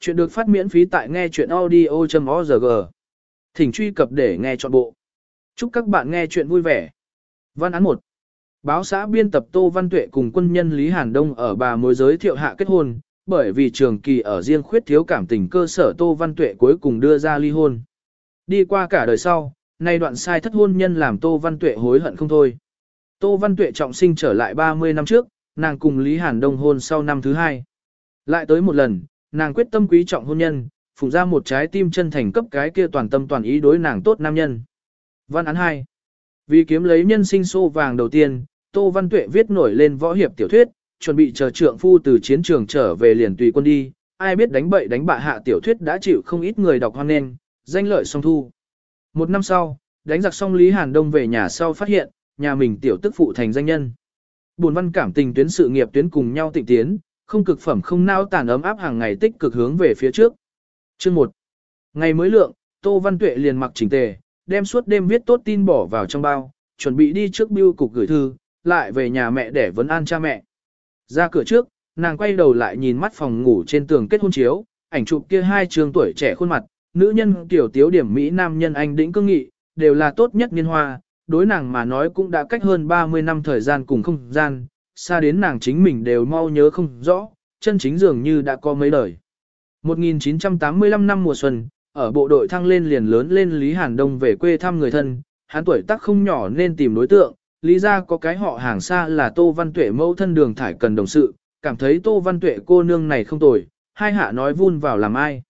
Chuyện được phát miễn phí tại nghe chuyện audio.org. Thỉnh truy cập để nghe trọn bộ. Chúc các bạn nghe chuyện vui vẻ. Văn án 1. Báo xã biên tập Tô Văn Tuệ cùng quân nhân Lý Hàn Đông ở bà mối giới thiệu hạ kết hôn, bởi vì trường kỳ ở riêng khuyết thiếu cảm tình cơ sở Tô Văn Tuệ cuối cùng đưa ra ly hôn. Đi qua cả đời sau, nay đoạn sai thất hôn nhân làm Tô Văn Tuệ hối hận không thôi. Tô Văn Tuệ trọng sinh trở lại 30 năm trước, nàng cùng Lý Hàn Đông hôn sau năm thứ hai. Lại tới một lần, nàng quyết tâm quý trọng hôn nhân, phụng ra một trái tim chân thành cấp cái kia toàn tâm toàn ý đối nàng tốt nam nhân. Văn án 2. Vì kiếm lấy nhân sinh xô vàng đầu tiên, Tô Văn Tuệ viết nổi lên võ hiệp tiểu thuyết, chuẩn bị chờ trượng phu từ chiến trường trở về liền tùy quân đi, ai biết đánh bậy đánh bạ hạ tiểu thuyết đã chịu không ít người đọc hoan nên, danh lợi song thu. Một năm sau, đánh giặc xong Lý Hàn Đông về nhà sau phát hiện, nhà mình tiểu tức phụ thành danh nhân. Buồn văn cảm tình tuyến sự nghiệp tuyến cùng nhau tịnh tiến, không cực phẩm không nao tàn ấm áp hàng ngày tích cực hướng về phía trước. Chương 1. Ngày mới lượng, Tô Văn Tuệ liền mặc chỉnh tề, đem suốt đêm viết tốt tin bỏ vào trong bao, chuẩn bị đi trước bưu cục gửi thư, lại về nhà mẹ để vấn an cha mẹ. Ra cửa trước, nàng quay đầu lại nhìn mắt phòng ngủ trên tường kết hôn chiếu, ảnh chụp kia hai trường tuổi trẻ khuôn mặt, nữ nhân tiểu tiếu điểm Mỹ nam nhân anh đĩnh cương nghị, đều là tốt nhất niên hoa, đối nàng mà nói cũng đã cách hơn 30 năm thời gian cùng không gian, xa đến nàng chính mình đều mau nhớ không rõ, chân chính dường như đã có mấy đời. 1985 năm mùa xuân, ở bộ đội thăng lên liền lớn lên Lý Hàn Đông về quê thăm người thân, hắn tuổi tác không nhỏ nên tìm đối tượng, lý ra có cái họ hàng xa là Tô Văn Tuệ mẫu thân đường thải cần đồng sự, cảm thấy Tô Văn Tuệ cô nương này không tồi, hai hạ nói vun vào làm ai.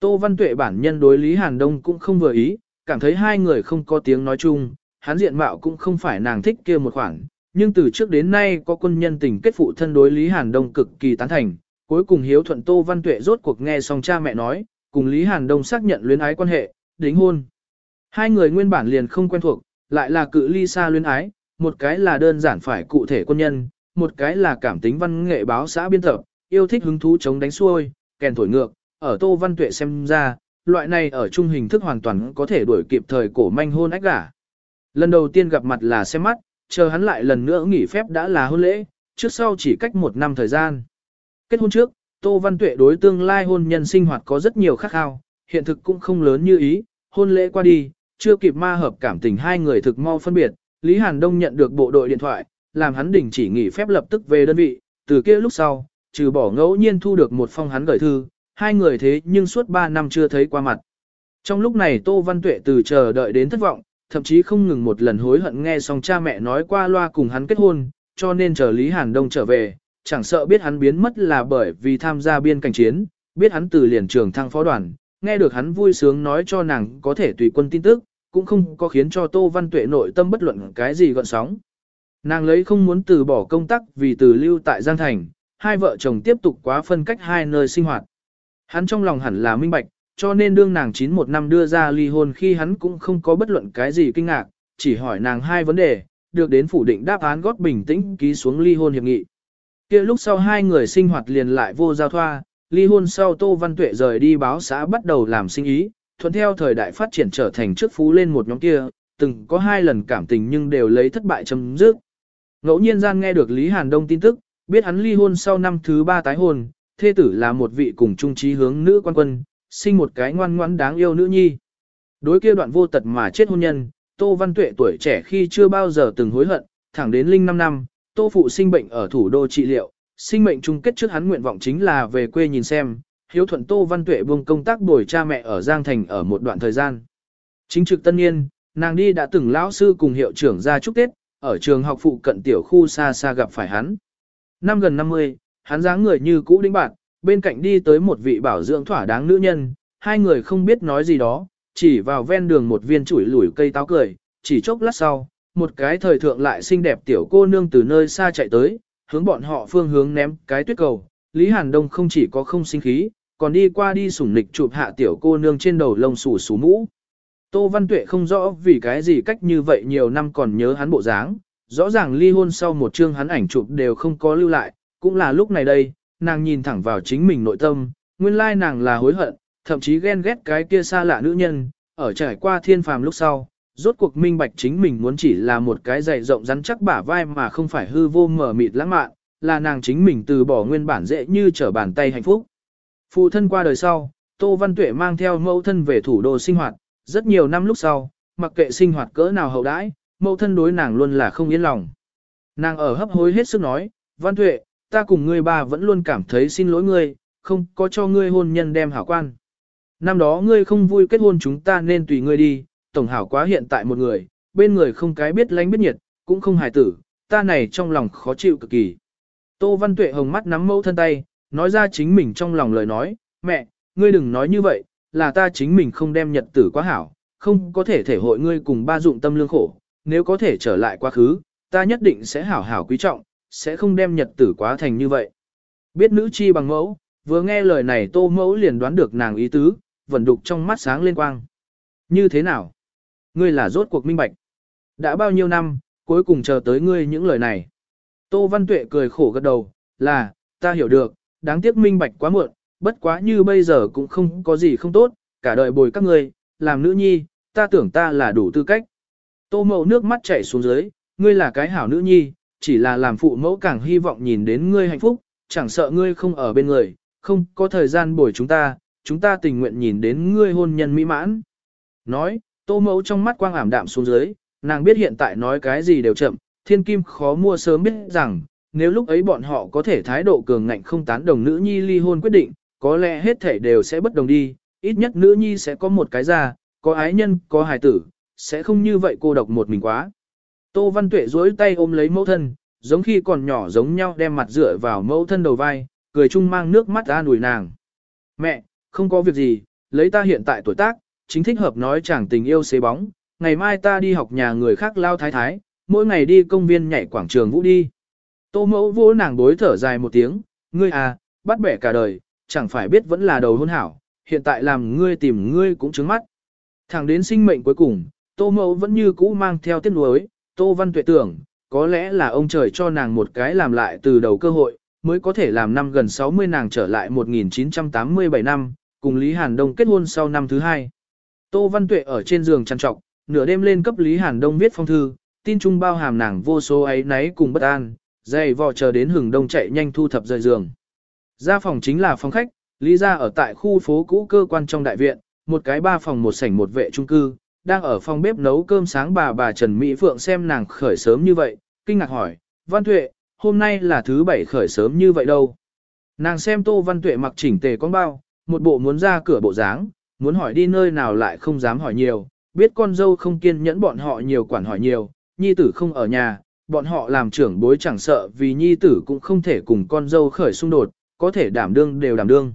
Tô Văn Tuệ bản nhân đối Lý Hàn Đông cũng không vừa ý, cảm thấy hai người không có tiếng nói chung, hắn diện mạo cũng không phải nàng thích kia một khoảng nhưng từ trước đến nay có quân nhân tình kết phụ thân đối Lý Hàn Đông cực kỳ tán thành, cuối cùng hiếu thuận Tô Văn Tuệ rốt cuộc nghe xong cha mẹ nói, cùng Lý Hàn Đông xác nhận luyến ái quan hệ, đính hôn. Hai người nguyên bản liền không quen thuộc, lại là cự ly xa luyến ái, một cái là đơn giản phải cụ thể quân nhân, một cái là cảm tính văn nghệ báo xã biên tập, yêu thích hứng thú chống đánh xuôi, kèn thổi ngược, ở Tô Văn Tuệ xem ra, loại này ở trung hình thức hoàn toàn có thể đuổi kịp thời cổ manh hôn ách gả. Lần đầu tiên gặp mặt là xem mắt, chờ hắn lại lần nữa nghỉ phép đã là hôn lễ, trước sau chỉ cách một năm thời gian. Kết hôn trước, Tô Văn Tuệ đối tương lai hôn nhân sinh hoạt có rất nhiều khác khao, hiện thực cũng không lớn như ý, hôn lễ qua đi, chưa kịp ma hợp cảm tình hai người thực mau phân biệt, Lý Hàn Đông nhận được bộ đội điện thoại, làm hắn đình chỉ nghỉ phép lập tức về đơn vị, từ kia lúc sau, trừ bỏ ngẫu nhiên thu được một phong hắn gửi thư, hai người thế nhưng suốt 3 năm chưa thấy qua mặt. Trong lúc này Tô Văn Tuệ từ chờ đợi đến thất vọng, thậm chí không ngừng một lần hối hận nghe xong cha mẹ nói qua loa cùng hắn kết hôn, cho nên chờ Lý Hàn Đông trở về, chẳng sợ biết hắn biến mất là bởi vì tham gia biên cảnh chiến, biết hắn từ liền trường thăng phó đoàn, nghe được hắn vui sướng nói cho nàng có thể tùy quân tin tức, cũng không có khiến cho Tô Văn Tuệ nội tâm bất luận cái gì gọn sóng. Nàng lấy không muốn từ bỏ công tác vì từ lưu tại Giang Thành, hai vợ chồng tiếp tục quá phân cách hai nơi sinh hoạt. Hắn trong lòng hẳn là minh bạch, cho nên đương nàng chín một năm đưa ra ly hôn khi hắn cũng không có bất luận cái gì kinh ngạc, chỉ hỏi nàng hai vấn đề, được đến phủ định đáp án gót bình tĩnh ký xuống ly hôn hiệp nghị. kia lúc sau hai người sinh hoạt liền lại vô giao thoa, ly hôn sau Tô Văn Tuệ rời đi báo xã bắt đầu làm sinh ý, thuận theo thời đại phát triển trở thành trước phú lên một nhóm kia, từng có hai lần cảm tình nhưng đều lấy thất bại chấm dứt. Ngẫu nhiên gian nghe được Lý Hàn Đông tin tức, biết hắn ly hôn sau năm thứ ba tái hôn, thê tử là một vị cùng trung trí hướng nữ quan quân, sinh một cái ngoan ngoãn đáng yêu nữ nhi. Đối kia đoạn vô tật mà chết hôn nhân, Tô Văn Tuệ tuổi trẻ khi chưa bao giờ từng hối hận, thẳng đến linh năm năm, Tô phụ sinh bệnh ở thủ đô trị liệu, sinh mệnh chung kết trước hắn nguyện vọng chính là về quê nhìn xem, hiếu thuận Tô Văn Tuệ buông công tác bồi cha mẹ ở Giang Thành ở một đoạn thời gian. Chính trực tân niên, nàng đi đã từng lão sư cùng hiệu trưởng ra chúc Tết, ở trường học phụ cận tiểu khu xa xa gặp phải hắn. Năm gần 50, hắn dáng người như cũ đĩnh bạn, bên cạnh đi tới một vị bảo dưỡng thỏa đáng nữ nhân, hai người không biết nói gì đó, chỉ vào ven đường một viên chuỗi lủi cây táo cười, chỉ chốc lát sau, một cái thời thượng lại xinh đẹp tiểu cô nương từ nơi xa chạy tới, hướng bọn họ phương hướng ném cái tuyết cầu. Lý Hàn Đông không chỉ có không sinh khí, còn đi qua đi sủng nịch chụp hạ tiểu cô nương trên đầu lông xù xù mũ. Tô Văn Tuệ không rõ vì cái gì cách như vậy nhiều năm còn nhớ hắn bộ dáng, rõ ràng ly hôn sau một chương hắn ảnh chụp đều không có lưu lại, cũng là lúc này đây, nàng nhìn thẳng vào chính mình nội tâm, nguyên lai nàng là hối hận, thậm chí ghen ghét cái kia xa lạ nữ nhân, ở trải qua thiên phàm lúc sau, rốt cuộc minh bạch chính mình muốn chỉ là một cái dày rộng rắn chắc bả vai mà không phải hư vô mở mịt lãng mạn, là nàng chính mình từ bỏ nguyên bản dễ như trở bàn tay hạnh phúc. Phụ thân qua đời sau, Tô Văn Tuệ mang theo mẫu thân về thủ đô sinh hoạt, rất nhiều năm lúc sau, mặc kệ sinh hoạt cỡ nào hậu đãi, mẫu thân đối nàng luôn là không yên lòng. Nàng ở hấp hối hết sức nói, Văn Tuệ, ta cùng ngươi ba vẫn luôn cảm thấy xin lỗi ngươi, không có cho ngươi hôn nhân đem hảo quan. Năm đó ngươi không vui kết hôn chúng ta nên tùy ngươi đi, tổng hảo quá hiện tại một người, bên người không cái biết lánh biết nhiệt, cũng không hài tử, ta này trong lòng khó chịu cực kỳ. Tô Văn Tuệ hồng mắt nắm mẫu thân tay, nói ra chính mình trong lòng lời nói, mẹ, ngươi đừng nói như vậy, là ta chính mình không đem nhật tử quá hảo, không có thể thể hội ngươi cùng ba dụng tâm lương khổ, nếu có thể trở lại quá khứ, ta nhất định sẽ hảo hảo quý trọng, sẽ không đem nhật tử quá thành như vậy. Biết nữ chi bằng mẫu, vừa nghe lời này tô mẫu liền đoán được nàng ý tứ, vẫn đục trong mắt sáng lên quang. Như thế nào? Ngươi là rốt cuộc minh bạch. Đã bao nhiêu năm, cuối cùng chờ tới ngươi những lời này. Tô Văn Tuệ cười khổ gật đầu, là, ta hiểu được, đáng tiếc minh bạch quá muộn, bất quá như bây giờ cũng không có gì không tốt, cả đời bồi các ngươi, làm nữ nhi, ta tưởng ta là đủ tư cách. Tô mẫu nước mắt chảy xuống dưới, ngươi là cái hảo nữ nhi, chỉ là làm phụ mẫu càng hy vọng nhìn đến ngươi hạnh phúc, chẳng sợ ngươi không ở bên người, không có thời gian bồi chúng ta, chúng ta tình nguyện nhìn đến ngươi hôn nhân mỹ mãn. Nói, tô mẫu trong mắt quang ảm đạm xuống dưới, nàng biết hiện tại nói cái gì đều chậm, thiên kim khó mua sớm biết rằng, nếu lúc ấy bọn họ có thể thái độ cường ngạnh không tán đồng nữ nhi ly hôn quyết định, có lẽ hết thể đều sẽ bất đồng đi, ít nhất nữ nhi sẽ có một cái già, có ái nhân, có hài tử, sẽ không như vậy cô độc một mình quá. Tô Văn Tuệ duỗi tay ôm lấy mẫu thân, giống khi còn nhỏ giống nhau đem mặt dựa vào mẫu thân đầu vai, cười chung mang nước mắt ra nùi nàng. Mẹ, không có việc gì, lấy ta hiện tại tuổi tác, chính thích hợp nói chẳng tình yêu xế bóng, ngày mai ta đi học nhà người khác lao thái thái, mỗi ngày đi công viên nhảy quảng trường vũ đi. Tô mẫu vỗ nàng bối thở dài một tiếng, ngươi à, bắt bẻ cả đời, chẳng phải biết vẫn là đầu hôn hảo, hiện tại làm ngươi tìm ngươi cũng trứng mắt. Thẳng đến sinh mệnh cuối cùng, tô mẫu vẫn như cũ mang theo tiếc nuối, tô văn tuệ tưởng, có lẽ là ông trời cho nàng một cái làm lại từ đầu cơ hội, mới có thể làm năm gần 60 nàng trở lại 1987 năm, cùng Lý Hàn Đông kết hôn sau năm thứ hai. Tô Văn Tuệ ở trên giường chăn trọc, nửa đêm lên cấp Lý Hàn Đông viết phong thư, tin chung bao hàm nàng vô số ấy náy cùng bất an, dày vò chờ đến hừng đông chạy nhanh thu thập rời giường. Ra phòng chính là phòng khách, Lý ra ở tại khu phố cũ cơ quan trong đại viện, một cái ba phòng một sảnh một vệ trung cư, đang ở phòng bếp nấu cơm sáng bà bà Trần Mỹ Phượng xem nàng khởi sớm như vậy, kinh ngạc hỏi, Văn Tuệ, hôm nay là thứ bảy khởi sớm như vậy đâu. Nàng xem Tô Văn Tuệ mặc chỉnh tề con bao, một bộ muốn ra cửa bộ dáng, muốn hỏi đi nơi nào lại không dám hỏi nhiều, biết con dâu không kiên nhẫn bọn họ nhiều quản hỏi nhiều, nhi tử không ở nhà, bọn họ làm trưởng bối chẳng sợ vì nhi tử cũng không thể cùng con dâu khởi xung đột, có thể đảm đương đều đảm đương.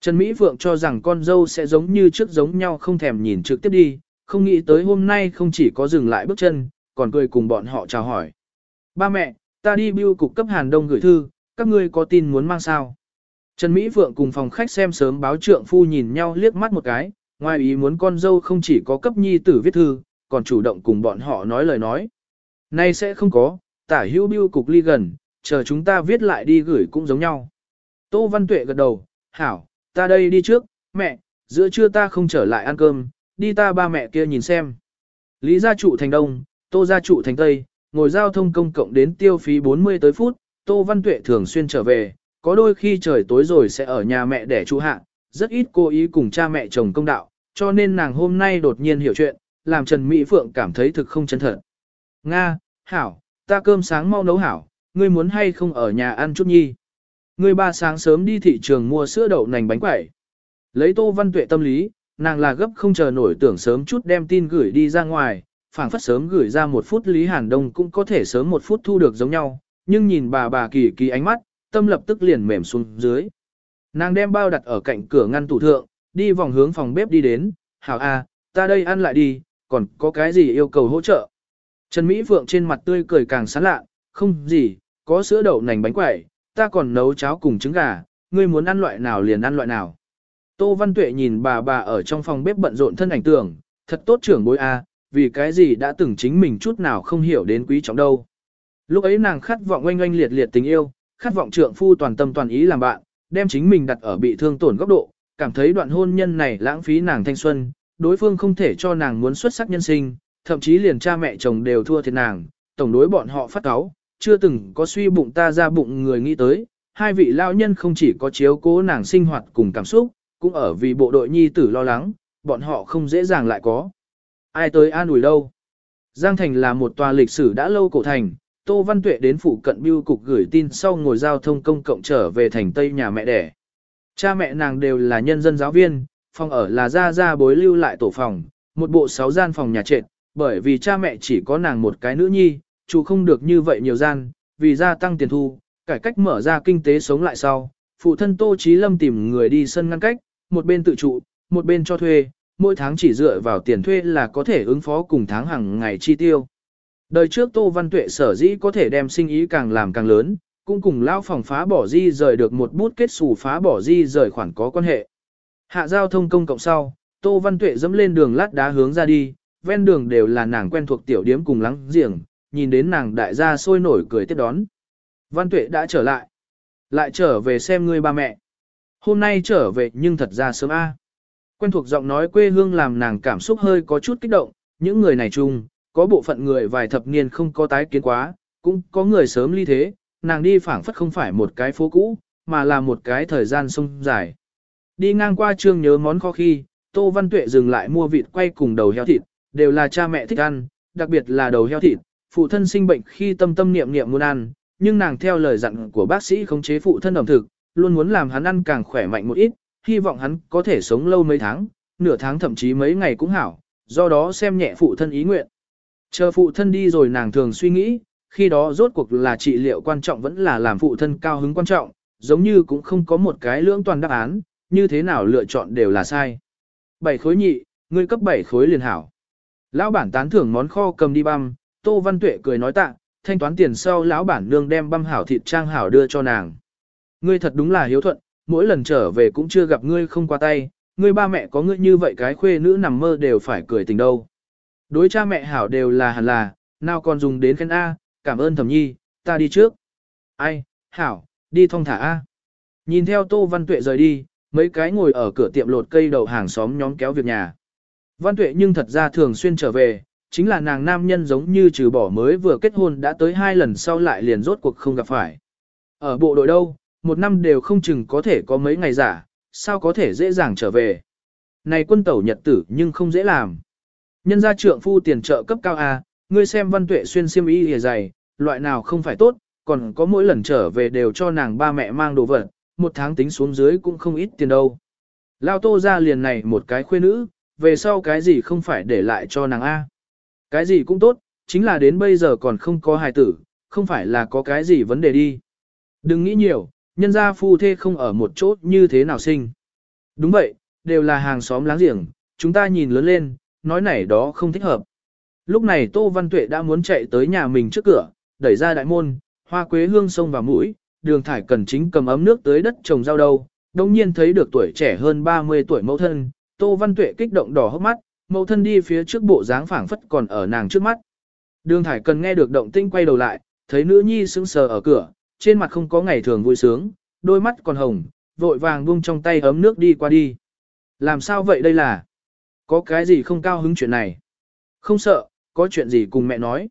Trần Mỹ Phượng cho rằng con dâu sẽ giống như trước giống nhau không thèm nhìn trực tiếp đi, không nghĩ tới hôm nay không chỉ có dừng lại bước chân, còn cười cùng bọn họ chào hỏi. Ba mẹ, ta đi bưu cục cấp Hàn Đông gửi thư, các ngươi có tin muốn mang sao? Trần Mỹ Phượng cùng phòng khách xem sớm báo trượng phu nhìn nhau liếc mắt một cái, ngoài ý muốn con dâu không chỉ có cấp nhi tử viết thư, còn chủ động cùng bọn họ nói lời nói. Nay sẽ không có, tả hữu bưu cục ly gần, chờ chúng ta viết lại đi gửi cũng giống nhau. Tô Văn Tuệ gật đầu, hảo, ta đây đi trước, mẹ, giữa trưa ta không trở lại ăn cơm, đi ta ba mẹ kia nhìn xem. Lý gia trụ thành đông, tô gia trụ thành tây, ngồi giao thông công cộng đến tiêu phí 40 tới phút, tô văn tuệ thường xuyên trở về, có đôi khi trời tối rồi sẽ ở nhà mẹ để trụ hạ, rất ít cô ý cùng cha mẹ chồng công đạo, cho nên nàng hôm nay đột nhiên hiểu chuyện, làm Trần Mỹ Phượng cảm thấy thực không chân thật. Nga, Hảo, ta cơm sáng mau nấu hảo, ngươi muốn hay không ở nhà ăn chút nhi. Ngươi ba sáng sớm đi thị trường mua sữa đậu nành bánh quẩy. Lấy Tô Văn Tuệ tâm lý, nàng là gấp không chờ nổi tưởng sớm chút đem tin gửi đi ra ngoài, phảng phất sớm gửi ra một phút Lý Hàn Đông cũng có thể sớm một phút thu được giống nhau, nhưng nhìn bà bà kỳ kỳ ánh mắt, tâm lập tức liền mềm xuống dưới. Nàng đem bao đặt ở cạnh cửa ngăn tủ thượng, đi vòng hướng phòng bếp đi đến, hảo a, ta đây ăn lại đi, còn có cái gì yêu cầu hỗ trợ. Trần Mỹ Phượng trên mặt tươi cười càng sán lạ, không gì, có sữa đậu nành bánh quẩy, ta còn nấu cháo cùng trứng gà, ngươi muốn ăn loại nào liền ăn loại nào. Tô Văn Tuệ nhìn bà bà ở trong phòng bếp bận rộn thân ảnh tưởng, thật tốt trưởng bối a, vì cái gì đã từng chính mình chút nào không hiểu đến quý trọng đâu. Lúc ấy nàng khát vọng oanh oanh liệt liệt tình yêu, khát vọng trượng phu toàn tâm toàn ý làm bạn, đem chính mình đặt ở bị thương tổn góc độ, cảm thấy đoạn hôn nhân này lãng phí nàng thanh xuân, đối phương không thể cho nàng muốn xuất sắc nhân sinh, thậm chí liền cha mẹ chồng đều thua thiệt nàng, tổng đối bọn họ phát cáo, chưa từng có suy bụng ta ra bụng người nghĩ tới, hai vị lao nhân không chỉ có chiếu cố nàng sinh hoạt cùng cảm xúc, cũng ở vì bộ đội nhi tử lo lắng, bọn họ không dễ dàng lại có. Ai tới an ủi đâu. Giang Thành là một tòa lịch sử đã lâu cổ thành, Tô Văn Tuệ đến phụ cận biêu cục gửi tin sau ngồi giao thông công cộng trở về thành Tây nhà mẹ đẻ. Cha mẹ nàng đều là nhân dân giáo viên, phòng ở là gia gia bối lưu lại tổ phòng, một bộ sáu gian phòng nhà trệt, bởi vì cha mẹ chỉ có nàng một cái nữ nhi, chủ không được như vậy nhiều gian, vì gia tăng tiền thu, cải cách mở ra kinh tế sống lại sau. Phụ thân Tô Chí Lâm tìm người đi sân ngăn cách, một bên tự trụ, một bên cho thuê, mỗi tháng chỉ dựa vào tiền thuê là có thể ứng phó cùng tháng hàng ngày chi tiêu. Đời trước Tô Văn Tuệ sở dĩ có thể đem sinh ý càng làm càng lớn, cũng cùng lao phòng phá bỏ di rời được một bút kết xù phá bỏ di rời khoản có quan hệ. Hạ giao thông công cộng sau, Tô Văn Tuệ dẫm lên đường lát đá hướng ra đi, ven đường đều là nàng quen thuộc tiểu điếm cùng lắng giềng, nhìn đến nàng đại gia sôi nổi cười tiếp đón. Văn Tuệ đã trở lại. Lại trở về xem ngươi ba mẹ. Hôm nay trở về nhưng thật ra sớm A. Quen thuộc giọng nói quê hương làm nàng cảm xúc hơi có chút kích động, những người này chung, có bộ phận người vài thập niên không có tái kiến quá, cũng có người sớm ly thế, nàng đi phảng phất không phải một cái phố cũ, mà là một cái thời gian sông dài. Đi ngang qua trương nhớ món kho khi, Tô Văn Tuệ dừng lại mua vịt quay cùng đầu heo thịt, đều là cha mẹ thích ăn, đặc biệt là đầu heo thịt, phụ thân sinh bệnh khi tâm tâm niệm niệm muốn ăn, nhưng nàng theo lời dặn của bác sĩ khống chế phụ thân ẩm thực, luôn muốn làm hắn ăn càng khỏe mạnh một ít, hy vọng hắn có thể sống lâu mấy tháng, nửa tháng thậm chí mấy ngày cũng hảo, do đó xem nhẹ phụ thân ý nguyện. Chờ phụ thân đi rồi nàng thường suy nghĩ, khi đó rốt cuộc là trị liệu quan trọng vẫn là làm phụ thân cao hứng quan trọng, giống như cũng không có một cái lưỡng toàn đáp án, như thế nào lựa chọn đều là sai. Bảy khối nhị, ngươi cấp bảy khối liền hảo. Lão bản tán thưởng món kho cầm đi băm, Tô Văn Tuệ cười nói tạ, thanh toán tiền sau lão bản nương đem băm hảo thịt trang hảo đưa cho nàng. Ngươi thật đúng là hiếu thuận, mỗi lần trở về cũng chưa gặp ngươi không qua tay, ngươi ba mẹ có ngươi như vậy cái khuê nữ nằm mơ đều phải cười tình đâu. Đối cha mẹ hảo đều là hẳn là, nào còn dùng đến khen A, cảm ơn thẩm nhi, ta đi trước. Ai, hảo, đi thong thả A. Nhìn theo Tô Văn Tuệ rời đi, mấy cái ngồi ở cửa tiệm lột cây đầu hàng xóm nhóm kéo việc nhà. Văn Tuệ nhưng thật ra thường xuyên trở về, chính là nàng nam nhân giống như trừ bỏ mới vừa kết hôn đã tới hai lần sau lại liền rốt cuộc không gặp phải. Ở bộ đội đâu, một năm đều không chừng có thể có mấy ngày giả, sao có thể dễ dàng trở về. Này quân tẩu nhật tử nhưng không dễ làm. Nhân gia trượng phu tiền trợ cấp cao A, ngươi xem văn tuệ xuyên xiêm y hề dày, loại nào không phải tốt, còn có mỗi lần trở về đều cho nàng ba mẹ mang đồ vật, một tháng tính xuống dưới cũng không ít tiền đâu. Lao tô ra liền này một cái khuê nữ, về sau cái gì không phải để lại cho nàng A. Cái gì cũng tốt, chính là đến bây giờ còn không có hài tử, không phải là có cái gì vấn đề đi. Đừng nghĩ nhiều, nhân gia phu thê không ở một chỗ như thế nào sinh. Đúng vậy, đều là hàng xóm láng giềng, chúng ta nhìn lớn lên, nói này đó không thích hợp. Lúc này Tô Văn Tuệ đã muốn chạy tới nhà mình trước cửa, đẩy ra đại môn, hoa quế hương sông vào mũi, đường thải cần chính cầm ấm nước tới đất trồng rau đâu. đồng nhiên thấy được tuổi trẻ hơn 30 tuổi mẫu thân, Tô Văn Tuệ kích động đỏ hốc mắt, mẫu thân đi phía trước bộ dáng phảng phất còn ở nàng trước mắt. Đường thải cần nghe được động tinh quay đầu lại, thấy nữ nhi sững sờ ở cửa, trên mặt không có ngày thường vui sướng, đôi mắt còn hồng, vội vàng buông trong tay ấm nước đi qua đi. Làm sao vậy đây là? Có cái gì không cao hứng chuyện này? Không sợ, có chuyện gì cùng mẹ nói.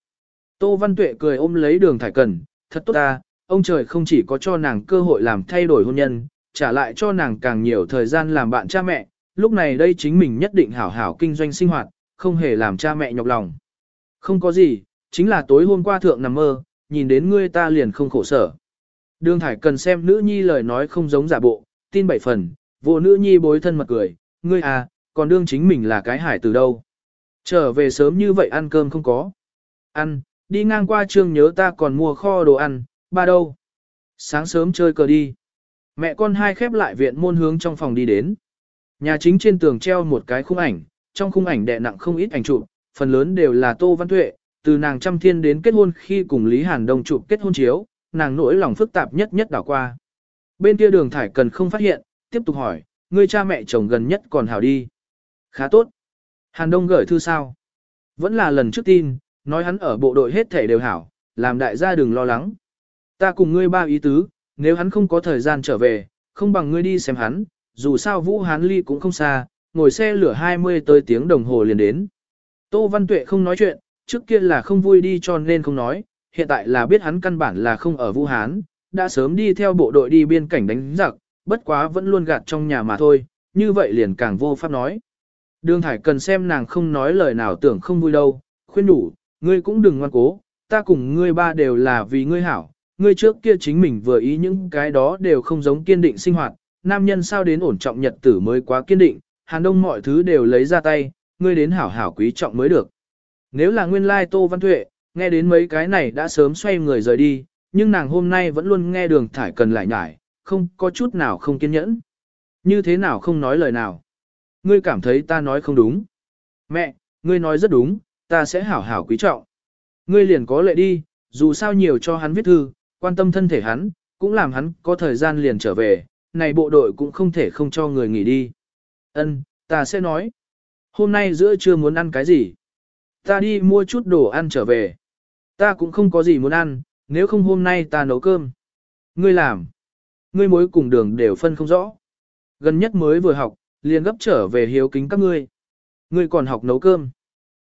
Tô Văn Tuệ cười ôm lấy đường thải cần, thật tốt ta, ông trời không chỉ có cho nàng cơ hội làm thay đổi hôn nhân, trả lại cho nàng càng nhiều thời gian làm bạn cha mẹ, lúc này đây chính mình nhất định hảo hảo kinh doanh sinh hoạt, không hề làm cha mẹ nhọc lòng. Không có gì, chính là tối hôm qua thượng nằm mơ, nhìn đến ngươi ta liền không khổ sở. Đường Thải cần xem nữ nhi lời nói không giống giả bộ, tin bảy phần, vô nữ nhi bối thân mặt cười, ngươi à, còn đương chính mình là cái hải từ đâu. Trở về sớm như vậy ăn cơm không có. Ăn, đi ngang qua trương nhớ ta còn mua kho đồ ăn, ba đâu. Sáng sớm chơi cờ đi. Mẹ con hai khép lại viện môn hướng trong phòng đi đến. Nhà chính trên tường treo một cái khung ảnh, trong khung ảnh đè nặng không ít ảnh chụp, phần lớn đều là Tô Văn Tuệ, từ nàng trăm thiên đến kết hôn khi cùng Lý Hàn Đông chụp kết hôn chiếu, nàng nỗi lòng phức tạp nhất nhất đảo qua. Bên kia đường thải cần không phát hiện, tiếp tục hỏi, người cha mẹ chồng gần nhất còn hảo đi. Khá tốt. Hàn Đông gửi thư sao? Vẫn là lần trước tin, nói hắn ở bộ đội hết thể đều hảo, làm đại gia đừng lo lắng. Ta cùng ngươi ba ý tứ, nếu hắn không có thời gian trở về, không bằng ngươi đi xem hắn, dù sao Vũ Hán Ly cũng không xa, ngồi xe lửa 20 tới tiếng đồng hồ liền đến. Tô Văn Tuệ không nói chuyện, trước kia là không vui đi cho nên không nói, hiện tại là biết hắn căn bản là không ở Vũ Hán, đã sớm đi theo bộ đội đi biên cảnh đánh giặc, bất quá vẫn luôn gạt trong nhà mà thôi, như vậy liền càng vô pháp nói. Đường Thải cần xem nàng không nói lời nào tưởng không vui đâu, khuyên đủ, ngươi cũng đừng ngoan cố, ta cùng ngươi ba đều là vì ngươi hảo, ngươi trước kia chính mình vừa ý những cái đó đều không giống kiên định sinh hoạt, nam nhân sao đến ổn trọng nhật tử mới quá kiên định, hàn đông mọi thứ đều lấy ra tay, ngươi đến hảo hảo quý trọng mới được. Nếu là nguyên lai Tô Văn Tuệ, nghe đến mấy cái này đã sớm xoay người rời đi, nhưng nàng hôm nay vẫn luôn nghe đường thải cần lại nhải, không có chút nào không kiên nhẫn. Như thế nào không nói lời nào. Ngươi cảm thấy ta nói không đúng. Mẹ, ngươi nói rất đúng, ta sẽ hảo hảo quý trọng. Ngươi liền có lệ đi, dù sao nhiều cho hắn viết thư, quan tâm thân thể hắn, cũng làm hắn có thời gian liền trở về, này bộ đội cũng không thể không cho người nghỉ đi. Ân, ta sẽ nói. Hôm nay giữa trưa muốn ăn cái gì? Ta đi mua chút đồ ăn trở về. Ta cũng không có gì muốn ăn, nếu không hôm nay ta nấu cơm. Ngươi làm. Ngươi mối cùng đường đều phân không rõ. Gần nhất mới vừa học, liền gấp trở về hiếu kính các ngươi. Ngươi còn học nấu cơm.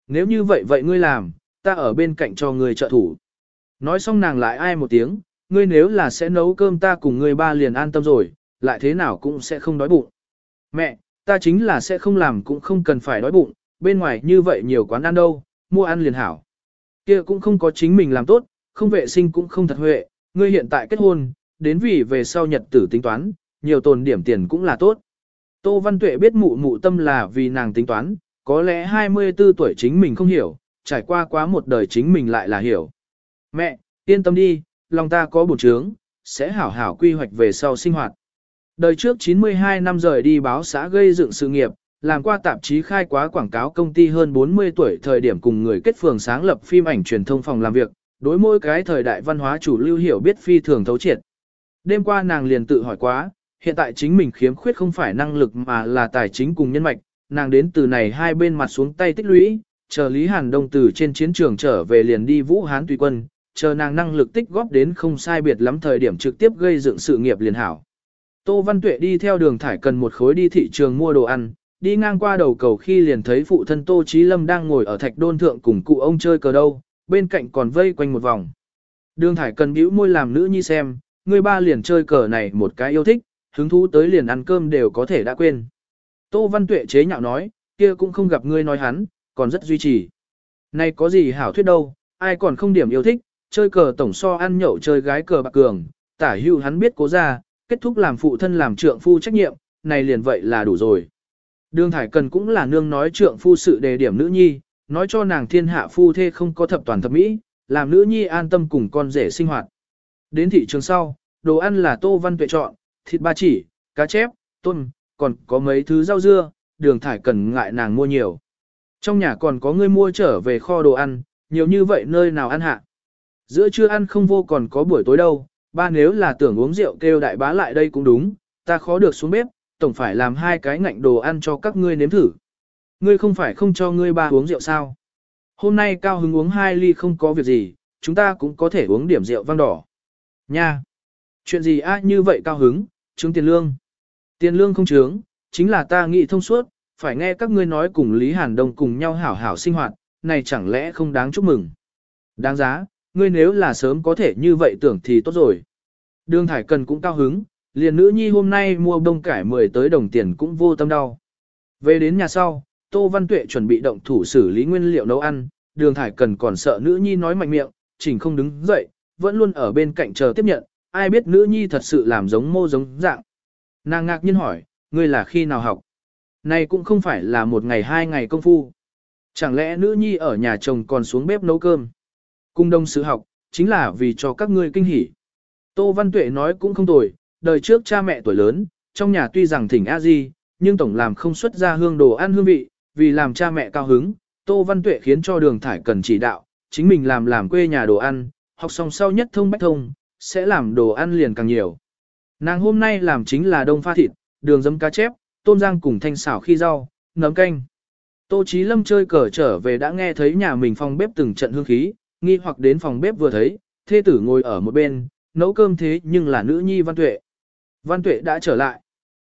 Nếu như vậy vậy ngươi làm, ta ở bên cạnh cho ngươi trợ thủ. Nói xong nàng lại ai một tiếng, ngươi nếu là sẽ nấu cơm ta cùng ngươi ba liền an tâm rồi, lại thế nào cũng sẽ không đói bụng. Mẹ, ta chính là sẽ không làm cũng không cần phải đói bụng, bên ngoài như vậy nhiều quán ăn đâu, mua ăn liền hảo. kia cũng không có chính mình làm tốt, không vệ sinh cũng không thật huệ, ngươi hiện tại kết hôn, đến vì về sau nhật tử tính toán, nhiều tồn điểm tiền cũng là tốt. Tô Văn Tuệ biết mụ mụ tâm là vì nàng tính toán, có lẽ 24 tuổi chính mình không hiểu, trải qua quá một đời chính mình lại là hiểu. Mẹ, yên tâm đi, lòng ta có bổn trướng, sẽ hảo hảo quy hoạch về sau sinh hoạt. Đời trước 92 năm rời đi báo xã gây dựng sự nghiệp, làm qua tạp chí khai quá quảng cáo công ty hơn 40 tuổi thời điểm cùng người kết phường sáng lập phim ảnh truyền thông phòng làm việc, đối mỗi cái thời đại văn hóa chủ lưu hiểu biết phi thường thấu triệt. Đêm qua nàng liền tự hỏi quá, hiện tại chính mình khiếm khuyết không phải năng lực mà là tài chính cùng nhân mạch, nàng đến từ này hai bên mặt xuống tay tích lũy, chờ Lý Hàn Đông từ trên chiến trường trở về liền đi Vũ Hán tùy quân, chờ nàng năng lực tích góp đến không sai biệt lắm thời điểm trực tiếp gây dựng sự nghiệp liền hảo. Tô Văn Tuệ đi theo đường thải cần một khối đi thị trường mua đồ ăn, đi ngang qua đầu cầu khi liền thấy phụ thân Tô Chí Lâm đang ngồi ở thạch đôn thượng cùng cụ ông chơi cờ đâu, bên cạnh còn vây quanh một vòng. Đường thải cần bĩu môi làm nữ nhi xem, người ba liền chơi cờ này một cái yêu thích, hứng thú tới liền ăn cơm đều có thể đã quên. Tô Văn Tuệ chế nhạo nói, kia cũng không gặp ngươi nói hắn, còn rất duy trì. Này có gì hảo thuyết đâu, ai còn không điểm yêu thích, chơi cờ tổng so ăn nhậu chơi gái cờ bạc cường, tả hưu hắn biết cố ra, kết thúc làm phụ thân làm trượng phu trách nhiệm, này liền vậy là đủ rồi. Đường Thải Cần cũng là nương nói trượng phu sự đề điểm nữ nhi, nói cho nàng thiên hạ phu thê không có thập toàn thập mỹ, làm nữ nhi an tâm cùng con rể sinh hoạt. Đến thị trường sau, đồ ăn là tô văn tuệ chọn, thịt ba chỉ, cá chép, tôm, còn có mấy thứ rau dưa, đường Thải Cần ngại nàng mua nhiều. Trong nhà còn có người mua trở về kho đồ ăn, nhiều như vậy nơi nào ăn hạ. Giữa trưa ăn không vô còn có buổi tối đâu, ba nếu là tưởng uống rượu kêu đại bá lại đây cũng đúng, ta khó được xuống bếp, tổng phải làm hai cái ngạnh đồ ăn cho các ngươi nếm thử. Ngươi không phải không cho ngươi ba uống rượu sao? Hôm nay cao hứng uống hai ly không có việc gì, chúng ta cũng có thể uống điểm rượu vang đỏ. Nha! Chuyện gì á như vậy cao hứng, chứng tiền lương. Tiền lương không trướng, chính là ta nghĩ thông suốt, phải nghe các ngươi nói cùng Lý Hàn Đông cùng nhau hảo hảo sinh hoạt, này chẳng lẽ không đáng chúc mừng. Đáng giá, ngươi nếu là sớm có thể như vậy tưởng thì tốt rồi. Đường Thải Cần cũng cao hứng, liền nữ nhi hôm nay mua đông cải 10 tới đồng tiền cũng vô tâm đau. Về đến nhà sau, Tô Văn Tuệ chuẩn bị động thủ xử lý nguyên liệu nấu ăn, đường Thải Cần còn sợ nữ nhi nói mạnh miệng, chỉnh không đứng dậy, vẫn luôn ở bên cạnh chờ tiếp nhận, ai biết nữ nhi thật sự làm giống mô giống dạng. Nàng ngạc nhiên hỏi, ngươi là khi nào học? Này cũng không phải là một ngày hai ngày công phu. Chẳng lẽ nữ nhi ở nhà chồng còn xuống bếp nấu cơm? Cung đông sự học, chính là vì cho các ngươi kinh hỉ. Tô Văn Tuệ nói cũng không tồi, đời trước cha mẹ tuổi lớn, trong nhà tuy rằng thỉnh a di, nhưng tổng làm không xuất ra hương đồ ăn hương vị, vì làm cha mẹ cao hứng, Tô Văn Tuệ khiến cho đường thải cần chỉ đạo, chính mình làm làm quê nhà đồ ăn, học xong sau nhất thông bách thông, sẽ làm đồ ăn liền càng nhiều. Nàng hôm nay làm chính là đông pha thịt, đường dấm cá chép, tôm rang cùng thanh xảo khi rau, nấm canh. Tô Chí Lâm chơi cờ trở về đã nghe thấy nhà mình phòng bếp từng trận hương khí, nghi hoặc đến phòng bếp vừa thấy, thê tử ngồi ở một bên, nấu cơm thế nhưng là nữ nhi Văn Tuệ. Văn Tuệ đã trở lại.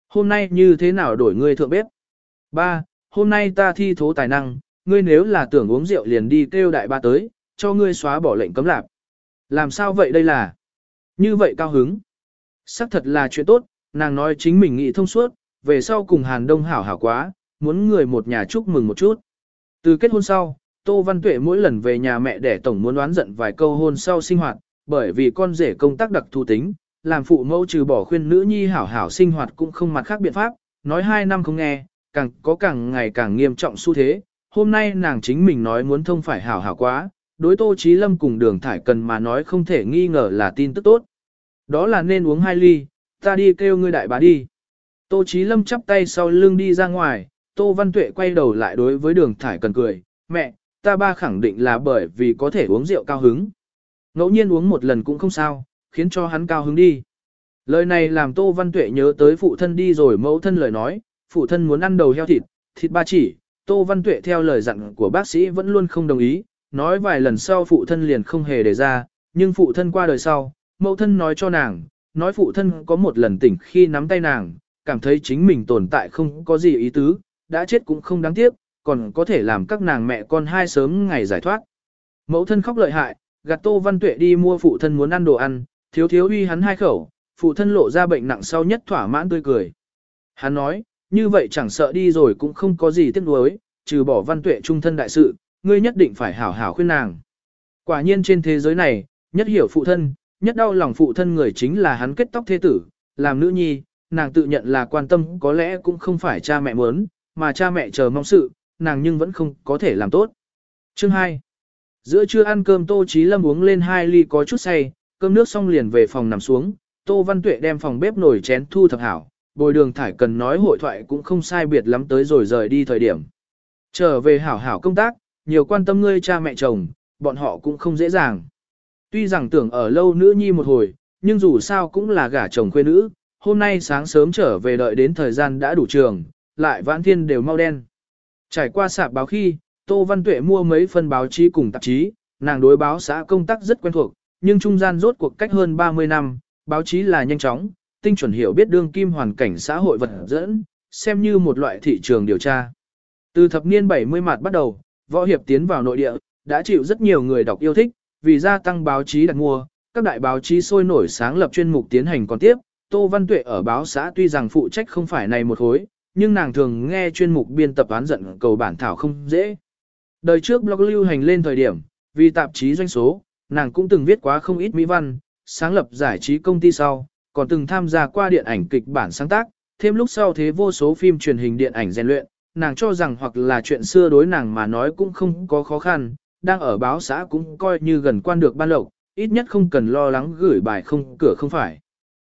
Hôm nay như thế nào đổi ngươi thượng bếp? Ba, hôm nay ta thi thố tài năng, ngươi nếu là tưởng uống rượu liền đi kêu đại ba tới, cho ngươi xóa bỏ lệnh cấm lạp. Làm sao vậy đây là? Như vậy cao hứng. Sắc thật là chuyện tốt, nàng nói chính mình nghĩ thông suốt, về sau cùng Hàn Đông hảo hảo quá, muốn người một nhà chúc mừng một chút. Từ kết hôn sau, Tô Văn Tuệ mỗi lần về nhà mẹ để tổng muốn đoán giận vài câu hôn sau sinh hoạt, bởi vì con rể công tác đặc thù tính, làm phụ mẫu trừ bỏ khuyên nữ nhi hảo hảo sinh hoạt cũng không mặt khác biện pháp, nói hai năm không nghe, càng có càng ngày càng nghiêm trọng xu thế. Hôm nay nàng chính mình nói muốn thông phải hảo hảo quá, đối Tô Chí Lâm cùng đường thải cần mà nói không thể nghi ngờ là tin tức tốt. Đó là nên uống hai ly, ta đi kêu ngươi đại bá đi. Tô Chí Lâm chắp tay sau lưng đi ra ngoài, Tô Văn Tuệ quay đầu lại đối với đường thải cần cười, mẹ, ta ba khẳng định là bởi vì có thể uống rượu cao hứng. Ngẫu nhiên uống một lần cũng không sao, khiến cho hắn cao hứng đi. Lời này làm Tô Văn Tuệ nhớ tới phụ thân đi rồi mẫu thân lời nói, phụ thân muốn ăn đầu heo thịt, thịt ba chỉ, Tô Văn Tuệ theo lời dặn của bác sĩ vẫn luôn không đồng ý, nói vài lần sau phụ thân liền không hề đề ra, nhưng phụ thân qua đời sau, mẫu thân nói cho nàng, nói phụ thân có một lần tỉnh khi nắm tay nàng, cảm thấy chính mình tồn tại không có gì ý tứ, đã chết cũng không đáng tiếc, còn có thể làm các nàng mẹ con hai sớm ngày giải thoát. Mẫu thân khóc lợi hại, gạt Tô Văn Tuệ đi mua phụ thân muốn ăn đồ ăn, thiếu thiếu uy hắn hai khẩu, phụ thân lộ ra bệnh nặng sau nhất thỏa mãn tươi cười. Hắn nói, như vậy chẳng sợ đi rồi cũng không có gì tiếc nuối, trừ bỏ Văn Tuệ trung thân đại sự, ngươi nhất định phải hảo hảo khuyên nàng. Quả nhiên trên thế giới này, nhất hiểu phụ thân, nhất đau lòng phụ thân người chính là hắn kết tóc thế tử, làm nữ nhi, nàng tự nhận là quan tâm có lẽ cũng không phải cha mẹ muốn, mà cha mẹ chờ mong sự, nàng nhưng vẫn không có thể làm tốt. Chương 2 Giữa trưa ăn cơm Tô Chí Lâm uống lên hai ly có chút say, cơm nước xong liền về phòng nằm xuống, Tô Văn Tuệ đem phòng bếp nổi chén thu thập hảo, bồi đường thải cần nói hội thoại cũng không sai biệt lắm tới rồi rời đi thời điểm. Trở về hảo hảo công tác, nhiều quan tâm ngươi cha mẹ chồng, bọn họ cũng không dễ dàng. Tuy rằng tưởng ở lâu nữ nhi một hồi, nhưng dù sao cũng là gả chồng khuê nữ, hôm nay sáng sớm trở về đợi đến thời gian đã đủ trường, lại vãn thiên đều mau đen. Trải qua sạp báo khi, Tô Văn Tuệ mua mấy phần báo chí cùng tạp chí, nàng đối báo xã công tác rất quen thuộc, nhưng trung gian rốt cuộc cách hơn 30 năm, báo chí là nhanh chóng, tinh chuẩn hiểu biết đương kim hoàn cảnh xã hội vật dẫn, xem như một loại thị trường điều tra. Từ thập niên 70 mặt bắt đầu, võ hiệp tiến vào nội địa, đã chịu rất nhiều người đọc yêu thích, vì gia tăng báo chí đặt mua, các đại báo chí sôi nổi sáng lập chuyên mục tiến hành còn tiếp, Tô Văn Tuệ ở báo xã tuy rằng phụ trách không phải này một hối, nhưng nàng thường nghe chuyên mục biên tập án giận cầu bản thảo không dễ. Đời trước blog lưu hành lên thời điểm, vì tạp chí doanh số, nàng cũng từng viết quá không ít mỹ văn, sáng lập giải trí công ty sau, còn từng tham gia qua điện ảnh kịch bản sáng tác, thêm lúc sau thế vô số phim truyền hình điện ảnh rèn luyện, nàng cho rằng hoặc là chuyện xưa đối nàng mà nói cũng không có khó khăn, đang ở báo xã cũng coi như gần quan được ban lộc, ít nhất không cần lo lắng gửi bài không cửa không phải.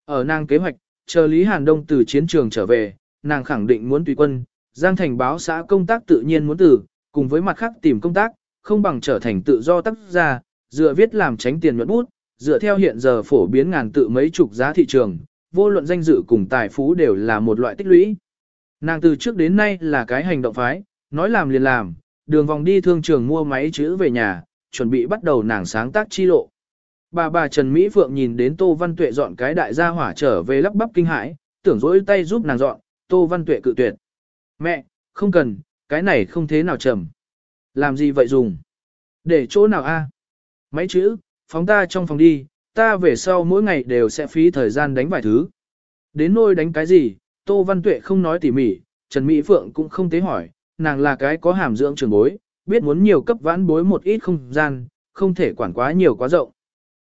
Ở nàng kế hoạch, chờ Lý Hàn Đông từ chiến trường trở về, nàng khẳng định muốn tùy quân, Giang Thành báo xã công tác tự nhiên muốn từ, cùng với mặt khác tìm công tác, không bằng trở thành tự do tác gia, dựa viết làm tránh tiền nhuận bút, dựa theo hiện giờ phổ biến ngàn tự mấy chục giá thị trường, vô luận danh dự cùng tài phú đều là một loại tích lũy. Nàng từ trước đến nay là cái hành động phái, nói làm liền làm, đường vòng đi thương trường mua máy chữ về nhà, chuẩn bị bắt đầu nàng sáng tác chi lộ. Bà bà Trần Mỹ Phượng nhìn đến Tô Văn Tuệ dọn cái đại gia hỏa trở về lắp bắp kinh hãi, tưởng dỗi tay giúp nàng dọn, Tô Văn Tuệ cự tuyệt. Mẹ, không cần, cái này không thế nào trầm. Làm gì vậy dùng? Để chỗ nào a? Máy chữ, phóng ta trong phòng đi, ta về sau mỗi ngày đều sẽ phí thời gian đánh vài thứ. Đến nôi đánh cái gì, Tô Văn Tuệ không nói tỉ mỉ, Trần Mỹ Phượng cũng không tế hỏi, nàng là cái có hàm dưỡng trường bối, biết muốn nhiều cấp vãn bối một ít không gian, không thể quản quá nhiều quá rộng.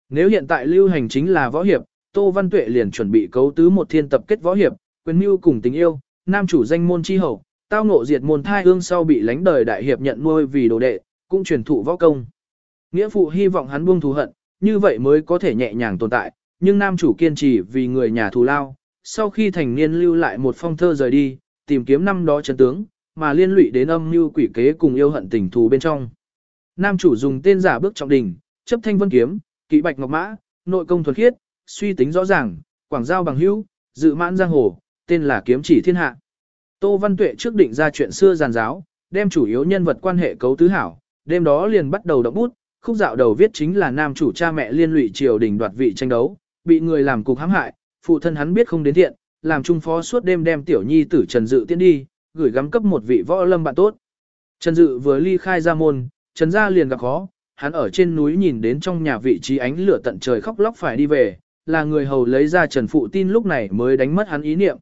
Nếu hiện tại lưu hành chính là võ hiệp, Tô Văn Tuệ liền chuẩn bị cấu tứ một thiên tập kết võ hiệp, quyền mưu cùng tình yêu, nam chủ danh môn chi hậu, tao ngộ diệt môn thai ương sau bị lánh đời đại hiệp nhận nuôi vì đồ đệ, cũng truyền thụ võ công. Nghĩa phụ hy vọng hắn buông thù hận, như vậy mới có thể nhẹ nhàng tồn tại, nhưng nam chủ kiên trì vì người nhà thù lao, sau khi thành niên lưu lại một phong thơ rời đi, tìm kiếm năm đó chân tướng, mà liên lụy đến âm mưu quỷ kế cùng yêu hận tình thù bên trong. Nam chủ dùng tên giả bước trọng đỉnh, chấp thanh vân kiếm, kỵ bạch ngọc mã, nội công thuần khiết, suy tính rõ ràng, quảng giao bằng hữu, dự mãn giang hồ, tên là kiếm chỉ thiên hạ. Tô Văn Tuệ trước định ra chuyện xưa giàn giáo, đem chủ yếu nhân vật quan hệ cấu tứ hảo, đêm đó liền bắt đầu động bút, khúc dạo đầu viết chính là nam chủ cha mẹ liên lụy triều đình đoạt vị tranh đấu, bị người làm cục hãm hại, phụ thân hắn biết không đến thiện, làm trung phó suốt đêm đem tiểu nhi tử Trần Dự tiến đi, gửi gắm cấp một vị võ lâm bạn tốt. Trần Dự vừa ly khai ra môn, Trần gia liền gặp khó, hắn ở trên núi nhìn đến trong nhà vị trí ánh lửa tận trời khóc lóc phải đi về, là người hầu lấy ra Trần Phụ tin lúc này mới đánh mất hắn ý niệm.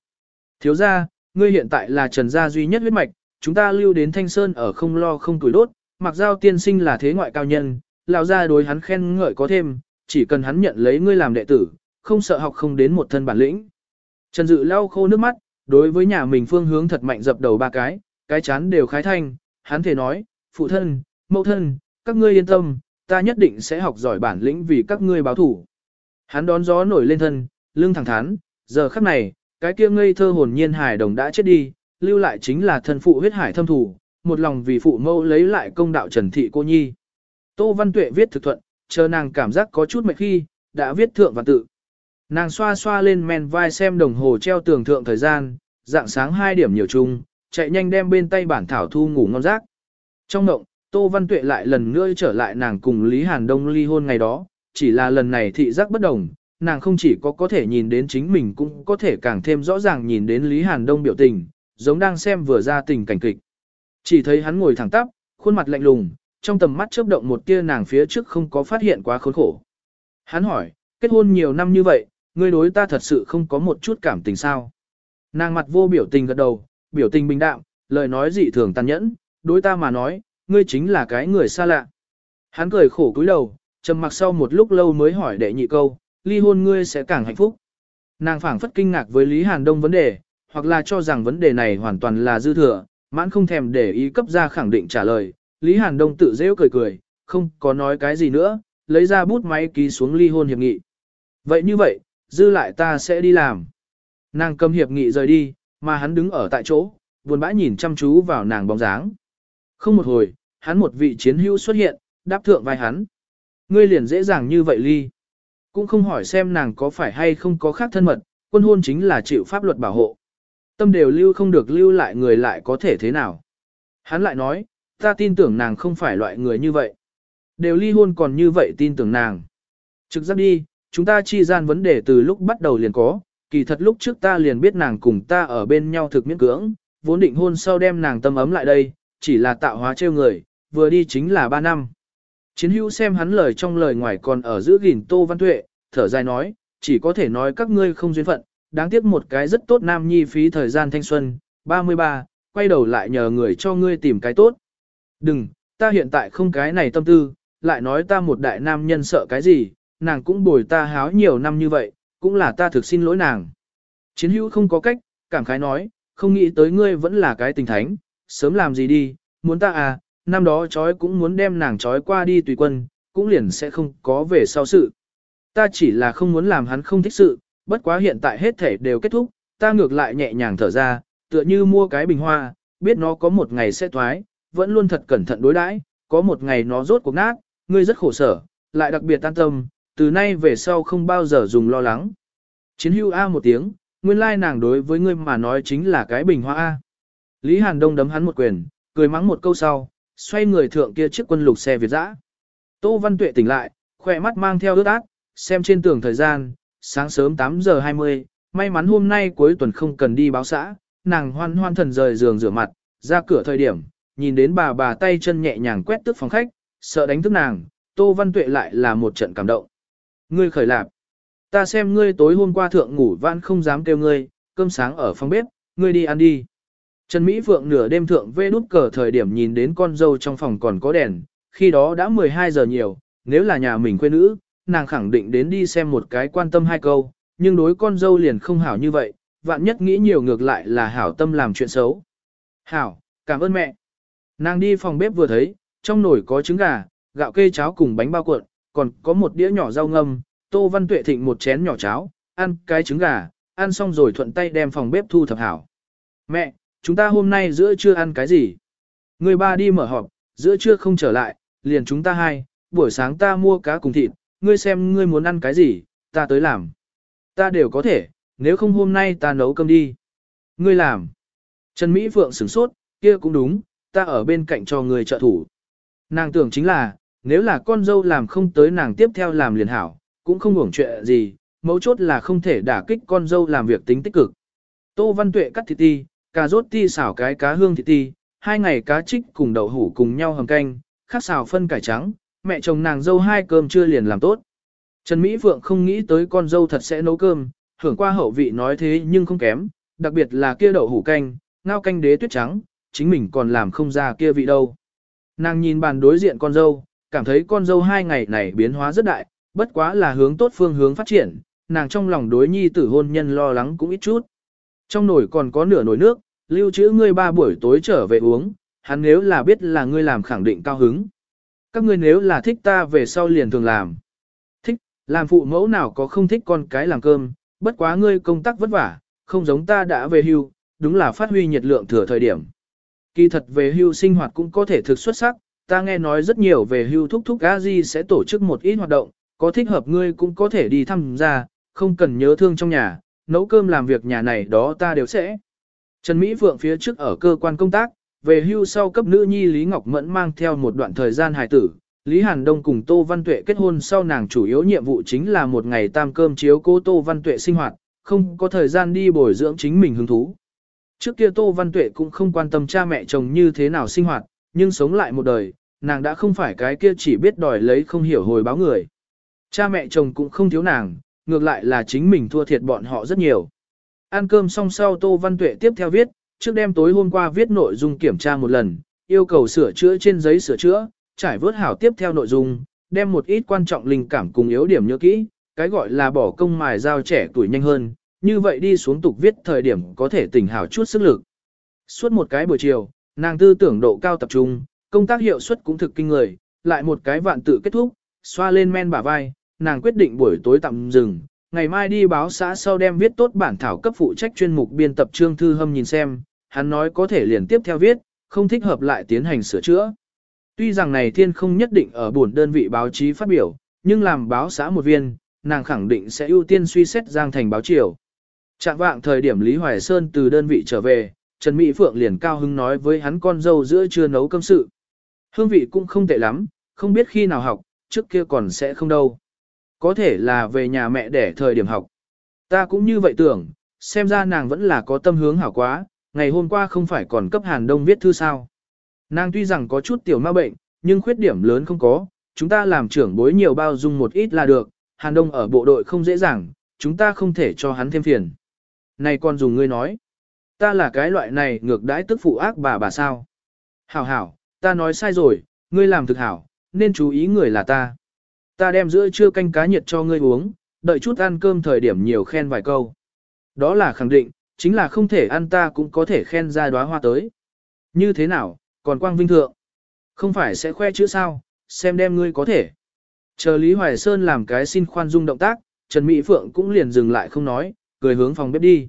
Thiếu gia, ngươi hiện tại là Trần gia duy nhất huyết mạch, chúng ta lưu đến Thanh Sơn ở không lo không tuổi đốt, mặc giao tiên sinh là thế ngoại cao nhân, lão gia đối hắn khen ngợi có thêm, chỉ cần hắn nhận lấy ngươi làm đệ tử, không sợ học không đến một thân bản lĩnh. Trần Dự lau khô nước mắt, đối với nhà mình phương hướng thật mạnh dập đầu ba cái, cái chán đều khái thanh, hắn thể nói, phụ thân, mẫu thân, các ngươi yên tâm, ta nhất định sẽ học giỏi bản lĩnh vì các ngươi báo thủ. Hắn đón gió nổi lên thân, lưng thẳng thắn, giờ khắc này, cái kia ngây thơ hồn nhiên hài đồng đã chết đi, lưu lại chính là thân phụ huyết hải thâm thủ, một lòng vì phụ mẫu lấy lại công đạo Trần Thị cô nhi. Tô Văn Tuệ viết thực thuận, chờ nàng cảm giác có chút mệt khi, đã viết thượng và tự. Nàng xoa xoa lên men vai xem đồng hồ treo tường thượng thời gian, dạng sáng 2 điểm nhiều chung, chạy nhanh đem bên tay bản thảo thu ngủ ngon giấc. Trong động, Tô Văn Tuệ lại lần nữa trở lại nàng cùng Lý Hàn Đông ly hôn ngày đó, chỉ là lần này thị giác bất đồng, nàng không chỉ có có thể nhìn đến chính mình cũng có thể càng thêm rõ ràng nhìn đến Lý Hàn Đông biểu tình, giống đang xem vừa ra tình cảnh kịch. Chỉ thấy hắn ngồi thẳng tắp, khuôn mặt lạnh lùng, trong tầm mắt chớp động một tia nàng phía trước không có phát hiện quá khốn khổ. Hắn hỏi, kết hôn nhiều năm như vậy, ngươi đối ta thật sự không có một chút cảm tình sao? Nàng mặt vô biểu tình gật đầu, biểu tình bình đạm, lời nói dị thường tàn nhẫn, đối ta mà nói, ngươi chính là cái người xa lạ. Hắn cười khổ cúi đầu, trầm mặc sau một lúc lâu mới hỏi đệ nhị câu, ly hôn ngươi sẽ càng hạnh phúc. Nàng phảng phất kinh ngạc với Lý Hàn Đông vấn đề, hoặc là cho rằng vấn đề này hoàn toàn là dư thừa, mãn không thèm để ý cấp ra khẳng định trả lời. Lý Hàn Đông tự dễ cười cười, không có nói cái gì nữa, lấy ra bút máy ký xuống ly hôn hiệp nghị. Vậy như vậy, dư lại ta sẽ đi làm. Nàng cầm hiệp nghị rời đi, mà hắn đứng ở tại chỗ, buồn bã nhìn chăm chú vào nàng bóng dáng. Không một hồi, hắn một vị chiến hữu xuất hiện, đáp thượng vai hắn. Ngươi liền dễ dàng như vậy ly. Cũng không hỏi xem nàng có phải hay không có khác thân mật, quân hôn chính là chịu pháp luật bảo hộ. Tâm đều lưu không được lưu lại người lại có thể thế nào. Hắn lại nói, ta tin tưởng nàng không phải loại người như vậy. Đều ly hôn còn như vậy tin tưởng nàng. Trực giác đi, chúng ta chi gian vấn đề từ lúc bắt đầu liền có, kỳ thật lúc trước ta liền biết nàng cùng ta ở bên nhau thực miễn cưỡng, vốn định hôn sau đem nàng tâm ấm lại đây, chỉ là tạo hóa trêu người, vừa đi chính là 3 năm. Chiến hữu xem hắn lời trong lời ngoài còn ở giữa gìn Tô Văn Tuệ, thở dài nói, chỉ có thể nói các ngươi không duyên phận, đáng tiếc một cái rất tốt nam nhi phí thời gian thanh xuân, 33, quay đầu lại nhờ người cho ngươi tìm cái tốt. Đừng, ta hiện tại không cái này tâm tư, lại nói ta một đại nam nhân sợ cái gì, nàng cũng bồi ta háo nhiều năm như vậy, cũng là ta thực xin lỗi nàng. Chiến hữu không có cách, cảm khái nói, không nghĩ tới ngươi vẫn là cái tình thánh, sớm làm gì đi, muốn ta à, năm đó trói cũng muốn đem nàng trói qua đi tùy quân, cũng liền sẽ không có về sau sự. Ta chỉ là không muốn làm hắn không thích sự, bất quá hiện tại hết thể đều kết thúc, ta ngược lại nhẹ nhàng thở ra, tựa như mua cái bình hoa, biết nó có một ngày sẽ thoái, vẫn luôn thật cẩn thận đối đãi, có một ngày nó rốt cuộc nát, ngươi rất khổ sở, lại đặc biệt tan tâm, từ nay về sau không bao giờ dùng lo lắng. Chiến hưu A một tiếng, nguyên lai nàng đối với ngươi mà nói chính là cái bình hoa A. Lý Hàn Đông đấm hắn một quyền, cười mắng một câu sau, xoay người thượng kia chiếc quân lục xe Việt dã. Tô Văn Tuệ tỉnh lại, khỏe mắt mang theo ướt át, xem trên tường thời gian, sáng sớm 8 giờ 20, may mắn hôm nay cuối tuần không cần đi báo xã, nàng hoan hoan thần rời giường rửa mặt, ra cửa thời điểm, nhìn đến bà bà tay chân nhẹ nhàng quét tước phòng khách, sợ đánh thức nàng, Tô Văn Tuệ lại là một trận cảm động. Ngươi khởi lạp. Ta xem ngươi tối hôm qua thượng ngủ vãn không dám kêu ngươi, cơm sáng ở phòng bếp, ngươi đi ăn đi. Trần Mỹ Phượng nửa đêm thượng vê nút cờ thời điểm nhìn đến con dâu trong phòng còn có đèn, khi đó đã 12 giờ nhiều, nếu là nhà mình quê nữ, nàng khẳng định đến đi xem một cái quan tâm hai câu, nhưng đối con dâu liền không hảo như vậy, vạn nhất nghĩ nhiều ngược lại là hảo tâm làm chuyện xấu. Hảo, cảm ơn mẹ. Nàng đi phòng bếp vừa thấy, trong nồi có trứng gà, gạo kê cháo cùng bánh bao cuộn, còn có một đĩa nhỏ rau ngâm, Tô Văn Tuệ thịnh một chén nhỏ cháo, ăn cái trứng gà, ăn xong rồi thuận tay đem phòng bếp thu thập hảo. Mẹ, chúng ta hôm nay giữa trưa ăn cái gì? Người ba đi mở họp, giữa trưa không trở lại, liền chúng ta hai, buổi sáng ta mua cá cùng thịt, ngươi xem ngươi muốn ăn cái gì, ta tới làm. Ta đều có thể, nếu không hôm nay ta nấu cơm đi. Ngươi làm. Trần Mỹ Phượng sửng sốt, kia cũng đúng, ta ở bên cạnh cho người trợ thủ. Nàng tưởng chính là, nếu là con dâu làm không tới nàng tiếp theo làm liền hảo, cũng không hưởng chuyện gì, mấu chốt là không thể đả kích con dâu làm việc tính tích cực. Tô Văn Tuệ cắt thịt ti, cà rốt ti xảo cái cá hương thịt ti, hai ngày cá trích cùng đậu hủ cùng nhau hầm canh, khác xào phân cải trắng, mẹ chồng nàng dâu hai cơm chưa liền làm tốt. Trần Mỹ Phượng không nghĩ tới con dâu thật sẽ nấu cơm, hưởng qua hậu vị nói thế nhưng không kém, đặc biệt là kia đậu hủ canh, ngao canh đế tuyết trắng, chính mình còn làm không ra kia vị đâu. Nàng nhìn bàn đối diện con dâu, cảm thấy con dâu hai ngày này biến hóa rất đại, bất quá là hướng tốt phương hướng phát triển, nàng trong lòng đối nhi tử hôn nhân lo lắng cũng ít chút. Trong nồi còn có nửa nồi nước, lưu trữ ngươi ba buổi tối trở về uống, hắn nếu là biết là ngươi làm khẳng định cao hứng. Các ngươi nếu là thích ta về sau liền thường làm. Thích, làm phụ mẫu nào có không thích con cái làm cơm, bất quá ngươi công tác vất vả, không giống ta đã về hưu, đúng là phát huy nhiệt lượng thừa thời điểm. Kỳ thật về hưu sinh hoạt cũng có thể thực xuất sắc, ta nghe nói rất nhiều về hưu thúc thúc a di sẽ tổ chức một ít hoạt động, có thích hợp ngươi cũng có thể đi thăm ra, không cần nhớ thương trong nhà, nấu cơm làm việc nhà này đó ta đều sẽ. Trần Mỹ Phượng phía trước ở cơ quan công tác, về hưu sau cấp nữ nhi Lý Ngọc Mẫn mang theo một đoạn thời gian hài tử. Lý Hàn Đông cùng Tô Văn Tuệ kết hôn sau nàng chủ yếu nhiệm vụ chính là một ngày tam cơm chiếu cố Tô Văn Tuệ sinh hoạt, không có thời gian đi bồi dưỡng chính mình hứng thú. Trước kia Tô Văn Tuệ cũng không quan tâm cha mẹ chồng như thế nào sinh hoạt, nhưng sống lại một đời, nàng đã không phải cái kia chỉ biết đòi lấy không hiểu hồi báo người. Cha mẹ chồng cũng không thiếu nàng, ngược lại là chính mình thua thiệt bọn họ rất nhiều. Ăn cơm xong sau Tô Văn Tuệ tiếp theo viết, trước đêm tối hôm qua viết nội dung kiểm tra một lần, yêu cầu sửa chữa trên giấy sửa chữa, trải vớt hảo tiếp theo nội dung, đem một ít quan trọng linh cảm cùng yếu điểm nhớ kỹ, cái gọi là bỏ công mài dao trẻ tuổi nhanh hơn, như vậy đi xuống tục viết thời điểm có thể tỉnh hảo chút sức lực. Suốt một cái buổi chiều, nàng tư tưởng độ cao tập trung, công tác hiệu suất cũng thực kinh người, lại một cái vạn tự kết thúc, xoa lên men bả vai, nàng quyết định buổi tối tạm dừng, ngày mai đi báo xã sau đem viết tốt bản thảo cấp phụ trách chuyên mục biên tập trương thư hâm nhìn xem, hắn nói có thể liền tiếp theo viết, không thích hợp lại tiến hành sửa chữa. Tuy rằng này thiên không nhất định ở buồn đơn vị báo chí phát biểu, nhưng làm báo xã một viên, nàng khẳng định sẽ ưu tiên suy xét Giang Thành báo chiều. Trạng vạng thời điểm Lý Hoài Sơn từ đơn vị trở về, Trần Mỹ Phượng liền cao hứng nói với hắn con dâu giữa chưa nấu cơm sự. Hương vị cũng không tệ lắm, không biết khi nào học, trước kia còn sẽ không đâu. Có thể là về nhà mẹ để thời điểm học. Ta cũng như vậy tưởng, xem ra nàng vẫn là có tâm hướng hảo quá, ngày hôm qua không phải còn cấp Hàn Đông viết thư sao. Nàng tuy rằng có chút tiểu ma bệnh, nhưng khuyết điểm lớn không có, chúng ta làm trưởng bối nhiều bao dung một ít là được, Hàn Đông ở bộ đội không dễ dàng, chúng ta không thể cho hắn thêm phiền. Này con dùng ngươi nói, ta là cái loại này ngược đãi tức phụ ác bà bà sao. Hảo hảo, ta nói sai rồi, ngươi làm thực hảo, nên chú ý người là ta. Ta đem giữa trưa canh cá nhiệt cho ngươi uống, đợi chút ăn cơm thời điểm nhiều khen vài câu. Đó là khẳng định, chính là không thể ăn ta cũng có thể khen ra đóa hoa tới. Như thế nào, còn quang vinh thượng. Không phải sẽ khoe chữ sao, xem đem ngươi có thể. Chờ Lý Hoài Sơn làm cái xin khoan dung động tác, Trần Mỹ Phượng cũng liền dừng lại không nói, cười hướng phòng bếp đi.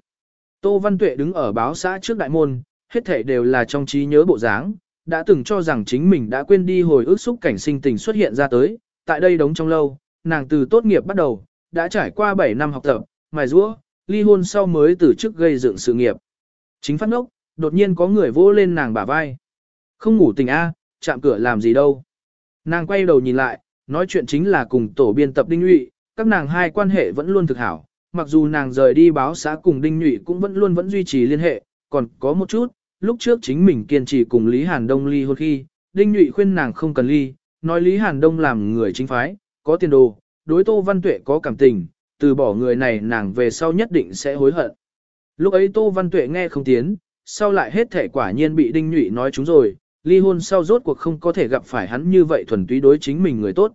Tô Văn Tuệ đứng ở báo xã trước đại môn, hết thảy đều là trong trí nhớ bộ dáng, đã từng cho rằng chính mình đã quên đi hồi ức xúc cảnh sinh tình xuất hiện ra tới, tại đây đóng trong lâu, nàng từ tốt nghiệp bắt đầu, đã trải qua 7 năm học tập, mài rũa, ly hôn sau mới từ chức gây dựng sự nghiệp. Chính phát ngốc, đột nhiên có người vỗ lên nàng bả vai. Không ngủ tình A, chạm cửa làm gì đâu. Nàng quay đầu nhìn lại, nói chuyện chính là cùng tổ biên tập Đinh Nhụy, các nàng hai quan hệ vẫn luôn thực hảo. Mặc dù nàng rời đi báo xã cùng Đinh Nhụy cũng vẫn luôn vẫn duy trì liên hệ, còn có một chút, lúc trước chính mình kiên trì cùng Lý Hàn Đông ly hôn khi, Đinh Nhụy khuyên nàng không cần ly, nói Lý Hàn Đông làm người chính phái, có tiền đồ, đối Tô Văn Tuệ có cảm tình, từ bỏ người này nàng về sau nhất định sẽ hối hận. Lúc ấy Tô Văn Tuệ nghe không tiến, sau lại hết thể quả nhiên bị Đinh Nhụy nói chúng rồi, ly hôn sau rốt cuộc không có thể gặp phải hắn như vậy thuần túy đối chính mình người tốt.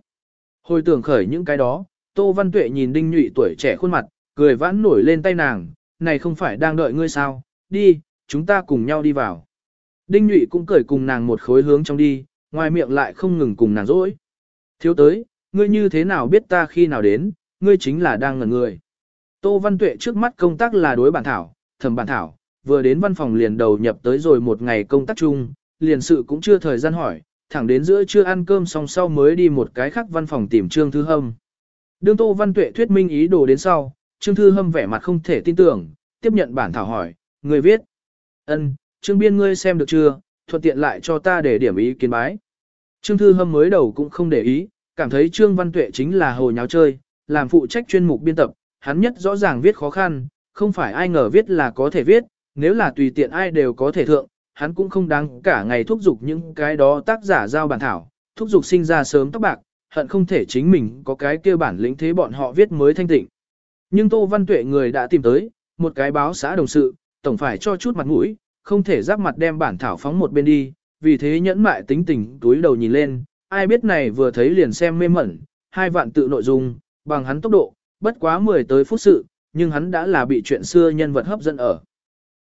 Hồi tưởng khởi những cái đó, Tô Văn Tuệ nhìn Đinh Nhụy tuổi trẻ khuôn mặt, cười vãn nổi lên tay nàng, này không phải đang đợi ngươi sao, đi, chúng ta cùng nhau đi vào. Đinh Nhụy cũng cười cùng nàng một khối hướng trong đi, ngoài miệng lại không ngừng cùng nàng dỗi. Thiếu tới, ngươi như thế nào biết ta khi nào đến, ngươi chính là đang ngẩn người. Tô Văn Tuệ trước mắt công tác là đối bản thảo, thẩm bản thảo, vừa đến văn phòng liền đầu nhập tới rồi một ngày công tác chung, liền sự cũng chưa thời gian hỏi, thẳng đến giữa trưa ăn cơm xong sau mới đi một cái khác văn phòng tìm Trương Thư Hâm. Đương Tô Văn Tuệ thuyết minh ý đồ đến sau, Trương Thư Hâm vẻ mặt không thể tin tưởng, tiếp nhận bản thảo hỏi, người viết. ân Trương Biên ngươi xem được chưa, thuận tiện lại cho ta để điểm ý kiến bái. Trương Thư Hâm mới đầu cũng không để ý, cảm thấy Trương Văn Tuệ chính là hồ nháo chơi, làm phụ trách chuyên mục biên tập, hắn nhất rõ ràng viết khó khăn, không phải ai ngờ viết là có thể viết, nếu là tùy tiện ai đều có thể thượng, hắn cũng không đáng cả ngày thúc giục những cái đó tác giả giao bản thảo, thúc giục sinh ra sớm tóc bạc, hận không thể chính mình có cái kia bản lĩnh thế bọn họ viết mới thanh tịnh. Nhưng Tô Văn Tuệ người đã tìm tới, một cái báo xã đồng sự, tổng phải cho chút mặt mũi, không thể giáp mặt đem bản thảo phóng một bên đi, vì thế nhẫn mại tính tình túi đầu nhìn lên, ai biết này vừa thấy liền xem mê mẩn, hai vạn tự nội dung, bằng hắn tốc độ, bất quá 10 tới phút sự, nhưng hắn đã là bị chuyện xưa nhân vật hấp dẫn ở.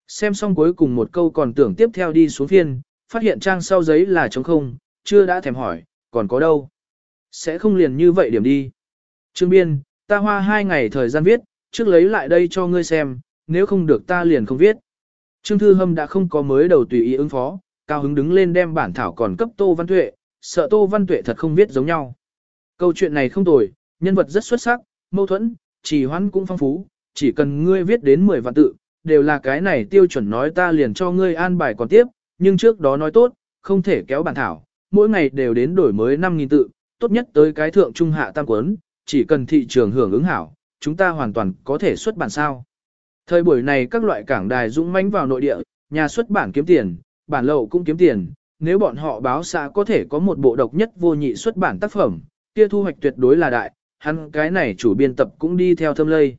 Xem xong cuối cùng một câu còn tưởng tiếp theo đi xuống phiên, phát hiện trang sau giấy là trống không, chưa đã thèm hỏi, còn có đâu. Sẽ không liền như vậy điểm đi. Trương Biên, ta hoa hai ngày thời gian viết, trước lấy lại đây cho ngươi xem, nếu không được ta liền không viết. Trương Thư Hâm đã không có mới đầu tùy ý ứng phó, cao hứng đứng lên đem bản thảo còn cấp Tô Văn Tuệ, sợ Tô Văn Tuệ thật không biết giống nhau. Câu chuyện này không tồi, nhân vật rất xuất sắc, mâu thuẫn, chỉ hoãn cũng phong phú, chỉ cần ngươi viết đến 10 vạn tự, đều là cái này tiêu chuẩn nói ta liền cho ngươi an bài còn tiếp, nhưng trước đó nói tốt, không thể kéo bản thảo, mỗi ngày đều đến đổi mới 5.000 tự, tốt nhất tới cái thượng trung hạ tam quấn, chỉ cần thị trường hưởng ứng hảo, chúng ta hoàn toàn có thể xuất bản sao. Thời buổi này các loại cảng đài dũng mãnh vào nội địa, nhà xuất bản kiếm tiền, bản lậu cũng kiếm tiền, nếu bọn họ báo xã có thể có một bộ độc nhất vô nhị xuất bản tác phẩm, kia thu hoạch tuyệt đối là đại, hắn cái này chủ biên tập cũng đi theo thâm lây.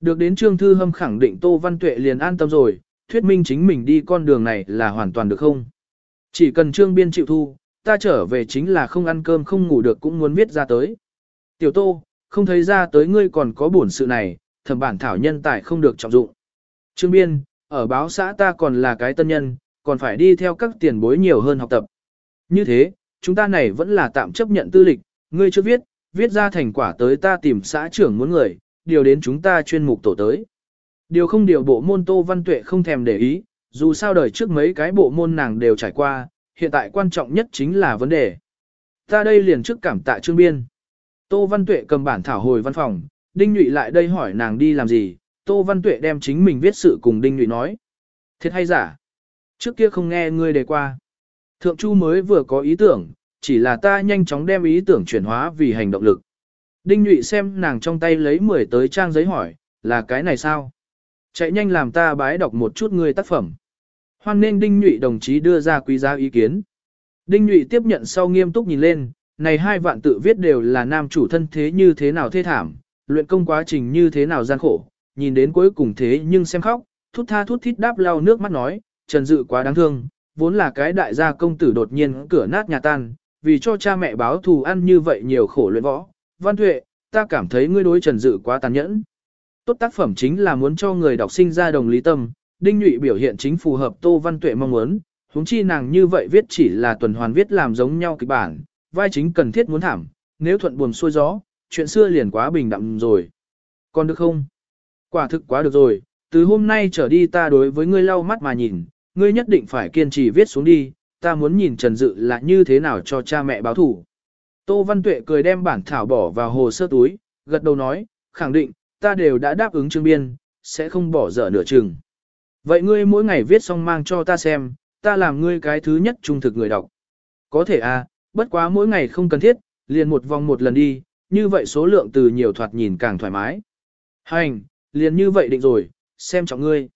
Được đến Trương Thư Hâm khẳng định Tô Văn Tuệ liền an tâm rồi, thuyết minh chính mình đi con đường này là hoàn toàn được không? Chỉ cần Trương Biên chịu thu, ta trở về chính là không ăn cơm không ngủ được cũng muốn viết ra tới. Tiểu Tô, không thấy ra tới ngươi còn có bổn sự này, thẩm bản thảo nhân tài không được trọng dụng. Trương Biên, ở báo xã ta còn là cái tân nhân, còn phải đi theo các tiền bối nhiều hơn học tập. Như thế, chúng ta này vẫn là tạm chấp nhận tư lịch, ngươi chưa viết, viết ra thành quả tới ta tìm xã trưởng muốn người, điều đến chúng ta chuyên mục tổ tới. Điều không điều bộ môn Tô Văn Tuệ không thèm để ý, dù sao đời trước mấy cái bộ môn nàng đều trải qua, hiện tại quan trọng nhất chính là vấn đề. Ta đây liền trước cảm tạ Trương Biên. Tô Văn Tuệ cầm bản thảo hồi văn phòng, Đinh Nhụy lại đây hỏi nàng đi làm gì, Tô Văn Tuệ đem chính mình viết sự cùng Đinh Nhụy nói. Thiệt hay giả? Trước kia không nghe ngươi đề qua. Thượng Chu mới vừa có ý tưởng, chỉ là ta nhanh chóng đem ý tưởng chuyển hóa vì hành động lực. Đinh Nhụy xem nàng trong tay lấy 10 tới trang giấy hỏi, là cái này sao? Chạy nhanh làm ta bái đọc một chút ngươi tác phẩm. Hoan nên Đinh Nhụy đồng chí đưa ra quý giá ý kiến. Đinh Nhụy tiếp nhận sau nghiêm túc nhìn lên, này hai vạn tự viết đều là nam chủ thân thế như thế nào thê thảm, luyện công quá trình như thế nào gian khổ, nhìn đến cuối cùng thế nhưng xem khóc, thút tha thút thít đáp lau nước mắt nói, Trần Dự quá đáng thương, vốn là cái đại gia công tử đột nhiên cửa nát nhà tan, vì cho cha mẹ báo thù ăn như vậy nhiều khổ luyện võ. Văn Thuệ, ta cảm thấy ngươi đối Trần Dự quá tàn nhẫn. Tốt tác phẩm chính là muốn cho người đọc sinh ra đồng lý tâm, Đinh Nhụy biểu hiện chính phù hợp Tô Văn Tuệ mong muốn, huống chi nàng như vậy viết chỉ là tuần hoàn viết làm giống nhau kịch bản, vai chính cần thiết muốn thảm, nếu thuận buồm xuôi gió, chuyện xưa liền quá bình đạm rồi. Còn được không? Quả thực quá được rồi, từ hôm nay trở đi ta đối với ngươi lau mắt mà nhìn, ngươi nhất định phải kiên trì viết xuống đi, ta muốn nhìn Trần Dự là như thế nào cho cha mẹ báo thủ. Tô Văn Tuệ cười đem bản thảo bỏ vào hồ sơ túi, gật đầu nói, khẳng định, ta đều đã đáp ứng trương biên, sẽ không bỏ dở nửa chừng. Vậy ngươi mỗi ngày viết xong mang cho ta xem, ta làm ngươi cái thứ nhất trung thực người đọc. Có thể à, bất quá mỗi ngày không cần thiết, liền một vòng một lần đi, như vậy số lượng từ nhiều thoạt nhìn càng thoải mái. Hành, liền như vậy định rồi, xem trọng ngươi.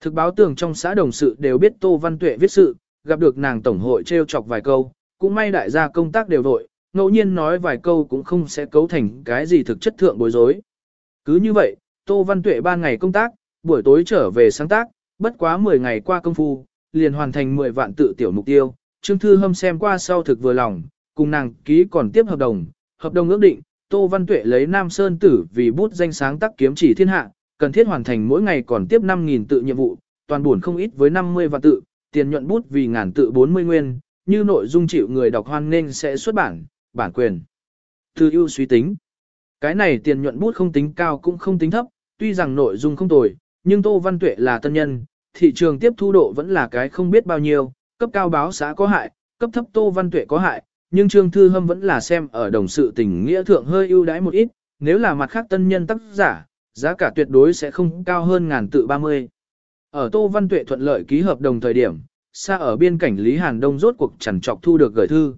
Thực báo tường trong xã đồng sự đều biết Tô Văn Tuệ viết sự, gặp được nàng tổng hội treo chọc vài câu, cũng may đại gia công tác đều vội, ngẫu nhiên nói vài câu cũng không sẽ cấu thành cái gì thực chất thượng bối rối. Cứ như vậy, Tô Văn Tuệ ban ngày công tác, buổi tối trở về sáng tác, bất quá 10 ngày qua công phu, liền hoàn thành 10 vạn tự tiểu mục tiêu. Trương Thư Hâm xem qua sau thực vừa lòng, cùng nàng ký còn tiếp hợp đồng, hợp đồng ước định, Tô Văn Tuệ lấy Nam Sơn Tử vì bút danh sáng tác kiếm chỉ thiên hạ, cần thiết hoàn thành mỗi ngày còn tiếp 5.000 tự nhiệm vụ, toàn buồn không ít với 50 vạn tự, tiền nhuận bút vì ngàn tự 40 nguyên, như nội dung chịu người đọc hoan nên sẽ xuất bản, bản quyền. Thư ưu suy tính. Cái này tiền nhuận bút không tính cao cũng không tính thấp, tuy rằng nội dung không tồi, nhưng Tô Văn Tuệ là tân nhân, thị trường tiếp thu độ vẫn là cái không biết bao nhiêu, cấp cao báo xã có hại, cấp thấp Tô Văn Tuệ có hại, nhưng Trương Thư Hâm vẫn là xem ở đồng sự tình nghĩa thượng hơi ưu đãi một ít, nếu là mặt khác tân nhân tác giả, giá cả tuyệt đối sẽ không cao hơn ngàn tự 30. Ở Tô Văn Tuệ thuận lợi ký hợp đồng thời điểm, xa ở biên cảnh Lý Hàn Đông rốt cuộc chẳng trọc thu được gửi thư.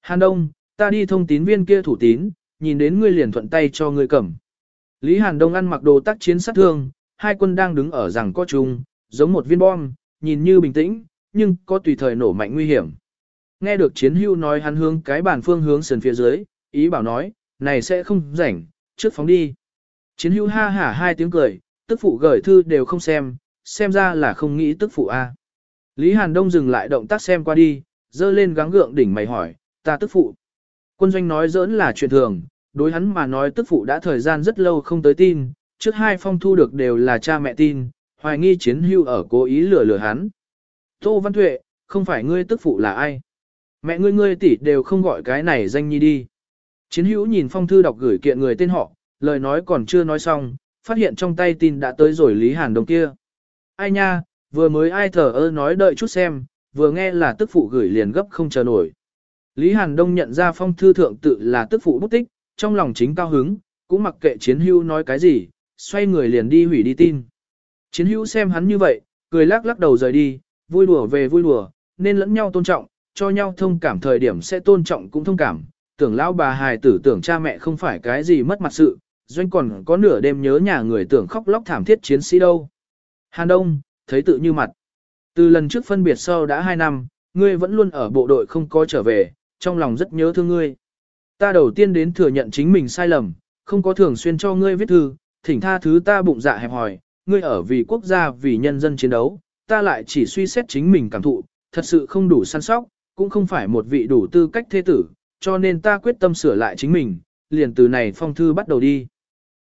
Hàn Đông, ta đi thông tín viên kia thủ tín, nhìn đến ngươi liền thuận tay cho ngươi cầm. Lý Hàn Đông ăn mặc đồ tác chiến sát thương, hai quân đang đứng ở rằng có chung, giống một viên bom, nhìn như bình tĩnh, nhưng có tùy thời nổ mạnh nguy hiểm. Nghe được chiến hưu nói hắn hướng cái bản phương hướng sườn phía dưới, ý bảo nói, này sẽ không rảnh, trước phóng đi. Chiến hưu ha hả hai tiếng cười, tức phụ gửi thư đều không xem, xem ra là không nghĩ tức phụ a. Lý Hàn Đông dừng lại động tác xem qua đi, dơ lên gắng gượng đỉnh mày hỏi, ta tức phụ. Quân doanh nói giỡn là chuyện thường, đối hắn mà nói tức phụ đã thời gian rất lâu không tới tin, trước hai phong thu được đều là cha mẹ tin, hoài nghi chiến hưu ở cố ý lừa lừa hắn. Tô Văn Tuệ, không phải ngươi tức phụ là ai? Mẹ ngươi ngươi tỷ đều không gọi cái này danh nhi đi. Chiến hữu nhìn phong thư đọc gửi kiện người tên họ, lời nói còn chưa nói xong, phát hiện trong tay tin đã tới rồi Lý Hàn Đông kia. Ai nha, vừa mới ai thở ơ nói đợi chút xem, vừa nghe là tức phụ gửi liền gấp không chờ nổi. Lý Hàn Đông nhận ra phong thư thượng tự là tức phụ bút tích, trong lòng chính cao hứng, cũng mặc kệ chiến hữu nói cái gì, xoay người liền đi hủy đi tin. Chiến hữu xem hắn như vậy, cười lắc lắc đầu rời đi, vui đùa về vui đùa, nên lẫn nhau tôn trọng, cho nhau thông cảm thời điểm sẽ tôn trọng cũng thông cảm. Tưởng lão bà hài tử tưởng cha mẹ không phải cái gì mất mặt sự, doanh còn có nửa đêm nhớ nhà người tưởng khóc lóc thảm thiết chiến sĩ đâu. Hàn Đông, thấy tự như mặt. Từ lần trước phân biệt sau đã 2 năm, ngươi vẫn luôn ở bộ đội không có trở về, trong lòng rất nhớ thương ngươi. Ta đầu tiên đến thừa nhận chính mình sai lầm, không có thường xuyên cho ngươi viết thư, thỉnh tha thứ ta bụng dạ hẹp hòi, ngươi ở vì quốc gia vì nhân dân chiến đấu, ta lại chỉ suy xét chính mình cảm thụ, thật sự không đủ săn sóc, cũng không phải một vị đủ tư cách thế tử, cho nên ta quyết tâm sửa lại chính mình, liền từ này phong thư bắt đầu đi.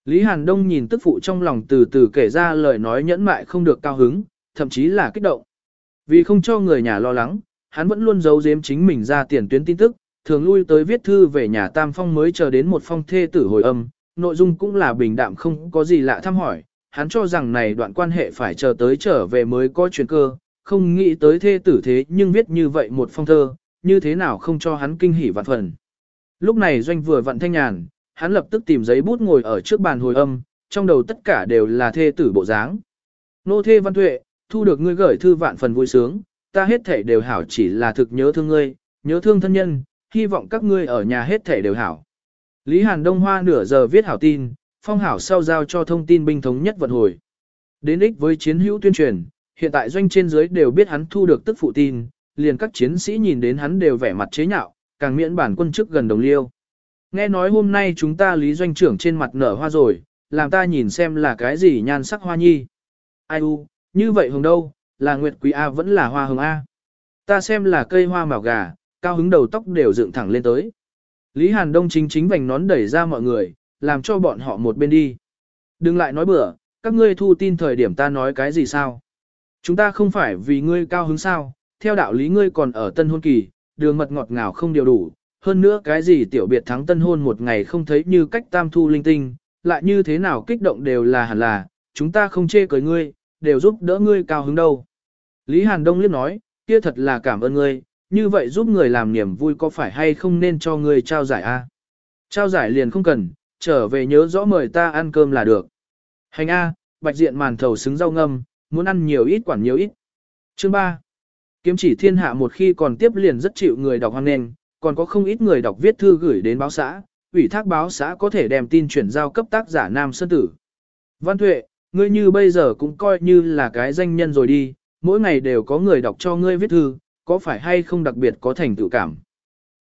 Lý Hàn Đông nhìn tức phụ trong lòng từ từ kể ra lời nói nhẫn mại không được cao hứng, thậm chí là kích động. Vì không cho người nhà lo lắng, hắn vẫn luôn giấu giếm chính mình ra tiền tuyến tin tức, thường lui tới viết thư về nhà Tam Phong mới chờ đến một phong thê tử hồi âm, nội dung cũng là bình đạm không có gì lạ thăm hỏi, hắn cho rằng này đoạn quan hệ phải chờ tới trở về mới có chuyển cơ, không nghĩ tới thê tử thế nhưng viết như vậy một phong thơ, như thế nào không cho hắn kinh hỉ vạn phần. Lúc này doanh vừa vặn thanh nhàn, hắn lập tức tìm giấy bút ngồi ở trước bàn hồi âm, trong đầu tất cả đều là thê tử bộ dáng. Nô thê văn tuệ, thu được ngươi gửi thư vạn phần vui sướng, ta hết thể đều hảo chỉ là thực nhớ thương ngươi, nhớ thương thân nhân, hy vọng các ngươi ở nhà hết thể đều hảo. Lý Hàn Đông Hoa nửa giờ viết hảo tin, phong hảo sau giao cho thông tin binh thống nhất vận hồi. Đến ích với chiến hữu tuyên truyền, hiện tại doanh trên dưới đều biết hắn thu được tức phụ tin, liền các chiến sĩ nhìn đến hắn đều vẻ mặt chế nhạo, càng miễn bản quân chức gần đồng liêu. Nghe nói hôm nay chúng ta lý doanh trưởng trên mặt nở hoa rồi, làm ta nhìn xem là cái gì nhan sắc hoa nhi. Ai u, như vậy hồng đâu, là nguyệt quý A vẫn là hoa hồng A. Ta xem là cây hoa màu gà, cao hứng đầu tóc đều dựng thẳng lên tới. Lý Hàn Đông chính chính vành nón đẩy ra mọi người, làm cho bọn họ một bên đi. Đừng lại nói bừa, các ngươi thu tin thời điểm ta nói cái gì sao. Chúng ta không phải vì ngươi cao hứng sao, theo đạo lý ngươi còn ở tân hôn kỳ, đường mật ngọt ngào không điều đủ, hơn nữa cái gì tiểu biệt thắng tân hôn một ngày không thấy như cách tam thu linh tinh, lại như thế nào kích động đều là hẳn là, chúng ta không chê cười ngươi, đều giúp đỡ ngươi cao hứng đâu. Lý Hàn Đông liếc nói, kia thật là cảm ơn ngươi, như vậy giúp người làm niềm vui có phải hay không nên cho ngươi trao giải a? Trao giải liền không cần, trở về nhớ rõ mời ta ăn cơm là được. Hành A, bạch diện màn thầu xứng rau ngâm, muốn ăn nhiều ít quản nhiều ít. Chương 3. Kiếm chỉ thiên hạ một khi còn tiếp liền rất chịu người đọc hoan nghênh, còn có không ít người đọc viết thư gửi đến báo xã, ủy thác báo xã có thể đem tin chuyển giao cấp tác giả Nam Sơn Tử. Văn Tuệ, ngươi như bây giờ cũng coi như là cái danh nhân rồi đi, mỗi ngày đều có người đọc cho ngươi viết thư, có phải hay không đặc biệt có thành tựu cảm.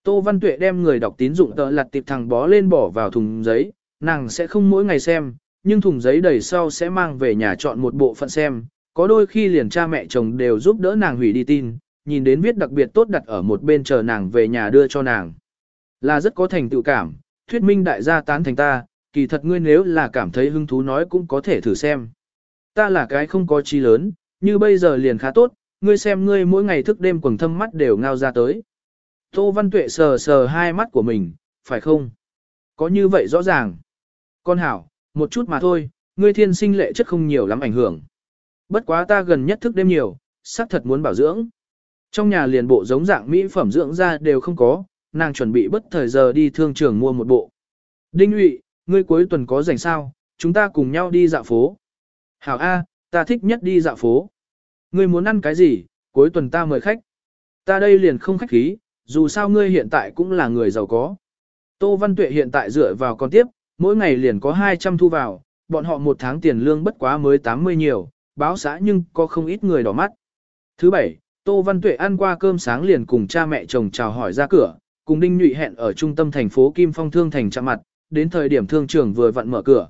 Tô Văn Tuệ đem người đọc tín dụng tờ lặt tiệp thằng bó lên bỏ vào thùng giấy, nàng sẽ không mỗi ngày xem, nhưng thùng giấy đầy sau sẽ mang về nhà chọn một bộ phận xem, có đôi khi liền cha mẹ chồng đều giúp đỡ nàng hủy đi tin, nhìn đến viết đặc biệt tốt đặt ở một bên chờ nàng về nhà đưa cho nàng. Là rất có thành tựu cảm, thuyết minh đại gia tán thành ta, kỳ thật ngươi nếu là cảm thấy hứng thú nói cũng có thể thử xem. Ta là cái không có chi lớn, như bây giờ liền khá tốt, ngươi xem ngươi mỗi ngày thức đêm quầng thâm mắt đều ngao ra tới. Tô Văn Tuệ sờ sờ hai mắt của mình, phải không? Có như vậy rõ ràng. Con hảo, một chút mà thôi, ngươi thiên sinh lệ chất không nhiều lắm ảnh hưởng. Bất quá ta gần nhất thức đêm nhiều, xác thật muốn bảo dưỡng. Trong nhà liền bộ giống dạng mỹ phẩm dưỡng da đều không có, nàng chuẩn bị bất thời giờ đi thương trường mua một bộ. Đinh Uy, ngươi cuối tuần có rảnh sao, chúng ta cùng nhau đi dạo phố. Hảo A, ta thích nhất đi dạo phố. Ngươi muốn ăn cái gì, cuối tuần ta mời khách. Ta đây liền không khách khí, dù sao ngươi hiện tại cũng là người giàu có. Tô Văn Tuệ hiện tại dựa vào con tiếp, mỗi ngày liền có 200 thu vào, bọn họ một tháng tiền lương bất quá mới 80 nhiều, báo xã nhưng có không ít người đỏ mắt. Thứ bảy, Tô Văn Tuệ ăn qua cơm sáng liền cùng cha mẹ chồng chào hỏi ra cửa, cùng Đinh Nhụy hẹn ở trung tâm thành phố Kim Phong Thương thành chạm mặt, đến thời điểm thương trưởng vừa vặn mở cửa.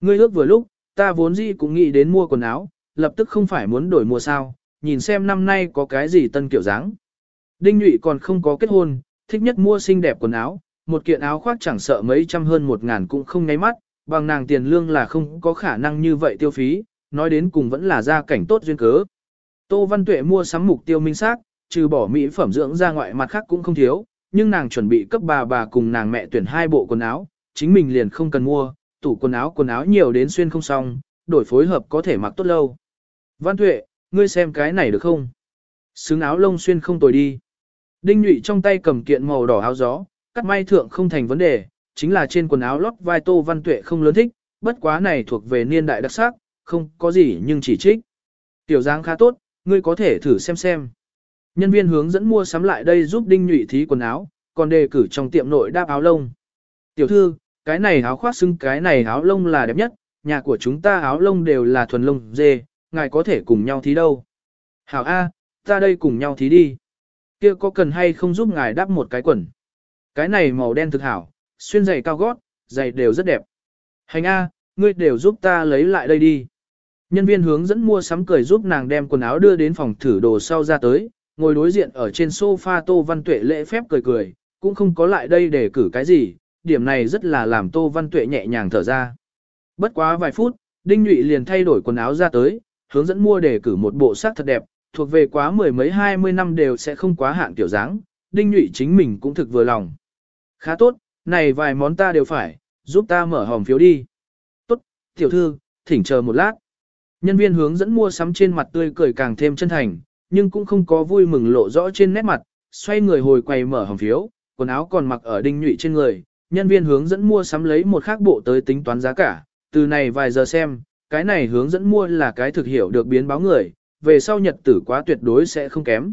Ngươi ước vừa lúc, ta vốn dĩ cũng nghĩ đến mua quần áo, lập tức không phải muốn đổi mua sao, nhìn xem năm nay có cái gì tân kiểu dáng. Đinh Nhụy còn không có kết hôn, thích nhất mua xinh đẹp quần áo, một kiện áo khoác chẳng sợ mấy trăm hơn một ngàn cũng không ngáy mắt, bằng nàng tiền lương là không có khả năng như vậy tiêu phí, nói đến cùng vẫn là gia cảnh tốt duyên cớ. Tô Văn Tuệ mua sắm mục tiêu minh xác, trừ bỏ mỹ phẩm dưỡng ra ngoại mặt khác cũng không thiếu, nhưng nàng chuẩn bị cấp bà bà cùng nàng mẹ tuyển hai bộ quần áo, chính mình liền không cần mua, tủ quần áo quần áo nhiều đến xuyên không xong, đổi phối hợp có thể mặc tốt lâu. Văn Tuệ, ngươi xem cái này được không? Xứng áo lông xuyên không tồi đi. Đinh Nhụy trong tay cầm kiện màu đỏ áo gió, cắt may thượng không thành vấn đề, chính là trên quần áo lót vai Tô Văn Tuệ không lớn thích, bất quá này thuộc về niên đại đặc sắc, không có gì nhưng chỉ trích. Tiểu dáng khá tốt, ngươi có thể thử xem xem. Nhân viên hướng dẫn mua sắm lại đây giúp Đinh Nhụy thí quần áo, còn đề cử trong tiệm nội đáp áo lông. Tiểu thư, cái này áo khoác xưng cái này áo lông là đẹp nhất, nhà của chúng ta áo lông đều là thuần lông dê, ngài có thể cùng nhau thí đâu. Hảo A, ta đây cùng nhau thí đi. Kia có cần hay không giúp ngài đắp một cái quần. Cái này màu đen thực hảo, xuyên giày cao gót, giày đều rất đẹp. Hành A, ngươi đều giúp ta lấy lại đây đi. Nhân viên hướng dẫn mua sắm cười giúp nàng đem quần áo đưa đến phòng thử đồ sau ra tới, ngồi đối diện ở trên sofa Tô Văn Tuệ lễ phép cười cười, cũng không có lại đây để cử cái gì, điểm này rất là làm Tô Văn Tuệ nhẹ nhàng thở ra. Bất quá vài phút, Đinh Nhụy liền thay đổi quần áo ra tới, hướng dẫn mua để cử một bộ sắc thật đẹp, thuộc về quá mười mấy hai mươi năm đều sẽ không quá hạn tiểu dáng, Đinh Nhụy chính mình cũng thực vừa lòng. Khá tốt, này vài món ta đều phải, giúp ta mở hòm phiếu đi. Tốt, tiểu thư, thỉnh chờ một lát. Nhân viên hướng dẫn mua sắm trên mặt tươi cười càng thêm chân thành, nhưng cũng không có vui mừng lộ rõ trên nét mặt, xoay người hồi quay mở hòm phiếu, quần áo còn mặc ở đinh nhụy trên người, nhân viên hướng dẫn mua sắm lấy một khác bộ tới tính toán giá cả, từ này vài giờ xem, cái này hướng dẫn mua là cái thực hiểu được biến báo người, về sau nhật tử quá tuyệt đối sẽ không kém.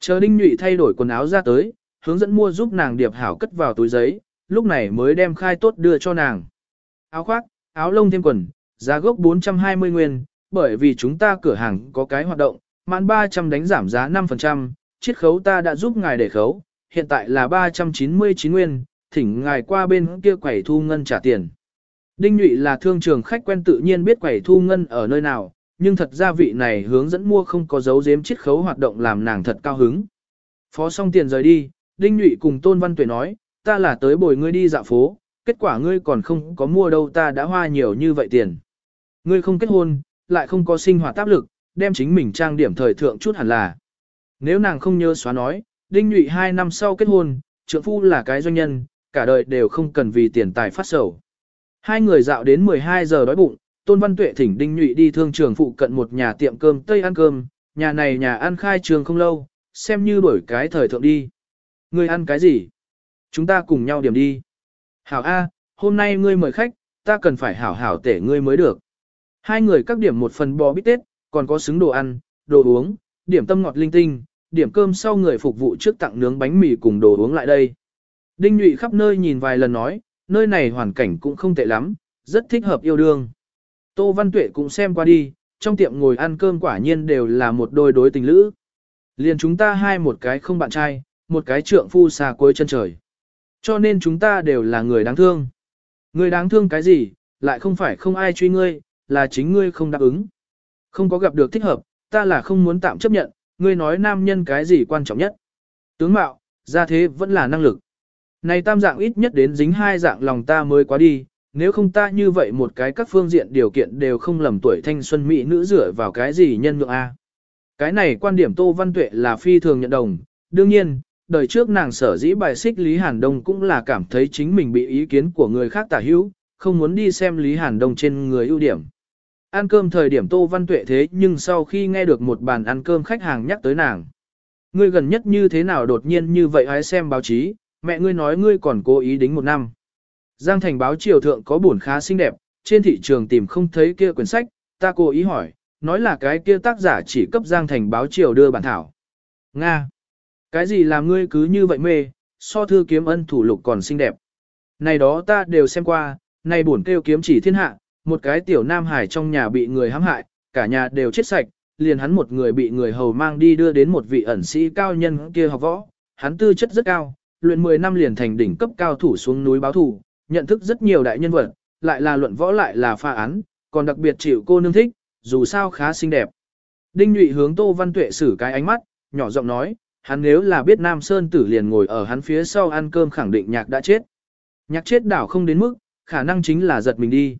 Chờ đinh nhụy thay đổi quần áo ra tới, hướng dẫn mua giúp nàng điệp hảo cất vào túi giấy, lúc này mới đem khai tốt đưa cho nàng. Áo khoác, áo lông thêm quần, giá gốc 420 nguyên, bởi vì chúng ta cửa hàng có cái hoạt động, mãn 300 đánh giảm giá 5%, chiết khấu ta đã giúp ngài để khấu, hiện tại là 399 nguyên, thỉnh ngài qua bên kia quẩy thu ngân trả tiền. Đinh Nhụy là thương trường khách quen tự nhiên biết quẩy thu ngân ở nơi nào, nhưng thật ra vị này hướng dẫn mua không có dấu giếm chiết khấu hoạt động làm nàng thật cao hứng. Phó xong tiền rời đi, Đinh Nhụy cùng Tôn Văn Tuệ nói, ta là tới bồi ngươi đi dạo phố, kết quả ngươi còn không có mua đâu ta đã hoa nhiều như vậy tiền. Ngươi không kết hôn, lại không có sinh hoạt áp lực, đem chính mình trang điểm thời thượng chút hẳn là. Nếu nàng không nhớ xóa nói, Đinh Nhụy hai năm sau kết hôn, trượng phu là cái doanh nhân, cả đời đều không cần vì tiền tài phát sầu. Hai người dạo đến 12 giờ đói bụng, Tôn Văn Tuệ thỉnh Đinh Nhụy đi thương trường phụ cận một nhà tiệm cơm Tây ăn cơm, nhà này nhà ăn khai trường không lâu, xem như đổi cái thời thượng đi. Ngươi ăn cái gì? Chúng ta cùng nhau điểm đi. Hảo A, hôm nay ngươi mời khách, ta cần phải hảo hảo tể ngươi mới được. Hai người các điểm một phần bò bít tết, còn có xứng đồ ăn, đồ uống, điểm tâm ngọt linh tinh, điểm cơm sau người phục vụ trước tặng nướng bánh mì cùng đồ uống lại đây. Đinh Nhụy khắp nơi nhìn vài lần nói, nơi này hoàn cảnh cũng không tệ lắm, rất thích hợp yêu đương. Tô Văn Tuệ cũng xem qua đi, trong tiệm ngồi ăn cơm quả nhiên đều là một đôi đối tình lữ. Liền chúng ta hai một cái không bạn trai, một cái trượng phu xa cuối chân trời. Cho nên chúng ta đều là người đáng thương. Người đáng thương cái gì, lại không phải không ai truy ngươi, là chính ngươi không đáp ứng. Không có gặp được thích hợp, ta là không muốn tạm chấp nhận, ngươi nói nam nhân cái gì quan trọng nhất. Tướng mạo, ra thế vẫn là năng lực. Này tam dạng ít nhất đến dính hai dạng lòng ta mới quá đi, nếu không ta như vậy một cái các phương diện điều kiện đều không lầm tuổi thanh xuân mỹ nữ dựa vào cái gì nhân nhượng A. Cái này quan điểm Tô Văn Tuệ là phi thường nhận đồng, đương nhiên, đời trước nàng sở dĩ bài xích Lý Hàn Đông cũng là cảm thấy chính mình bị ý kiến của người khác tả hữu, không muốn đi xem Lý Hàn Đông trên người ưu điểm. Ăn cơm thời điểm Tô Văn Tuệ thế nhưng sau khi nghe được một bàn ăn cơm khách hàng nhắc tới nàng. Ngươi gần nhất như thế nào đột nhiên như vậy hãy xem báo chí, mẹ ngươi nói ngươi còn cố ý đính một năm. Giang thành báo triều thượng có buồn khá xinh đẹp, trên thị trường tìm không thấy kia quyển sách, ta cố ý hỏi, nói là cái kia tác giả chỉ cấp Giang thành báo triều đưa bản thảo. Nga! Cái gì làm ngươi cứ như vậy mê, so thư kiếm ân thủ lục còn xinh đẹp. Này đó ta đều xem qua, này buồn kêu kiếm chỉ thiên hạ, một cái tiểu nam hải trong nhà bị người hãm hại, cả nhà đều chết sạch, liền hắn một người bị người hầu mang đi đưa đến một vị ẩn sĩ cao nhân kia học võ, hắn tư chất rất cao, luyện 10 năm liền thành đỉnh cấp cao thủ xuống núi báo thủ, nhận thức rất nhiều đại nhân vật, lại là luận võ lại là pha án, còn đặc biệt chịu cô nương thích, dù sao khá xinh đẹp. Đinh Nhụy hướng Tô Văn Tuệ xử cái ánh mắt, nhỏ giọng nói, hắn nếu là biết Nam Sơn tử liền ngồi ở hắn phía sau ăn cơm khẳng định nhạc đã chết. Nhạc chết đảo không đến mức, khả năng chính là giật mình đi.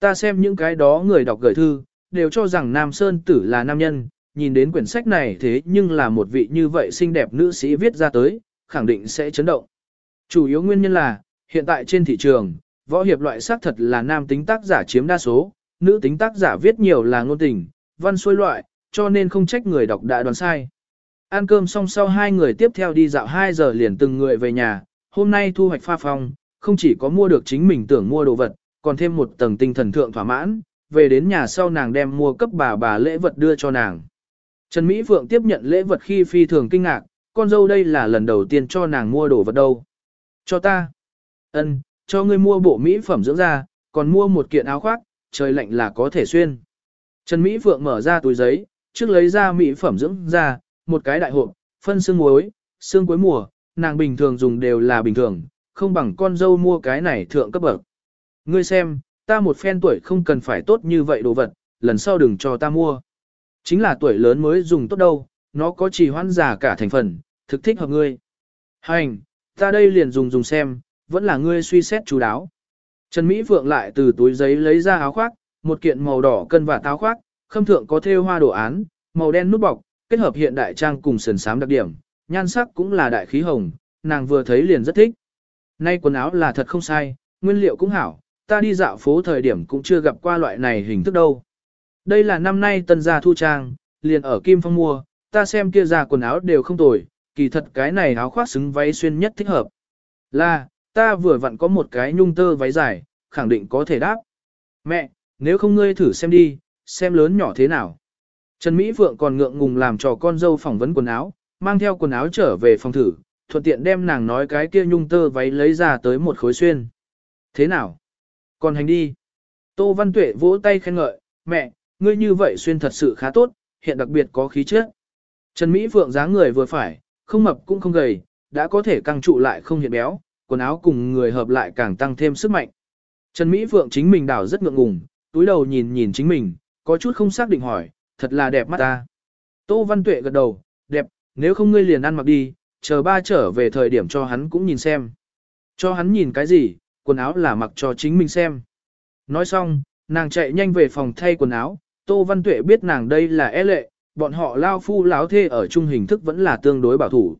Ta xem những cái đó người đọc gửi thư, đều cho rằng Nam Sơn tử là nam nhân, nhìn đến quyển sách này thế nhưng là một vị như vậy xinh đẹp nữ sĩ viết ra tới, khẳng định sẽ chấn động. Chủ yếu nguyên nhân là, hiện tại trên thị trường, võ hiệp loại xác thật là nam tính tác giả chiếm đa số, nữ tính tác giả viết nhiều là ngôn tình, văn xuôi loại, cho nên không trách người đọc đã đoán sai. Ăn cơm xong sau hai người tiếp theo đi dạo 2 giờ liền từng người về nhà, hôm nay thu hoạch pha phong, không chỉ có mua được chính mình tưởng mua đồ vật, còn thêm một tầng tinh thần thượng thỏa mãn, về đến nhà sau nàng đem mua cấp bà bà lễ vật đưa cho nàng. Trần Mỹ Phượng tiếp nhận lễ vật khi phi thường kinh ngạc, con dâu đây là lần đầu tiên cho nàng mua đồ vật đâu. Cho ta. Ân, cho ngươi mua bộ mỹ phẩm dưỡng da, còn mua một kiện áo khoác, trời lạnh là có thể xuyên. Trần Mỹ Phượng mở ra túi giấy, trước lấy ra mỹ phẩm dưỡng da, một cái đại hộp, phân xương muối, xương cuối mùa, nàng bình thường dùng đều là bình thường, không bằng con dâu mua cái này thượng cấp bậc. Ngươi xem, ta một phen tuổi không cần phải tốt như vậy đồ vật, lần sau đừng cho ta mua. Chính là tuổi lớn mới dùng tốt đâu, nó có chỉ hoãn giả cả thành phần, thực thích hợp ngươi. Hành, ta đây liền dùng dùng xem, vẫn là ngươi suy xét chú đáo. Trần Mỹ Phượng lại từ túi giấy lấy ra áo khoác, một kiện màu đỏ cân và táo khoác, khâm thượng có thêu hoa đồ án, màu đen nút bọc, kết hợp hiện đại trang cùng sườn sám đặc điểm, nhan sắc cũng là đại khí hồng, nàng vừa thấy liền rất thích. Nay quần áo là thật không sai, nguyên liệu cũng hảo, ta đi dạo phố thời điểm cũng chưa gặp qua loại này hình thức đâu. Đây là năm nay tân gia thu trang, liền ở Kim Phong mua, ta xem kia ra quần áo đều không tồi, kỳ thật cái này áo khoác xứng váy xuyên nhất thích hợp. Là, ta vừa vặn có một cái nhung tơ váy dài, khẳng định có thể đáp. Mẹ, nếu không ngươi thử xem đi, xem lớn nhỏ thế nào. Trần Mỹ Phượng còn ngượng ngùng làm cho con dâu phỏng vấn quần áo, mang theo quần áo trở về phòng thử, thuận tiện đem nàng nói cái kia nhung tơ váy lấy ra tới một khối xuyên. Thế nào? Còn hành đi. Tô Văn Tuệ vỗ tay khen ngợi, mẹ, ngươi như vậy xuyên thật sự khá tốt, hiện đặc biệt có khí chất. Trần Mỹ Phượng dáng người vừa phải, không mập cũng không gầy, đã có thể căng trụ lại không hiện béo, quần áo cùng người hợp lại càng tăng thêm sức mạnh. Trần Mỹ Phượng chính mình đảo rất ngượng ngùng, túi đầu nhìn nhìn chính mình, có chút không xác định hỏi, thật là đẹp mắt ta. Tô Văn Tuệ gật đầu, đẹp, nếu không ngươi liền ăn mặc đi, chờ ba trở về thời điểm cho hắn cũng nhìn xem. Cho hắn nhìn cái gì, quần áo là mặc cho chính mình xem. Nói xong, nàng chạy nhanh về phòng thay quần áo, Tô Văn Tuệ biết nàng đây là e lệ, bọn họ lao phu láo thê ở chung hình thức vẫn là tương đối bảo thủ.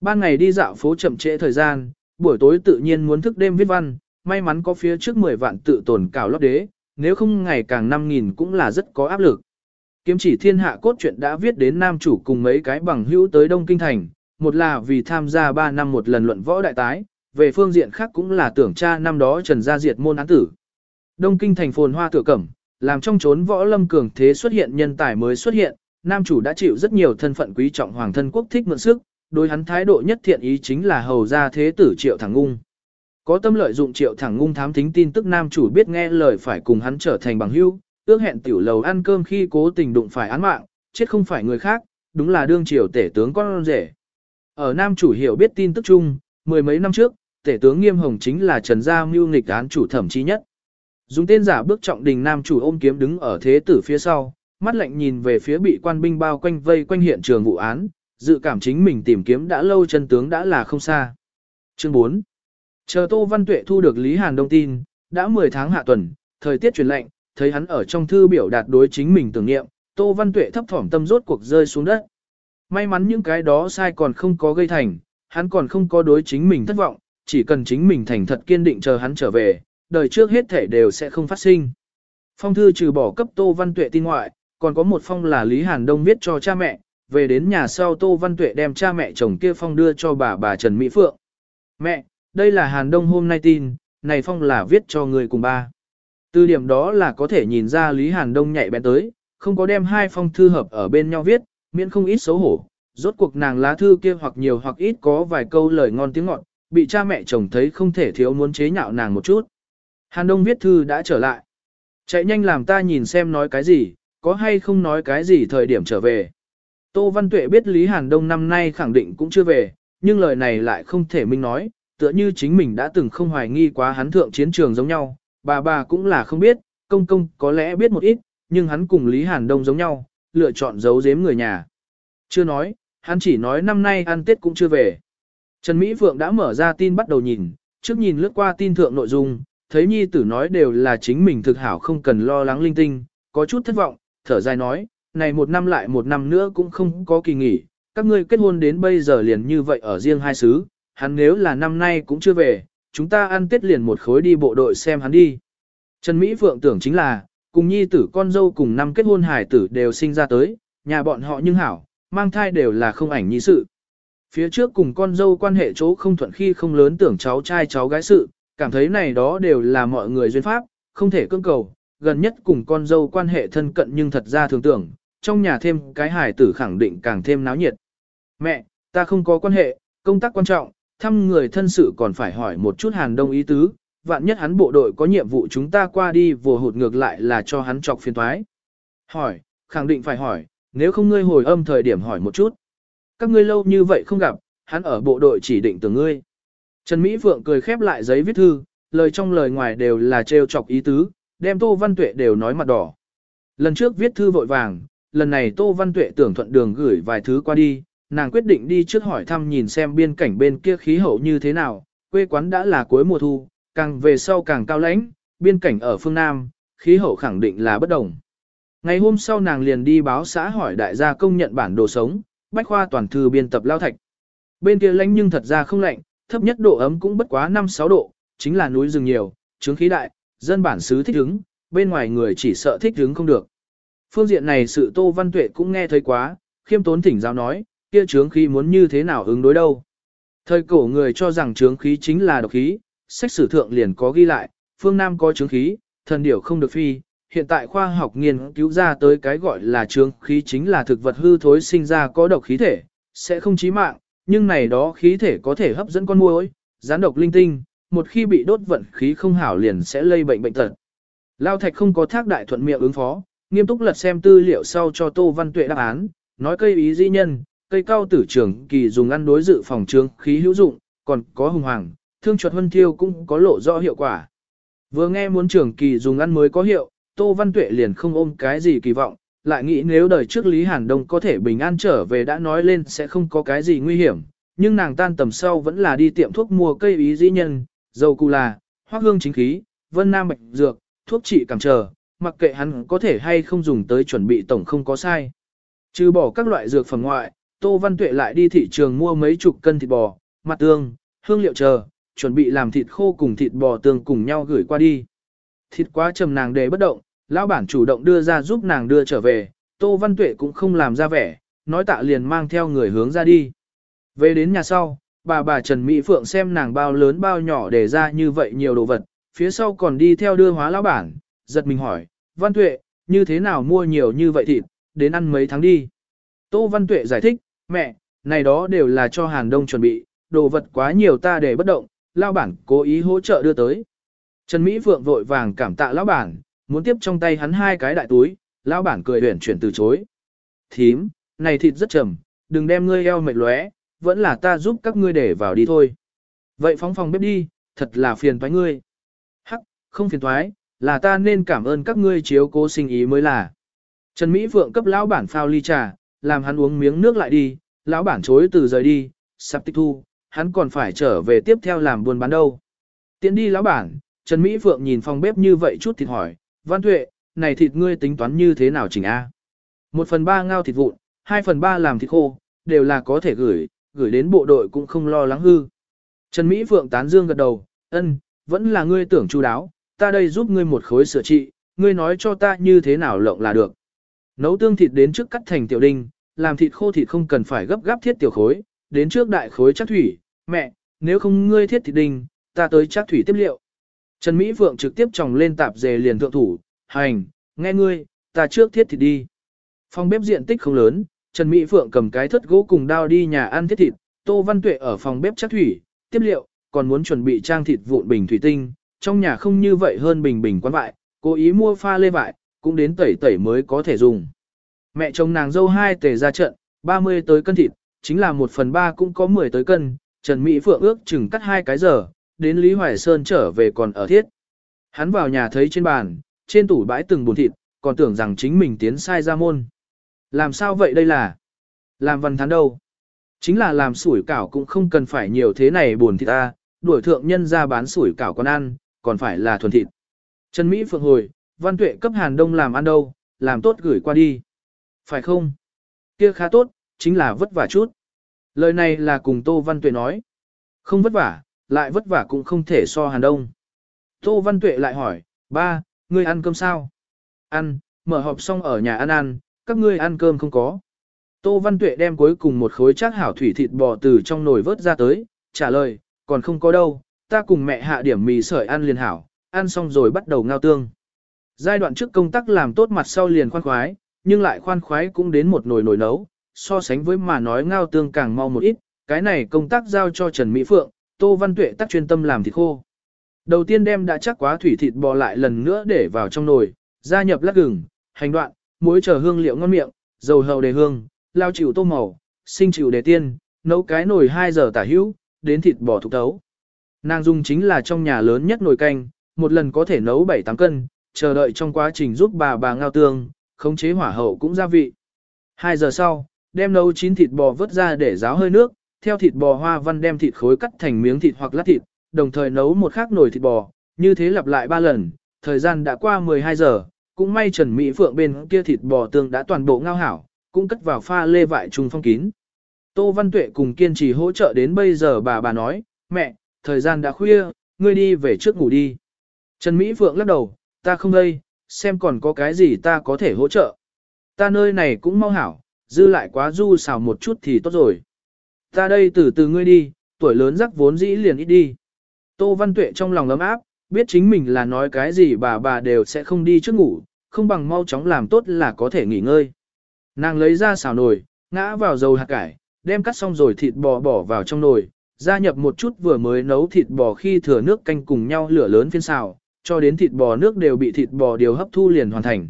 Ban ngày đi dạo phố chậm trễ thời gian, buổi tối tự nhiên muốn thức đêm viết văn, may mắn có phía trước 10 vạn tự tồn cào lót đế, nếu không ngày càng 5.000 cũng là rất có áp lực. Kiếm chỉ thiên hạ cốt truyện đã viết đến nam chủ cùng mấy cái bằng hữu tới Đông Kinh Thành, một là vì tham gia 3 năm một lần luận võ đại tái, về phương diện khác cũng là tưởng cha năm đó Trần Gia Diệt môn án tử. Đông Kinh Thành phồn hoa tựa cẩm, làm trong chốn võ lâm cường thế xuất hiện nhân tài mới xuất hiện, nam chủ đã chịu rất nhiều thân phận quý trọng hoàng thân quốc thích mượn sức, đối hắn thái độ nhất thiện ý chính là hầu ra thế tử triệu thẳng ngung. Có tâm lợi dụng triệu thẳng ngung thám thính tin tức nam chủ biết nghe lời phải cùng hắn trở thành bằng hữu, ước hẹn tiểu lầu ăn cơm khi cố tình đụng phải án mạng, chết không phải người khác, đúng là đương triều tể tướng con rể. Ở nam chủ hiểu biết tin tức chung, mười mấy năm trước, tể tướng Nghiêm Hồng chính là Trần Gia mưu nghịch án chủ thẩm chi nhất. Dùng tên giả bước trọng đình nam chủ ôm kiếm đứng ở thế tử phía sau, mắt lạnh nhìn về phía bị quan binh bao quanh vây quanh hiện trường vụ án, dự cảm chính mình tìm kiếm đã lâu chân tướng đã là không xa. Chương 4. Chờ Tô Văn Tuệ thu được Lý Hàn Đông tin, đã 10 tháng hạ tuần, thời tiết chuyển lạnh, thấy hắn ở trong thư biểu đạt đối chính mình tưởng niệm, Tô Văn Tuệ thấp thỏm tâm rốt cuộc rơi xuống đất. May mắn những cái đó sai còn không có gây thành, hắn còn không có đối chính mình thất vọng, chỉ cần chính mình thành thật kiên định chờ hắn trở về, đời trước hết thể đều sẽ không phát sinh. Phong thư trừ bỏ cấp Tô Văn Tuệ tin ngoại, còn có một phong là Lý Hàn Đông viết cho cha mẹ, về đến nhà sau Tô Văn Tuệ đem cha mẹ chồng kia phong đưa cho bà bà Trần Mỹ Phượng. Mẹ, đây là Hàn Đông hôm nay tin, này phong là viết cho người cùng ba. Từ điểm đó là có thể nhìn ra Lý Hàn Đông nhạy bén tới, không có đem hai phong thư hợp ở bên nhau viết, miễn không ít xấu hổ. Rốt cuộc nàng lá thư kia hoặc nhiều hoặc ít có vài câu lời ngon tiếng ngọt, bị cha mẹ chồng thấy không thể thiếu muốn chế nhạo nàng một chút. Hàn Đông viết thư đã trở lại. Chạy nhanh làm ta nhìn xem nói cái gì, có hay không nói cái gì thời điểm trở về. Tô Văn Tuệ biết Lý Hàn Đông năm nay khẳng định cũng chưa về, nhưng lời này lại không thể minh nói, tựa như chính mình đã từng không hoài nghi quá hắn thượng chiến trường giống nhau, bà bà cũng là không biết, công công có lẽ biết một ít, nhưng hắn cùng Lý Hàn Đông giống nhau, lựa chọn giấu giếm người nhà. Chưa nói, hắn chỉ nói năm nay ăn Tết cũng chưa về. Trần Mỹ Phượng đã mở ra tin bắt đầu nhìn, trước nhìn lướt qua tin thượng nội dung, thấy nhi tử nói đều là chính mình thực hảo không cần lo lắng linh tinh, có chút thất vọng, thở dài nói, này một năm lại một năm nữa cũng không có kỳ nghỉ, các ngươi kết hôn đến bây giờ liền như vậy ở riêng hai xứ, hắn nếu là năm nay cũng chưa về, chúng ta ăn tết liền một khối đi bộ đội xem hắn đi. Trần Mỹ Phượng tưởng chính là, cùng nhi tử con dâu cùng năm kết hôn hải tử đều sinh ra tới, nhà bọn họ nhưng hảo, mang thai đều là không ảnh nhi sự. Phía trước cùng con dâu quan hệ chỗ không thuận khi không lớn tưởng cháu trai cháu gái sự, cảm thấy này đó đều là mọi người duyên pháp, không thể cưỡng cầu, gần nhất cùng con dâu quan hệ thân cận nhưng thật ra thường tưởng, trong nhà thêm cái hài tử khẳng định càng thêm náo nhiệt. Mẹ, ta không có quan hệ, công tác quan trọng, thăm người thân sự còn phải hỏi một chút hàn đông ý tứ, vạn nhất hắn bộ đội có nhiệm vụ chúng ta qua đi vừa hụt ngược lại là cho hắn chọc phiền thoái. Hỏi, khẳng định phải hỏi, nếu không ngươi hồi âm thời điểm hỏi một chút. Các ngươi lâu như vậy không gặp, hắn ở bộ đội chỉ định từ ngươi. Trần Mỹ Phượng cười khép lại giấy viết thư, lời trong lời ngoài đều là trêu chọc ý tứ, đem Tô Văn Tuệ đều nói mặt đỏ. Lần trước viết thư vội vàng, lần này Tô Văn Tuệ tưởng thuận đường gửi vài thứ qua đi, nàng quyết định đi trước hỏi thăm nhìn xem biên cảnh bên kia khí hậu như thế nào, quê quán đã là cuối mùa thu, càng về sau càng cao lãnh, biên cảnh ở phương Nam, khí hậu khẳng định là bất đồng. Ngày hôm sau nàng liền đi báo xã hỏi đại gia công nhận bản đồ sống, bách khoa toàn thư biên tập lao thạch. Bên kia lạnh nhưng thật ra không lạnh, thấp nhất độ ấm cũng bất quá 5-6 độ, chính là núi rừng nhiều, chứng khí đại, dân bản xứ thích ứng, bên ngoài người chỉ sợ thích hứng không được. Phương diện này sự Tô Văn Tuệ cũng nghe thấy quá, khiêm tốn thỉnh giáo nói, kia trướng khí muốn như thế nào ứng đối đâu. Thời cổ người cho rằng trướng khí chính là độc khí, sách sử thượng liền có ghi lại, phương Nam có trướng khí, thần điểu không được phi. Hiện tại khoa học nghiên cứu ra tới cái gọi là trướng khí chính là thực vật hư thối sinh ra có độc khí thể, sẽ không chí mạng, nhưng này đó khí thể có thể hấp dẫn con muỗi, gián độc linh tinh, một khi bị đốt vận khí không hảo liền sẽ lây bệnh bệnh tật. Lao Thạch không có thác đại thuận miệng ứng phó, nghiêm túc lật xem tư liệu sau cho Tô Văn Tuệ đáp án, nói cây ý di nhân, cây cao tử trưởng kỳ dùng ăn đối dự phòng trướng khí hữu dụng, còn có hùng hoàng, thương chuột huân thiêu cũng có lộ rõ hiệu quả. Vừa nghe muốn trưởng kỳ dùng ăn mới có hiệu, Tô Văn Tuệ liền không ôm cái gì kỳ vọng, lại nghĩ nếu đời trước Lý Hàn Đông có thể bình an trở về đã nói lên sẽ không có cái gì nguy hiểm, nhưng nàng tan tầm sau vẫn là đi tiệm thuốc mua cây ý dĩ nhân, dầu cù là, hoác hương chính khí, vân nam bạch dược, thuốc trị cảm trở, mặc kệ hắn có thể hay không dùng tới chuẩn bị tổng không có sai. Trừ bỏ các loại dược phẩm ngoại, Tô Văn Tuệ lại đi thị trường mua mấy chục cân thịt bò, mặt tương, hương liệu chờ, chuẩn bị làm thịt khô cùng thịt bò tương cùng nhau gửi qua đi. Thịt quá trầm nàng để bất động, lão bản chủ động đưa ra giúp nàng đưa trở về, Tô Văn Tuệ cũng không làm ra vẻ, nói tạ liền mang theo người hướng ra đi. Về đến nhà sau, bà bà Trần Mỹ Phượng xem nàng bao lớn bao nhỏ để ra như vậy nhiều đồ vật, phía sau còn đi theo đưa hóa lão bản, giật mình hỏi, Văn Tuệ, như thế nào mua nhiều như vậy thịt, đến ăn mấy tháng đi. Tô Văn Tuệ giải thích, mẹ, này đó đều là cho Hàn Đông chuẩn bị, đồ vật quá nhiều ta để bất động, lão bản cố ý hỗ trợ đưa tới. Trần Mỹ Phượng vội vàng cảm tạ lão bản, muốn tiếp trong tay hắn hai cái đại túi, lão bản cười huyền chuyển từ chối. Thím, này thịt rất trầm, đừng đem ngươi eo mệt lóe, vẫn là ta giúp các ngươi để vào đi thôi. Vậy phóng phòng bếp đi, thật là phiền toái ngươi. Hắc, không phiền toái, là ta nên cảm ơn các ngươi chiếu cố sinh ý mới là. Trần Mỹ Phượng cấp lão bản phao ly trà, làm hắn uống miếng nước lại đi, lão bản chối từ rời đi, sắp tích thu, hắn còn phải trở về tiếp theo làm buôn bán đâu. Tiến đi lão bản, Trần Mỹ Phượng nhìn phòng bếp như vậy chút thịt hỏi, Văn Tuệ, này thịt ngươi tính toán như thế nào chỉnh A? Một phần ba ngao thịt vụn, hai phần ba làm thịt khô, đều là có thể gửi, gửi đến bộ đội cũng không lo lắng hư. Trần Mỹ Phượng tán dương gật đầu, ân, vẫn là ngươi tưởng chu đáo, ta đây giúp ngươi một khối sửa trị, ngươi nói cho ta như thế nào lộng là được. Nấu tương thịt đến trước cắt thành tiểu đinh, làm thịt khô thịt không cần phải gấp gáp thiết tiểu khối, đến trước đại khối chắc thủy, mẹ, nếu không ngươi thiết thịt đinh, ta tới chắc thủy tiếp liệu. Trần Mỹ Phượng trực tiếp tròng lên tạp dề liền thượng thủ, hành, nghe ngươi, ta trước thiết thịt đi. Phòng bếp diện tích không lớn, Trần Mỹ Phượng cầm cái thất gỗ cùng đao đi nhà ăn thiết thịt, Tô Văn Tuệ ở phòng bếp chắc thủy, tiếp liệu, còn muốn chuẩn bị trang thịt vụn bình thủy tinh, trong nhà không như vậy hơn bình bình quán vại, cố ý mua pha lê vại, cũng đến tẩy tẩy mới có thể dùng. Mẹ chồng nàng dâu hai tề ra trận, 30 tới cân thịt, chính là một phần ba cũng có 10 tới cân, Trần Mỹ Phượng ước chừng cắt hai cái giờ, đến Lý Hoài Sơn trở về còn ở thiết. Hắn vào nhà thấy trên bàn, trên tủ bãi từng buồn thịt, còn tưởng rằng chính mình tiến sai ra môn. Làm sao vậy đây là? Làm văn thán đâu? Chính là làm sủi cảo cũng không cần phải nhiều thế này buồn thịt ta, đuổi thượng nhân ra bán sủi cảo con ăn, còn phải là thuần thịt. Trần Mỹ Phượng hồi, văn tuệ cấp Hàn Đông làm ăn đâu, làm tốt gửi qua đi. Phải không? Kia khá tốt, chính là vất vả chút. Lời này là cùng Tô Văn Tuệ nói. Không vất vả, lại vất vả cũng không thể so Hàn Đông. Tô Văn Tuệ lại hỏi, ba, ngươi ăn cơm sao? Ăn, mở họp xong ở nhà ăn ăn, các ngươi ăn cơm không có. Tô Văn Tuệ đem cuối cùng một khối chắc hảo thủy thịt bò từ trong nồi vớt ra tới, trả lời, còn không có đâu, ta cùng mẹ hạ điểm mì sợi ăn liền hảo, ăn xong rồi bắt đầu ngao tương. Giai đoạn trước công tác làm tốt mặt sau liền khoan khoái, nhưng lại khoan khoái cũng đến một nồi nồi nấu, so sánh với mà nói ngao tương càng mau một ít, cái này công tác giao cho Trần Mỹ Phượng, Tô Văn Tuệ tác chuyên tâm làm thịt khô. Đầu tiên đem đã chắc quá thủy thịt bò lại lần nữa để vào trong nồi, gia nhập lát gừng, hành đoạn, muối chờ hương liệu ngon miệng, dầu hầu đề hương, lao chịu tô màu, sinh chịu đề tiên, nấu cái nồi 2 giờ tả hữu, đến thịt bò thục tấu. Nàng dùng chính là trong nhà lớn nhất nồi canh, một lần có thể nấu 7-8 cân, chờ đợi trong quá trình giúp bà bà ngao tương, khống chế hỏa hậu cũng gia vị. 2 giờ sau, đem nấu chín thịt bò vớt ra để ráo hơi nước, theo thịt bò hoa văn đem thịt khối cắt thành miếng thịt hoặc lát thịt, đồng thời nấu một khác nồi thịt bò, như thế lặp lại 3 lần, thời gian đã qua 12 giờ, cũng may Trần Mỹ Phượng bên kia thịt bò tương đã toàn bộ ngao hảo, cũng cất vào pha lê vại trùng phong kín. Tô Văn Tuệ cùng kiên trì hỗ trợ đến bây giờ bà bà nói, mẹ, thời gian đã khuya, ngươi đi về trước ngủ đi. Trần Mỹ Phượng lắc đầu, ta không đây, xem còn có cái gì ta có thể hỗ trợ. Ta nơi này cũng mau hảo, dư lại quá du xào một chút thì tốt rồi. Ta đây từ từ ngươi đi, tuổi lớn rắc vốn dĩ liền ít đi. Tô Văn Tuệ trong lòng ấm áp, biết chính mình là nói cái gì bà bà đều sẽ không đi trước ngủ, không bằng mau chóng làm tốt là có thể nghỉ ngơi. Nàng lấy ra xào nồi, ngã vào dầu hạt cải, đem cắt xong rồi thịt bò bỏ vào trong nồi, gia nhập một chút vừa mới nấu thịt bò khi thừa nước canh cùng nhau lửa lớn phiên xào, cho đến thịt bò nước đều bị thịt bò điều hấp thu liền hoàn thành.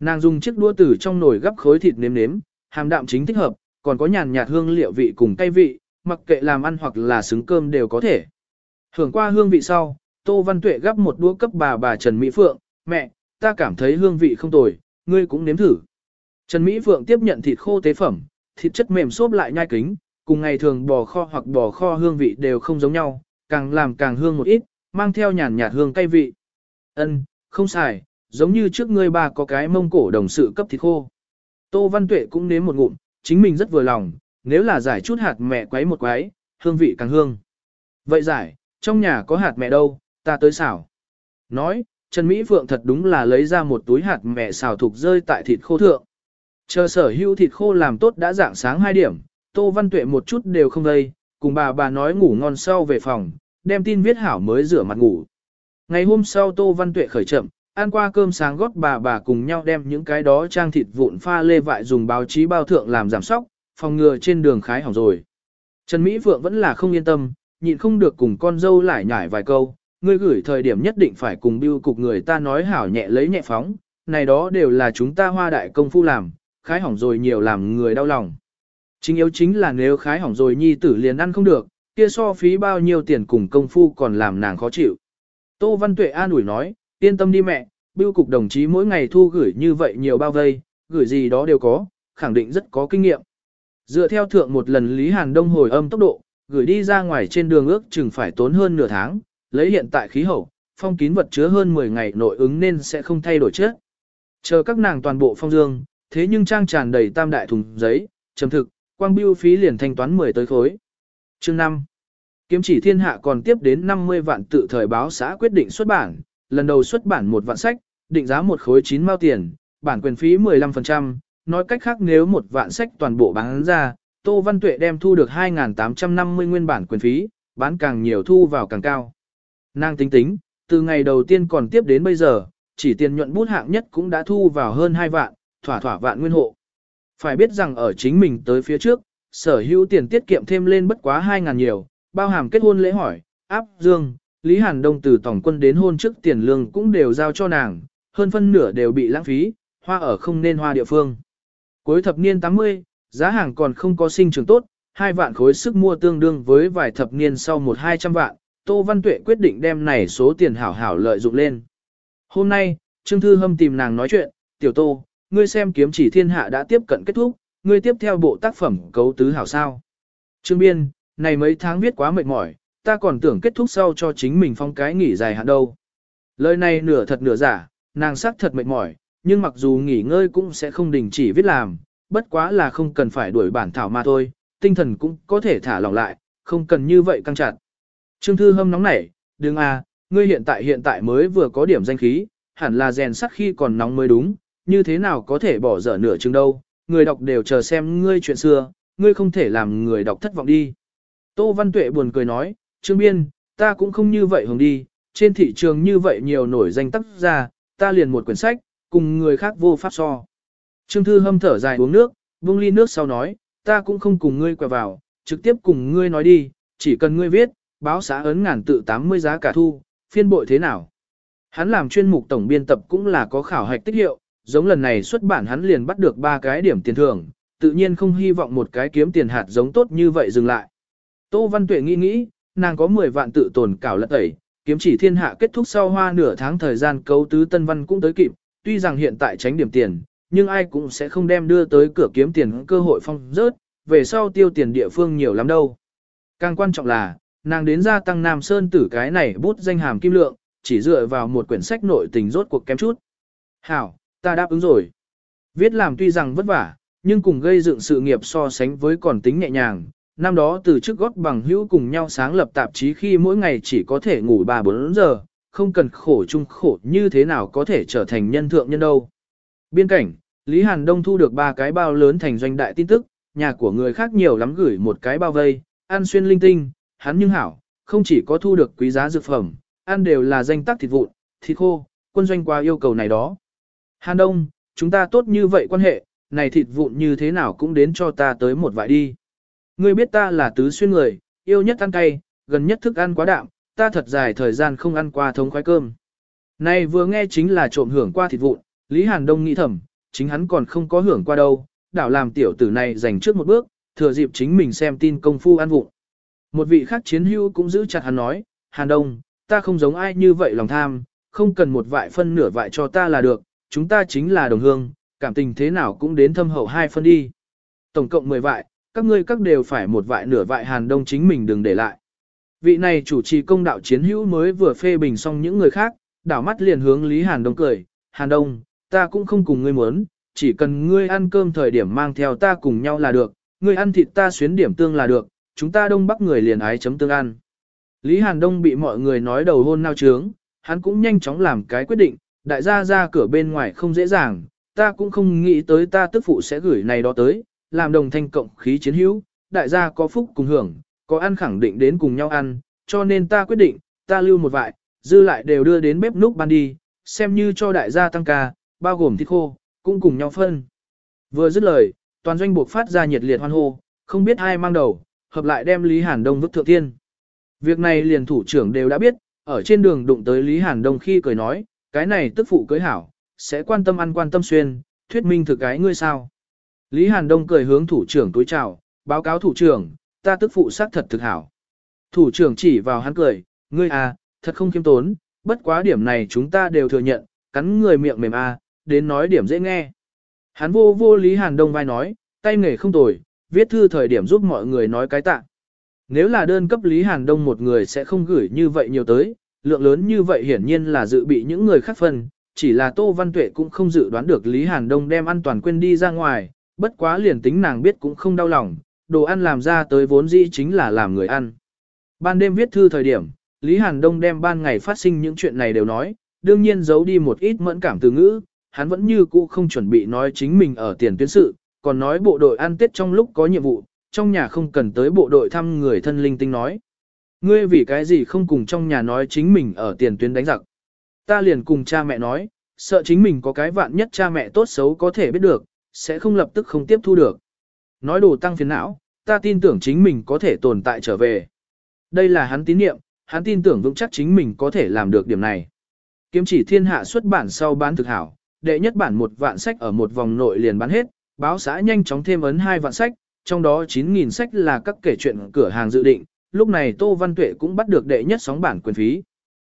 Nàng dùng chiếc đũa từ trong nồi gấp khối thịt nếm nếm, hàm đạm chính thích hợp, còn có nhàn nhạt hương liệu vị cùng cay vị, mặc kệ làm ăn hoặc là xứng cơm đều có thể. Hưởng qua hương vị sau, Tô Văn Tuệ gấp một đũa cấp bà bà Trần Mỹ Phượng, mẹ, ta cảm thấy hương vị không tồi, ngươi cũng nếm thử. Trần Mỹ Phượng tiếp nhận thịt khô tế phẩm, thịt chất mềm xốp lại nhai kính, cùng ngày thường bò kho hoặc bò kho hương vị đều không giống nhau, càng làm càng hương một ít, mang theo nhàn nhạt hương cay vị. Ân, không xài, giống như trước ngươi bà có cái mông cổ đồng sự cấp thịt khô. Tô Văn Tuệ cũng nếm một ngụm, chính mình rất vừa lòng, nếu là giải chút hạt mẹ quấy một quấy, hương vị càng hương. Vậy giải, trong nhà có hạt mẹ đâu, ta tới xào. Nói, Trần Mỹ Phượng thật đúng là lấy ra một túi hạt mẹ xào thục rơi tại thịt khô thượng. Chờ sở hữu thịt khô làm tốt đã dạng sáng 2 điểm, Tô Văn Tuệ một chút đều không gây, cùng bà bà nói ngủ ngon sau về phòng, đem tin viết hảo mới rửa mặt ngủ. Ngày hôm sau Tô Văn Tuệ khởi chậm, ăn qua cơm sáng gót bà bà cùng nhau đem những cái đó trang thịt vụn pha lê vại dùng báo chí bao thượng làm giảm sóc, phòng ngừa trên đường khái hỏng rồi. Trần Mỹ Phượng vẫn là không yên tâm, nhịn không được cùng con dâu lại nhải vài câu, ngươi gửi thời điểm nhất định phải cùng biêu cục người ta nói hảo nhẹ lấy nhẹ phóng, này đó đều là chúng ta hoa đại công phu làm, khái hỏng rồi nhiều làm người đau lòng. Chính yếu chính là nếu khái hỏng rồi nhi tử liền ăn không được, kia so phí bao nhiêu tiền cùng công phu còn làm nàng khó chịu. Tô Văn Tuệ an ủi nói, yên tâm đi mẹ, biêu cục đồng chí mỗi ngày thu gửi như vậy nhiều bao vây, gửi gì đó đều có, khẳng định rất có kinh nghiệm. Dựa theo thượng một lần Lý Hàn Đông hồi âm tốc độ, gửi đi ra ngoài trên đường ước chừng phải tốn hơn nửa tháng, lấy hiện tại khí hậu, phong kín vật chứa hơn 10 ngày nội ứng nên sẽ không thay đổi chết. Chờ các nàng toàn bộ phong dương, thế nhưng trang tràn đầy tam đại thùng giấy, chấm thực, quang biêu phí liền thanh toán 10 tới khối. Chương 5. Kiếm chỉ thiên hạ còn tiếp đến 50 vạn tự thời báo xã quyết định xuất bản, lần đầu xuất bản một vạn sách, định giá một khối 9 mao tiền, bản quyền phí 15%, nói cách khác nếu một vạn sách toàn bộ bán ra, Tô Văn Tuệ đem thu được 2.850 nguyên bản quyền phí, bán càng nhiều thu vào càng cao. Nàng tính tính, từ ngày đầu tiên còn tiếp đến bây giờ, chỉ tiền nhuận bút hạng nhất cũng đã thu vào hơn 2 vạn, thỏa thỏa vạn nguyên hộ. Phải biết rằng ở chính mình tới phía trước, sở hữu tiền tiết kiệm thêm lên bất quá 2.000 nhiều, bao hàm kết hôn lễ hỏi, áp dương, Lý Hàn Đông từ tổng quân đến hôn trước tiền lương cũng đều giao cho nàng, hơn phân nửa đều bị lãng phí, hoa ở không nên hoa địa phương. Cuối thập niên 80, giá hàng còn không có sinh trưởng tốt, hai vạn khối sức mua tương đương với vài thập niên sau một hai trăm vạn, Tô Văn Tuệ quyết định đem này số tiền hảo hảo lợi dụng lên. Hôm nay, Trương Thư Hâm tìm nàng nói chuyện, tiểu Tô, ngươi xem kiếm chỉ thiên hạ đã tiếp cận kết thúc, ngươi tiếp theo bộ tác phẩm cấu tứ hảo sao. Trương Biên, này mấy tháng viết quá mệt mỏi, ta còn tưởng kết thúc sau cho chính mình phong cái nghỉ dài hạn đâu. Lời này nửa thật nửa giả, nàng sắc thật mệt mỏi, nhưng mặc dù nghỉ ngơi cũng sẽ không đình chỉ viết làm, bất quá là không cần phải đuổi bản thảo mà thôi, tinh thần cũng có thể thả lỏng lại, không cần như vậy căng chặt. Trương Thư Hâm nóng nảy, đừng à, ngươi hiện tại hiện tại mới vừa có điểm danh khí, hẳn là rèn sắt khi còn nóng mới đúng, như thế nào có thể bỏ dở nửa chừng đâu, người đọc đều chờ xem ngươi chuyện xưa, ngươi không thể làm người đọc thất vọng đi. Tô Văn Tuệ buồn cười nói, Trương Biên, ta cũng không như vậy hồng đi, trên thị trường như vậy nhiều nổi danh tác gia, ta liền một quyển sách, cùng người khác vô pháp so. Trương Thư hâm thở dài uống nước, vung ly nước sau nói, ta cũng không cùng ngươi quẹo vào, trực tiếp cùng ngươi nói đi, chỉ cần ngươi viết, báo xã ấn ngàn tự 80 giá cả thu, phiên bội thế nào. Hắn làm chuyên mục tổng biên tập cũng là có khảo hạch tích hiệu, giống lần này xuất bản hắn liền bắt được ba cái điểm tiền thưởng, tự nhiên không hy vọng một cái kiếm tiền hạt giống tốt như vậy dừng lại. Tô Văn Tuệ nghĩ nghĩ, nàng có 10 vạn tự tồn cảo lật tẩy, kiếm chỉ thiên hạ kết thúc sau hoa nửa tháng thời gian cấu tứ tân văn cũng tới kịp, tuy rằng hiện tại tránh điểm tiền, nhưng ai cũng sẽ không đem đưa tới cửa kiếm tiền cơ hội phong rớt, về sau tiêu tiền địa phương nhiều lắm đâu. Càng quan trọng là, nàng đến gia tăng Nam Sơn tử cái này bút danh hàm kim lượng, chỉ dựa vào một quyển sách nội tình rốt cuộc kém chút. Hảo, ta đáp ứng rồi. Viết làm tuy rằng vất vả, nhưng cùng gây dựng sự nghiệp so sánh với còn tính nhẹ nhàng. Năm đó từ trước gót bằng hữu cùng nhau sáng lập tạp chí khi mỗi ngày chỉ có thể ngủ 3-4 giờ, không cần khổ chung khổ như thế nào có thể trở thành nhân thượng nhân đâu. Biên cảnh, Lý Hàn Đông thu được ba cái bao lớn thành doanh đại tin tức, nhà của người khác nhiều lắm gửi một cái bao vây, ăn xuyên linh tinh, hắn nhưng hảo, không chỉ có thu được quý giá dược phẩm, ăn đều là danh tác thịt vụn, thịt khô, quân doanh qua yêu cầu này đó. Hàn Đông, chúng ta tốt như vậy quan hệ, này thịt vụn như thế nào cũng đến cho ta tới một vại đi. Ngươi biết ta là tứ xuyên người, yêu nhất ăn cay, gần nhất thức ăn quá đạm, ta thật dài thời gian không ăn qua thống khoái cơm. Này vừa nghe chính là trộm hưởng qua thịt vụn, Lý Hàn Đông nghĩ thầm, chính hắn còn không có hưởng qua đâu, đảo làm tiểu tử này dành trước một bước, thừa dịp chính mình xem tin công phu ăn vụng. Một vị khác chiến hưu cũng giữ chặt hắn nói, Hàn Đông, ta không giống ai như vậy lòng tham, không cần một vại phân nửa vại cho ta là được, chúng ta chính là đồng hương, cảm tình thế nào cũng đến thâm hậu hai phân đi. Tổng cộng 10 vại, các ngươi các đều phải một vại nửa vại Hàn Đông chính mình đừng để lại. Vị này chủ trì công đạo chiến hữu mới vừa phê bình xong những người khác, đảo mắt liền hướng Lý Hàn Đông cười, Hàn Đông, ta cũng không cùng ngươi muốn, chỉ cần ngươi ăn cơm thời điểm mang theo ta cùng nhau là được, ngươi ăn thịt ta xuyến điểm tương là được, chúng ta đông bắc người liền ái chấm tương ăn. Lý Hàn Đông bị mọi người nói đầu hôn nao trướng, hắn cũng nhanh chóng làm cái quyết định, đại gia ra cửa bên ngoài không dễ dàng, ta cũng không nghĩ tới ta tức phụ sẽ gửi này đó tới, làm đồng thanh cộng khí chiến hữu, đại gia có phúc cùng hưởng, có ăn khẳng định đến cùng nhau ăn, cho nên ta quyết định, ta lưu một vại, dư lại đều đưa đến bếp núc ban đi, xem như cho đại gia tăng ca, bao gồm thịt khô, cũng cùng nhau phân. Vừa dứt lời, toàn doanh buộc phát ra nhiệt liệt hoan hô, không biết ai mang đầu, hợp lại đem Lý Hàn Đông vứt thượng thiên. Việc này liền thủ trưởng đều đã biết, ở trên đường đụng tới Lý Hàn Đông khi cười nói, cái này tức phụ cưới hảo, sẽ quan tâm ăn quan tâm xuyên, thuyết minh thực cái ngươi sao. Lý Hàn Đông cười hướng thủ trưởng túi chào, báo cáo thủ trưởng, ta tức phụ xác thật thực hảo. Thủ trưởng chỉ vào hắn cười, ngươi à, thật không khiêm tốn, bất quá điểm này chúng ta đều thừa nhận, cắn người miệng mềm à, đến nói điểm dễ nghe. Hắn vô vô Lý Hàn Đông vai nói, tay nghề không tồi, viết thư thời điểm giúp mọi người nói cái tạ. Nếu là đơn cấp Lý Hàn Đông một người sẽ không gửi như vậy nhiều tới, lượng lớn như vậy hiển nhiên là dự bị những người khác phân, chỉ là Tô Văn Tuệ cũng không dự đoán được Lý Hàn Đông đem an toàn quên đi ra ngoài, bất quá liền tính nàng biết cũng không đau lòng, đồ ăn làm ra tới vốn dĩ chính là làm người ăn. Ban đêm viết thư thời điểm, Lý Hàn Đông đem ban ngày phát sinh những chuyện này đều nói, đương nhiên giấu đi một ít mẫn cảm từ ngữ, hắn vẫn như cũ không chuẩn bị nói chính mình ở tiền tuyến sự, còn nói bộ đội ăn tết trong lúc có nhiệm vụ, trong nhà không cần tới bộ đội thăm người thân linh tinh nói. Ngươi vì cái gì không cùng trong nhà nói chính mình ở tiền tuyến đánh giặc. Ta liền cùng cha mẹ nói, sợ chính mình có cái vạn nhất cha mẹ tốt xấu có thể biết được, sẽ không lập tức không tiếp thu được. Nói đồ tăng phiền não, ta tin tưởng chính mình có thể tồn tại trở về. Đây là hắn tín niệm, hắn tin tưởng vững chắc chính mình có thể làm được điểm này. Kiếm chỉ thiên hạ xuất bản sau bán thực hảo, đệ nhất bản một vạn sách ở một vòng nội liền bán hết, báo xã nhanh chóng thêm ấn hai vạn sách, trong đó 9.000 sách là các kể chuyện cửa hàng dự định, lúc này Tô Văn Tuệ cũng bắt được đệ nhất sóng bản quyền phí.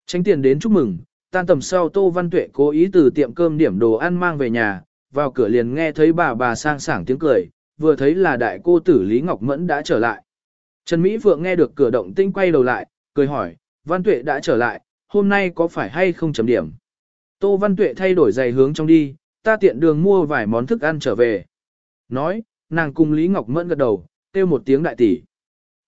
Tránh tiền đến chúc mừng, tan tầm sau Tô Văn Tuệ cố ý từ tiệm cơm điểm đồ ăn mang về nhà, vào cửa liền nghe thấy bà bà sang sảng tiếng cười, vừa thấy là đại cô tử Lý Ngọc Mẫn đã trở lại. Trần Mỹ Phượng nghe được cửa động tinh quay đầu lại, cười hỏi, Văn Tuệ đã trở lại, hôm nay có phải hay không chấm điểm? Tô Văn Tuệ thay đổi giày hướng trong đi, ta tiện đường mua vài món thức ăn trở về. Nói, nàng cùng Lý Ngọc Mẫn gật đầu, kêu một tiếng đại tỷ.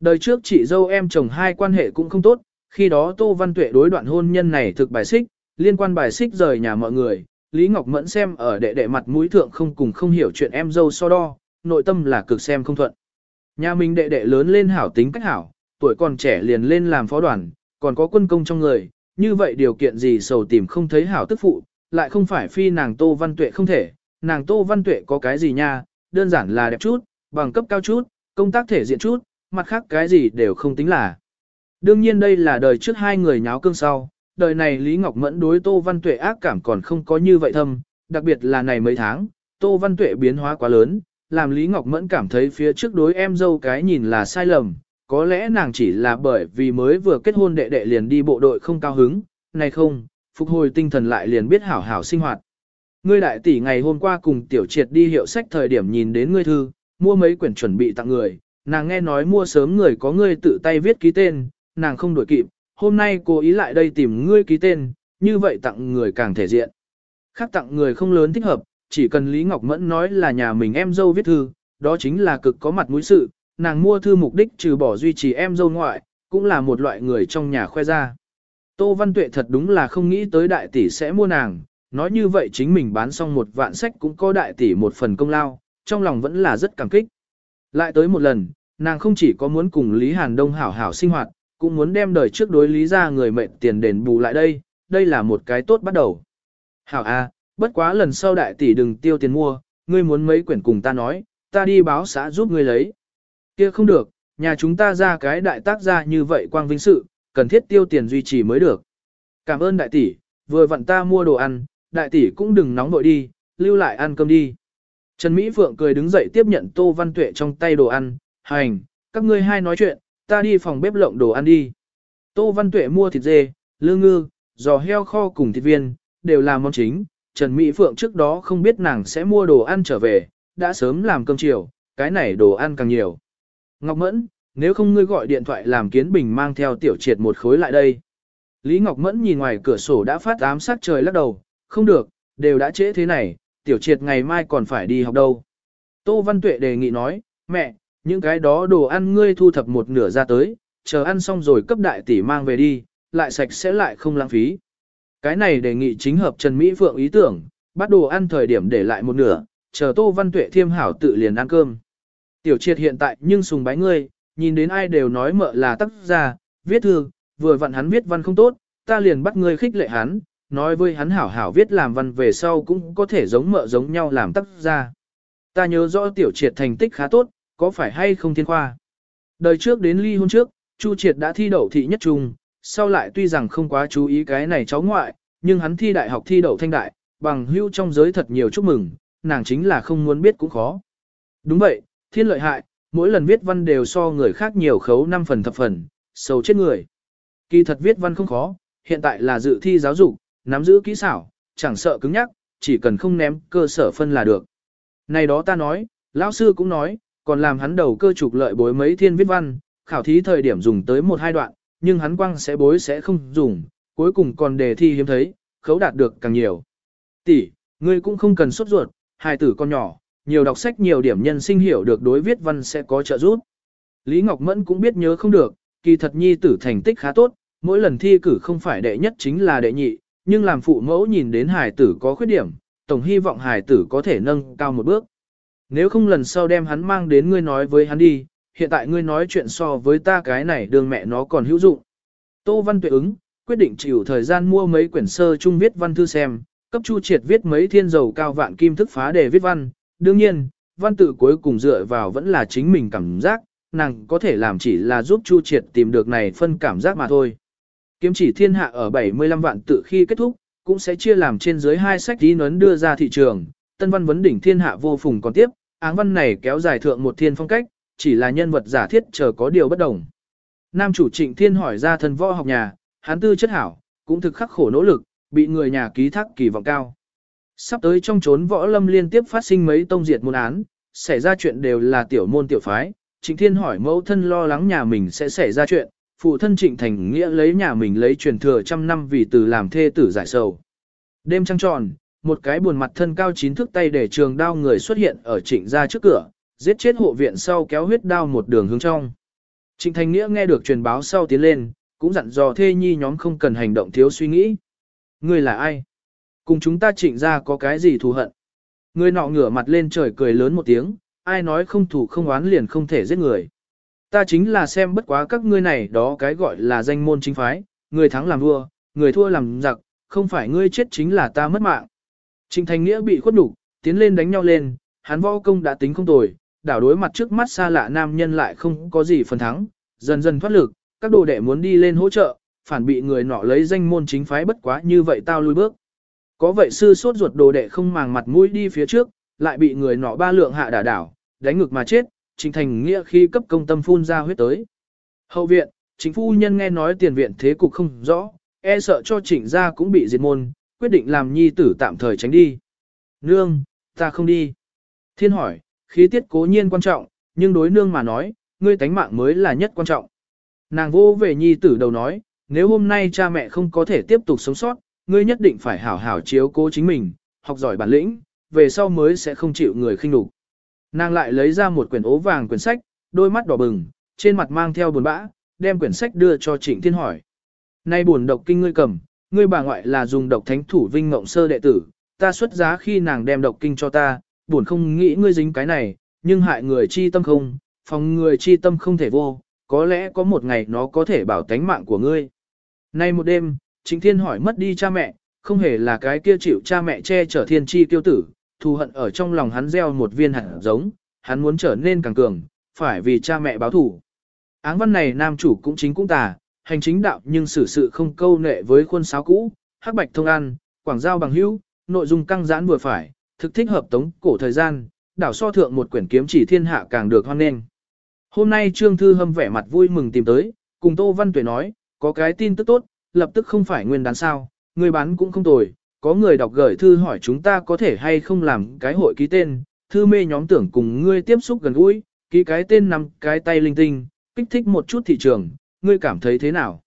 Đời trước chị dâu em chồng hai quan hệ cũng không tốt, khi đó Tô Văn Tuệ đối đoạn hôn nhân này thực bài xích, liên quan bài xích rời nhà mọi người, Lý Ngọc Mẫn xem ở đệ đệ mặt mũi thượng không cùng không hiểu chuyện em dâu so đo, nội tâm là cực xem không thuận. Nhà mình đệ đệ lớn lên hảo tính cách hảo, tuổi còn trẻ liền lên làm phó đoàn, còn có quân công trong người, như vậy điều kiện gì sầu tìm không thấy hảo tức phụ, lại không phải phi nàng Tô Văn Tuệ không thể, nàng Tô Văn Tuệ có cái gì nha, đơn giản là đẹp chút, bằng cấp cao chút, công tác thể diện chút, mặt khác cái gì đều không tính là. Đương nhiên đây là đời trước hai người nháo cương sau, đời này Lý Ngọc Mẫn đối Tô Văn Tuệ ác cảm còn không có như vậy thâm, đặc biệt là này mấy tháng, Tô Văn Tuệ biến hóa quá lớn, làm Lý Ngọc Mẫn cảm thấy phía trước đối em dâu cái nhìn là sai lầm, có lẽ nàng chỉ là bởi vì mới vừa kết hôn đệ đệ liền đi bộ đội không cao hứng, này không, phục hồi tinh thần lại liền biết hảo hảo sinh hoạt. Ngươi đại tỷ ngày hôm qua cùng tiểu triệt đi hiệu sách thời điểm nhìn đến ngươi thư, mua mấy quyển chuẩn bị tặng người, nàng nghe nói mua sớm người có ngươi tự tay viết ký tên, nàng không đổi kịp, hôm nay cô ý lại đây tìm ngươi ký tên, như vậy tặng người càng thể diện. Khác tặng người không lớn thích hợp, chỉ cần Lý Ngọc Mẫn nói là nhà mình em dâu viết thư, đó chính là cực có mặt mũi sự, nàng mua thư mục đích trừ bỏ duy trì em dâu ngoại, cũng là một loại người trong nhà khoe ra. Tô Văn Tuệ thật đúng là không nghĩ tới đại tỷ sẽ mua nàng, nói như vậy chính mình bán xong một vạn sách cũng có đại tỷ một phần công lao, trong lòng vẫn là rất cảm kích. Lại tới một lần, nàng không chỉ có muốn cùng Lý Hàn Đông hảo hảo sinh hoạt, cũng muốn đem đời trước đối lý ra người mệnh tiền đền bù lại đây, đây là một cái tốt bắt đầu. Hảo A, bất quá lần sau đại tỷ đừng tiêu tiền mua, ngươi muốn mấy quyển cùng ta nói, ta đi báo xã giúp ngươi lấy. Kia không được, nhà chúng ta ra cái đại tác gia như vậy quang vinh sự, cần thiết tiêu tiền duy trì mới được. Cảm ơn đại tỷ, vừa vặn ta mua đồ ăn, đại tỷ cũng đừng nóng nội đi, lưu lại ăn cơm đi. Trần Mỹ Phượng cười đứng dậy tiếp nhận Tô Văn Tuệ trong tay đồ ăn, hành, các ngươi hai nói chuyện, ta đi phòng bếp lộng đồ ăn đi. Tô Văn Tuệ mua thịt dê, lương ngư, giò heo kho cùng thịt viên, đều là món chính. Trần Mỹ Phượng trước đó không biết nàng sẽ mua đồ ăn trở về, đã sớm làm cơm chiều, cái này đồ ăn càng nhiều. Ngọc Mẫn, nếu không ngươi gọi điện thoại làm kiến bình mang theo tiểu triệt một khối lại đây. Lý Ngọc Mẫn nhìn ngoài cửa sổ đã phát ám sát trời lắc đầu, không được, đều đã trễ thế này, tiểu triệt ngày mai còn phải đi học đâu. Tô Văn Tuệ đề nghị nói, mẹ, những cái đó đồ ăn ngươi thu thập một nửa ra tới, chờ ăn xong rồi cấp đại tỷ mang về đi, lại sạch sẽ lại không lãng phí. Cái này đề nghị chính hợp Trần Mỹ Phượng ý tưởng, bắt đồ ăn thời điểm để lại một nửa, chờ Tô Văn Tuệ thiêm hảo tự liền ăn cơm. Tiểu triệt hiện tại nhưng sùng bái ngươi, nhìn đến ai đều nói mợ là tác gia, viết thư, vừa vặn hắn viết văn không tốt, ta liền bắt ngươi khích lệ hắn, nói với hắn hảo hảo viết làm văn về sau cũng có thể giống mợ giống nhau làm tác gia. Ta nhớ rõ tiểu triệt thành tích khá tốt, có phải hay không thiên khoa. Đời trước đến ly hôn trước, Chu triệt đã thi đậu thị nhất trung, sau lại tuy rằng không quá chú ý cái này cháu ngoại, nhưng hắn thi đại học thi đậu thanh đại, bằng hưu trong giới thật nhiều chúc mừng, nàng chính là không muốn biết cũng khó. Đúng vậy, thiên lợi hại, mỗi lần viết văn đều so người khác nhiều khấu 5 phần thập phần, sầu chết người. Kỳ thật viết văn không khó, hiện tại là dự thi giáo dục, nắm giữ kỹ xảo, chẳng sợ cứng nhắc, chỉ cần không ném cơ sở phân là được. Này đó ta nói, lão sư cũng nói, còn làm hắn đầu cơ trục lợi bối mấy thiên viết văn, khảo thí thời điểm dùng tới một hai đoạn, nhưng hắn quăng sẽ bối sẽ không dùng, cuối cùng còn đề thi hiếm thấy, khấu đạt được càng nhiều. Tỷ, ngươi cũng không cần sốt ruột, hai tử con nhỏ, nhiều đọc sách nhiều điểm nhân sinh hiểu được đối viết văn sẽ có trợ giúp. Lý Ngọc Mẫn cũng biết nhớ không được, kỳ thật nhi tử thành tích khá tốt, mỗi lần thi cử không phải đệ nhất chính là đệ nhị, nhưng làm phụ mẫu nhìn đến hài tử có khuyết điểm, tổng hy vọng hài tử có thể nâng cao một bước. Nếu không lần sau đem hắn mang đến ngươi nói với hắn đi, hiện tại ngươi nói chuyện so với ta cái này đường mẹ nó còn hữu dụng. Tô Văn Tuệ ứng, quyết định chịu thời gian mua mấy quyển sơ chung viết văn thư xem, cấp Chu Triệt viết mấy thiên dầu cao vạn kim thức phá để viết văn, đương nhiên, văn tự cuối cùng dựa vào vẫn là chính mình cảm giác, nàng có thể làm chỉ là giúp Chu Triệt tìm được này phân cảm giác mà thôi. Kiếm chỉ thiên hạ ở 75 vạn tự khi kết thúc, cũng sẽ chia làm trên dưới hai sách tí nấn đưa ra thị trường, tân văn vấn đỉnh thiên hạ vô phùng còn tiếp, áng văn này kéo dài thượng một thiên phong cách, chỉ là nhân vật giả thiết chờ có điều bất đồng. Nam chủ trịnh thiên hỏi ra thân võ học nhà, hắn tư chất hảo, cũng thực khắc khổ nỗ lực, bị người nhà ký thác kỳ vọng cao. Sắp tới trong chốn võ lâm liên tiếp phát sinh mấy tông diệt môn án, xảy ra chuyện đều là tiểu môn tiểu phái, trịnh thiên hỏi mẫu thân lo lắng nhà mình sẽ xảy ra chuyện, phụ thân trịnh thành nghĩa lấy nhà mình lấy truyền thừa trăm năm vì từ làm thê tử giải sầu. Đêm trăng tròn, một cái buồn mặt thân cao chín thước tay để trường đao người xuất hiện ở trịnh ra trước cửa, giết chết hộ viện sau kéo huyết đao một đường hướng trong. Trịnh Thành Nghĩa nghe được truyền báo sau tiến lên, cũng dặn dò thê nhi nhóm không cần hành động thiếu suy nghĩ. Người là ai? Cùng chúng ta trịnh ra có cái gì thù hận? Người nọ ngửa mặt lên trời cười lớn một tiếng, ai nói không thủ không oán liền không thể giết người. Ta chính là xem bất quá các ngươi này đó cái gọi là danh môn chính phái, người thắng làm vua, người thua làm giặc, không phải ngươi chết chính là ta mất mạng. Trình Thành Nghĩa bị khuất nhục, tiến lên đánh nhau lên, hắn võ công đã tính không tồi, đảo đối mặt trước mắt xa lạ nam nhân lại không có gì phần thắng, dần dần thoát lực, các đồ đệ muốn đi lên hỗ trợ, phản bị người nọ lấy danh môn chính phái bất quá như vậy tao lui bước. Có vậy sư sốt ruột đồ đệ không màng mặt mũi đi phía trước, lại bị người nọ ba lượng hạ đả đảo, đánh ngực mà chết, Trình Thành Nghĩa khi cấp công tâm phun ra huyết tới. Hậu viện, chính phu nhân nghe nói tiền viện thế cục không rõ, e sợ cho trịnh gia cũng bị diệt môn, quyết định làm nhi tử tạm thời tránh đi. Nương, ta không đi. Thiên hỏi, khí tiết cố nhiên quan trọng, nhưng đối nương mà nói, ngươi tánh mạng mới là nhất quan trọng. Nàng vô về nhi tử đầu nói, nếu hôm nay cha mẹ không có thể tiếp tục sống sót, ngươi nhất định phải hảo hảo chiếu cố chính mình, học giỏi bản lĩnh, về sau mới sẽ không chịu người khinh nhục. Nàng lại lấy ra một quyển ố vàng quyển sách, đôi mắt đỏ bừng, trên mặt mang theo buồn bã, đem quyển sách đưa cho Trịnh Thiên hỏi. Nay buồn độc kinh ngươi cầm, ngươi bà ngoại là dùng độc thánh thủ vinh ngộng sơ đệ tử, ta xuất giá khi nàng đem độc kinh cho ta, buồn không nghĩ ngươi dính cái này, nhưng hại người chi tâm không, phòng người chi tâm không thể vô, có lẽ có một ngày nó có thể bảo tánh mạng của ngươi. Nay một đêm, Trịnh Thiên hỏi mất đi cha mẹ, không hề là cái kia chịu cha mẹ che chở thiên chi tiêu tử, thù hận ở trong lòng hắn gieo một viên hạt giống, hắn muốn trở nên càng cường, phải vì cha mẹ báo thù. Áng văn này nam chủ cũng chính cũng tà, hành chính đạo nhưng xử sự không câu nệ với khuôn sáo cũ, hắc bạch thông ăn, quảng giao bằng hữu, nội dung căng giãn vừa phải, thực thích hợp tống cổ thời gian, đảo so thượng một quyển kiếm chỉ thiên hạ càng được hoan nghênh. Hôm nay Trương Thư Hâm vẻ mặt vui mừng tìm tới, cùng Tô Văn Tuệ nói, có cái tin tức tốt, lập tức không phải nguyên đán sao, người bán cũng không tồi, có người đọc gửi thư hỏi chúng ta có thể hay không làm cái hội ký tên, thư mê nhóm tưởng cùng ngươi tiếp xúc gần gũi, ký cái tên nằm cái tay linh tinh, kích thích một chút thị trường, ngươi cảm thấy thế nào?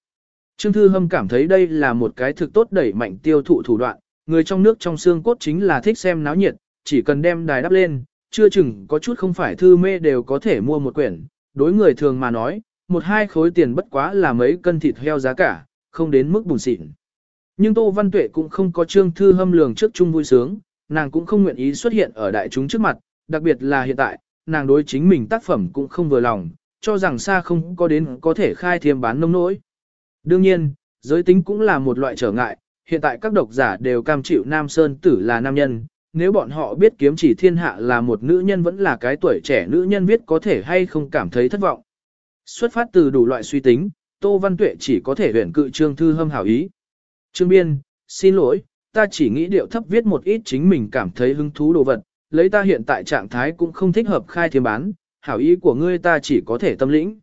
Trương Thư Hâm cảm thấy đây là một cái thực tốt đẩy mạnh tiêu thụ thủ đoạn, người trong nước trong xương cốt chính là thích xem náo nhiệt, chỉ cần đem đài đắp lên, chưa chừng có chút không phải thư mê đều có thể mua một quyển, đối người thường mà nói, một hai khối tiền bất quá là mấy cân thịt heo giá cả, không đến mức bùn xịn. Nhưng Tô Văn Tuệ cũng không có Trương Thư Hâm lường trước chung vui sướng, nàng cũng không nguyện ý xuất hiện ở đại chúng trước mặt, đặc biệt là hiện tại, nàng đối chính mình tác phẩm cũng không vừa lòng, cho rằng xa không có đến có thể khai thiêm bán nông nỗi. Đương nhiên, giới tính cũng là một loại trở ngại, hiện tại các độc giả đều cam chịu Nam Sơn Tử là nam nhân, nếu bọn họ biết kiếm chỉ thiên hạ là một nữ nhân vẫn là cái tuổi trẻ nữ nhân viết có thể hay không cảm thấy thất vọng. Xuất phát từ đủ loại suy tính, Tô Văn Tuệ chỉ có thể huyển cự Trương Thư Hâm hảo ý. Trương Biên, xin lỗi, ta chỉ nghĩ điệu thấp viết một ít chính mình cảm thấy hứng thú đồ vật, lấy ta hiện tại trạng thái cũng không thích hợp khai thiêm bán, hảo ý của ngươi ta chỉ có thể tâm lĩnh.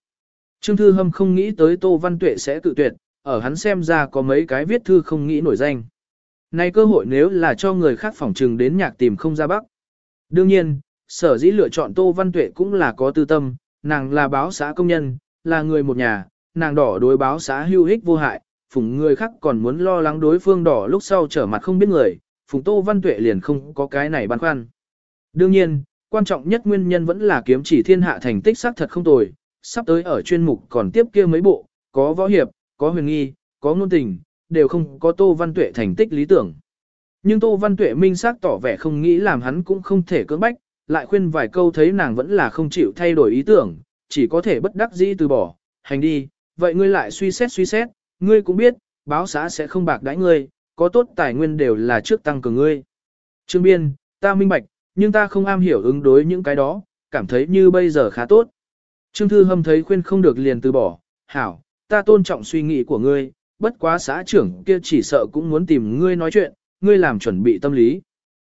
Trương Thư Hâm không nghĩ tới Tô Văn Tuệ sẽ tự tuyệt, ở hắn xem ra có mấy cái viết thư không nghĩ nổi danh. Này cơ hội nếu là cho người khác phỏng trừng đến nhạc tìm không ra bắc. Đương nhiên, sở dĩ lựa chọn Tô Văn Tuệ cũng là có tư tâm, nàng là báo xã công nhân, là người một nhà, nàng đỏ đối báo xã hưu hích vô hại, phùng người khác còn muốn lo lắng đối phương đỏ lúc sau trở mặt không biết người, phùng Tô Văn Tuệ liền không có cái này băn khoăn. Đương nhiên, quan trọng nhất nguyên nhân vẫn là kiếm chỉ thiên hạ thành tích xác thật không tồi, sắp tới ở chuyên mục còn tiếp kia mấy bộ, có võ hiệp, có huyền nghi, có ngôn tình, đều không có Tô Văn Tuệ thành tích lý tưởng. Nhưng Tô Văn Tuệ minh xác tỏ vẻ không nghĩ làm hắn cũng không thể cưỡng bách, lại khuyên vài câu thấy nàng vẫn là không chịu thay đổi ý tưởng, chỉ có thể bất đắc dĩ từ bỏ, hành đi, vậy ngươi lại suy xét suy xét, ngươi cũng biết, báo xã sẽ không bạc đãi ngươi, có tốt tài nguyên đều là trước tăng cường ngươi. Trương Biên, ta minh bạch, nhưng ta không am hiểu ứng đối những cái đó, cảm thấy như bây giờ khá tốt. Trương Thư Hâm thấy khuyên không được liền từ bỏ, hảo, ta tôn trọng suy nghĩ của ngươi, bất quá xã trưởng kia chỉ sợ cũng muốn tìm ngươi nói chuyện, ngươi làm chuẩn bị tâm lý.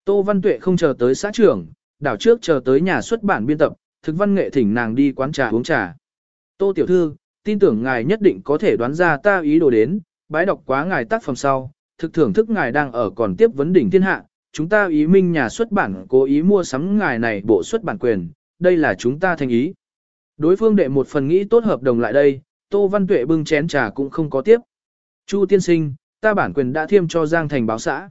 Tô Văn Tuệ không chờ tới xã trưởng, đảo trước chờ tới nhà xuất bản biên tập, thực văn nghệ thỉnh nàng đi quán trà uống trà. Tô tiểu thư, tin tưởng ngài nhất định có thể đoán ra ta ý đồ đến, bái đọc quá ngài tác phẩm sau, thực thưởng thức ngài đang ở còn tiếp vấn đỉnh thiên hạ, chúng ta ý minh nhà xuất bản cố ý mua sắm ngài này bộ xuất bản quyền, đây là chúng ta thành ý. Đối phương đệ một phần nghĩ tốt hợp đồng lại đây, Tô Văn Tuệ bưng chén trà cũng không có tiếp. Chu tiên sinh, ta bản quyền đã thiêm cho Giang Thành báo xã.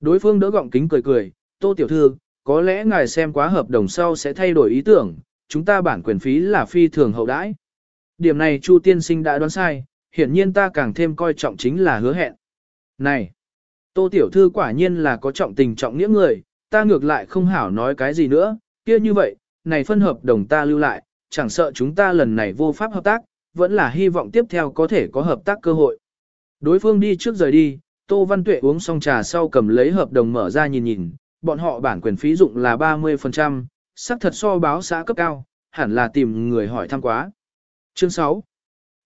Đối phương đỡ gọng kính cười cười, Tô Tiểu Thư, có lẽ ngài xem quá hợp đồng sau sẽ thay đổi ý tưởng, chúng ta bản quyền phí là phi thường hậu đãi. Điểm này Chu tiên sinh đã đoán sai, hiển nhiên ta càng thêm coi trọng chính là hứa hẹn. Này, Tô Tiểu Thư quả nhiên là có trọng tình trọng nghĩa người, ta ngược lại không hảo nói cái gì nữa, kia như vậy, này phân hợp đồng ta lưu lại, chẳng sợ chúng ta lần này vô pháp hợp tác, vẫn là hy vọng tiếp theo có thể có hợp tác cơ hội. Đối phương đi trước rời đi, Tô Văn Tuệ uống xong trà sau cầm lấy hợp đồng mở ra nhìn nhìn, bọn họ bản quyền phí dụng là 30%, xác thật so báo xã cấp cao, hẳn là tìm người hỏi thăm quá. Chương 6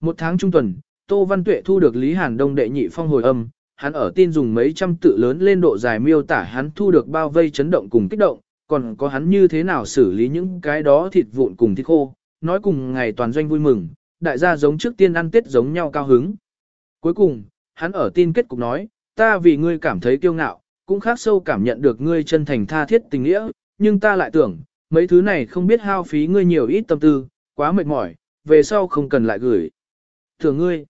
Một tháng trung tuần, Tô Văn Tuệ thu được Lý Hàn Đông đệ nhị phong hồi âm, hắn ở tin dùng mấy trăm tự lớn lên độ dài miêu tả hắn thu được bao vây chấn động cùng kích động, còn có hắn như thế nào xử lý những cái đó thịt vụn cùng thịt khô, nói cùng ngày toàn doanh vui mừng, đại gia giống trước tiên ăn tết giống nhau cao hứng. Cuối cùng, hắn ở tin kết cục nói, ta vì ngươi cảm thấy kiêu ngạo, cũng khác sâu cảm nhận được ngươi chân thành tha thiết tình nghĩa, nhưng ta lại tưởng, mấy thứ này không biết hao phí ngươi nhiều ít tâm tư, quá mệt mỏi, về sau không cần lại gửi. Thường ngươi,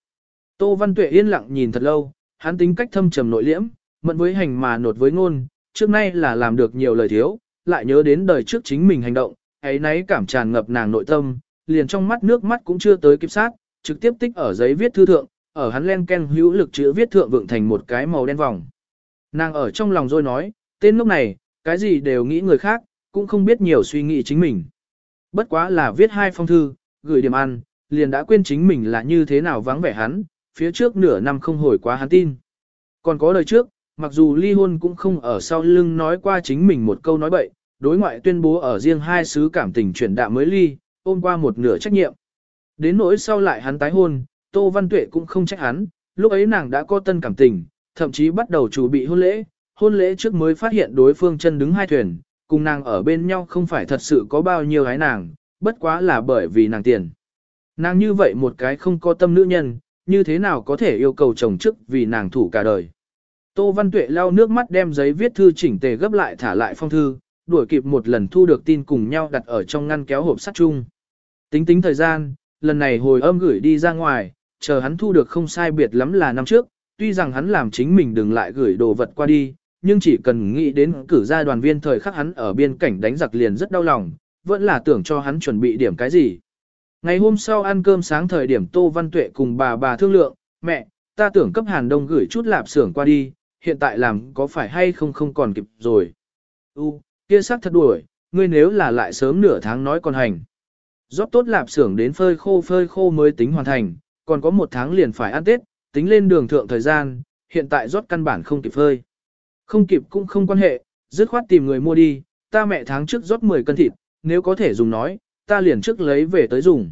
Tô Văn Tuệ yên lặng nhìn thật lâu, hắn tính cách thâm trầm nội liễm, mận với hành mà nột với ngôn, trước nay là làm được nhiều lời thiếu, lại nhớ đến đời trước chính mình hành động, ấy nấy cảm tràn ngập nàng nội tâm, liền trong mắt nước mắt cũng chưa tới kịp sát, trực tiếp tích ở giấy viết thư thượng, ở hắn len ken hữu lực chữ viết thượng vượng thành một cái màu đen vòng. Nàng ở trong lòng rồi nói, tên lúc này, cái gì đều nghĩ người khác, cũng không biết nhiều suy nghĩ chính mình. Bất quá là viết hai phong thư, gửi điểm ăn, liền đã quên chính mình là như thế nào vắng vẻ hắn, phía trước nửa năm không hồi quá hắn tin. Còn có đời trước, mặc dù ly hôn cũng không ở sau lưng nói qua chính mình một câu nói bậy, đối ngoại tuyên bố ở riêng hai xứ cảm tình chuyển đạm mới ly, ôm qua một nửa trách nhiệm. Đến nỗi sau lại hắn tái hôn, Tô Văn Tuệ cũng không trách hắn, lúc ấy nàng đã có tân cảm tình, thậm chí bắt đầu chuẩn bị hôn lễ, hôn lễ trước mới phát hiện đối phương chân đứng hai thuyền, cùng nàng ở bên nhau không phải thật sự có bao nhiêu gái nàng, bất quá là bởi vì nàng tiền. Nàng như vậy một cái không có tâm nữ nhân, như thế nào có thể yêu cầu chồng chức vì nàng thủ cả đời. Tô Văn Tuệ lau nước mắt đem giấy viết thư chỉnh tề gấp lại thả lại phong thư, đuổi kịp một lần thu được tin cùng nhau đặt ở trong ngăn kéo hộp sắt chung. Tính tính thời gian, lần này hồi âm gửi đi ra ngoài, chờ hắn thu được không sai biệt lắm là năm trước, tuy rằng hắn làm chính mình đừng lại gửi đồ vật qua đi, nhưng chỉ cần nghĩ đến cử ra đoàn viên thời khắc hắn ở biên cảnh đánh giặc liền rất đau lòng, vẫn là tưởng cho hắn chuẩn bị điểm cái gì. Ngày hôm sau ăn cơm sáng thời điểm Tô Văn Tuệ cùng bà bà thương lượng, mẹ, ta tưởng cấp Hàn Đông gửi chút lạp xưởng qua đi, hiện tại làm có phải hay không không còn kịp rồi. U, kia sắc thật đuổi, ngươi nếu là lại sớm nửa tháng nói còn hành. Rót tốt lạp xưởng đến phơi khô phơi khô mới tính hoàn thành, còn có một tháng liền phải ăn Tết, tính lên đường thượng thời gian, hiện tại rót căn bản không kịp phơi. Không kịp cũng không quan hệ, dứt khoát tìm người mua đi, ta mẹ tháng trước rót 10 cân thịt, nếu có thể dùng nói, ta liền trước lấy về tới dùng.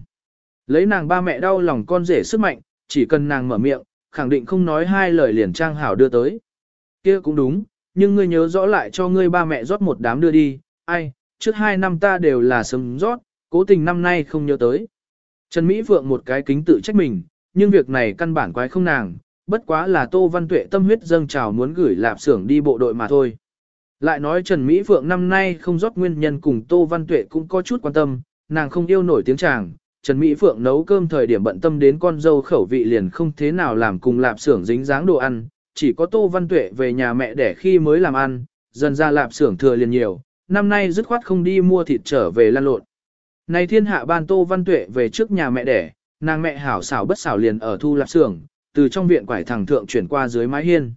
Lấy nàng ba mẹ đau lòng con rể sức mạnh, chỉ cần nàng mở miệng, khẳng định không nói hai lời liền trang hảo đưa tới. kia cũng đúng, nhưng ngươi nhớ rõ lại cho ngươi ba mẹ rót một đám đưa đi, ai, trước hai năm ta đều là sớm rót, cố tình năm nay không nhớ tới. Trần Mỹ Phượng một cái kính tự trách mình, nhưng việc này căn bản quái không nàng, bất quá là Tô Văn Tuệ tâm huyết dâng trào muốn gửi lạp xưởng đi bộ đội mà thôi. Lại nói Trần Mỹ Phượng năm nay không rót nguyên nhân cùng Tô Văn Tuệ cũng có chút quan tâm, nàng không yêu nổi tiếng chàng. Trần Mỹ Phượng nấu cơm thời điểm bận tâm đến con dâu khẩu vị liền không thế nào làm cùng lạp xưởng dính dáng đồ ăn, chỉ có Tô Văn Tuệ về nhà mẹ để khi mới làm ăn, dần ra lạp xưởng thừa liền nhiều, năm nay dứt khoát không đi mua thịt trở về lan lộn. Này thiên hạ ban Tô Văn Tuệ về trước nhà mẹ đẻ, nàng mẹ hảo xảo bất xảo liền ở thu lạp xưởng, từ trong viện quải thẳng thượng chuyển qua dưới mái hiên.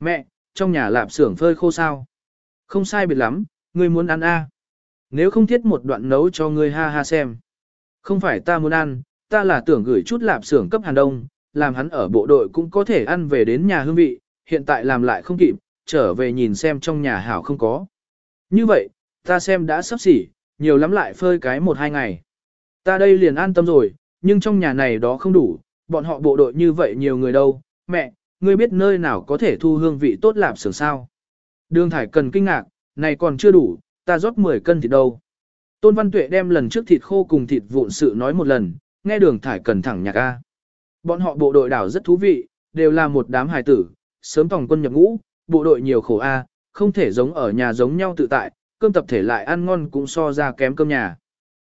Mẹ, trong nhà lạp xưởng phơi khô sao? Không sai biệt lắm, ngươi muốn ăn a? Nếu không thiết một đoạn nấu cho ngươi ha ha xem. Không phải ta muốn ăn, ta là tưởng gửi chút lạp xưởng cấp Hàn Đông, làm hắn ở bộ đội cũng có thể ăn về đến nhà hương vị, hiện tại làm lại không kịp, trở về nhìn xem trong nhà hảo không có. Như vậy, ta xem đã sắp xỉ, nhiều lắm lại phơi cái một hai ngày. Ta đây liền an tâm rồi, nhưng trong nhà này đó không đủ, bọn họ bộ đội như vậy nhiều người đâu. Mẹ, ngươi biết nơi nào có thể thu hương vị tốt lạp xưởng sao? Đường Thải cần kinh ngạc, này còn chưa đủ, ta rót 10 cân thịt đâu. Tôn Văn Tuệ đem lần trước thịt khô cùng thịt vụn sự nói một lần, nghe đường thải cần thẳng nhạc A. Bọn họ bộ đội đảo rất thú vị, đều là một đám hài tử, sớm tòng quân nhập ngũ, bộ đội nhiều khổ A, không thể giống ở nhà giống nhau tự tại, cơm tập thể lại ăn ngon cũng so ra kém cơm nhà.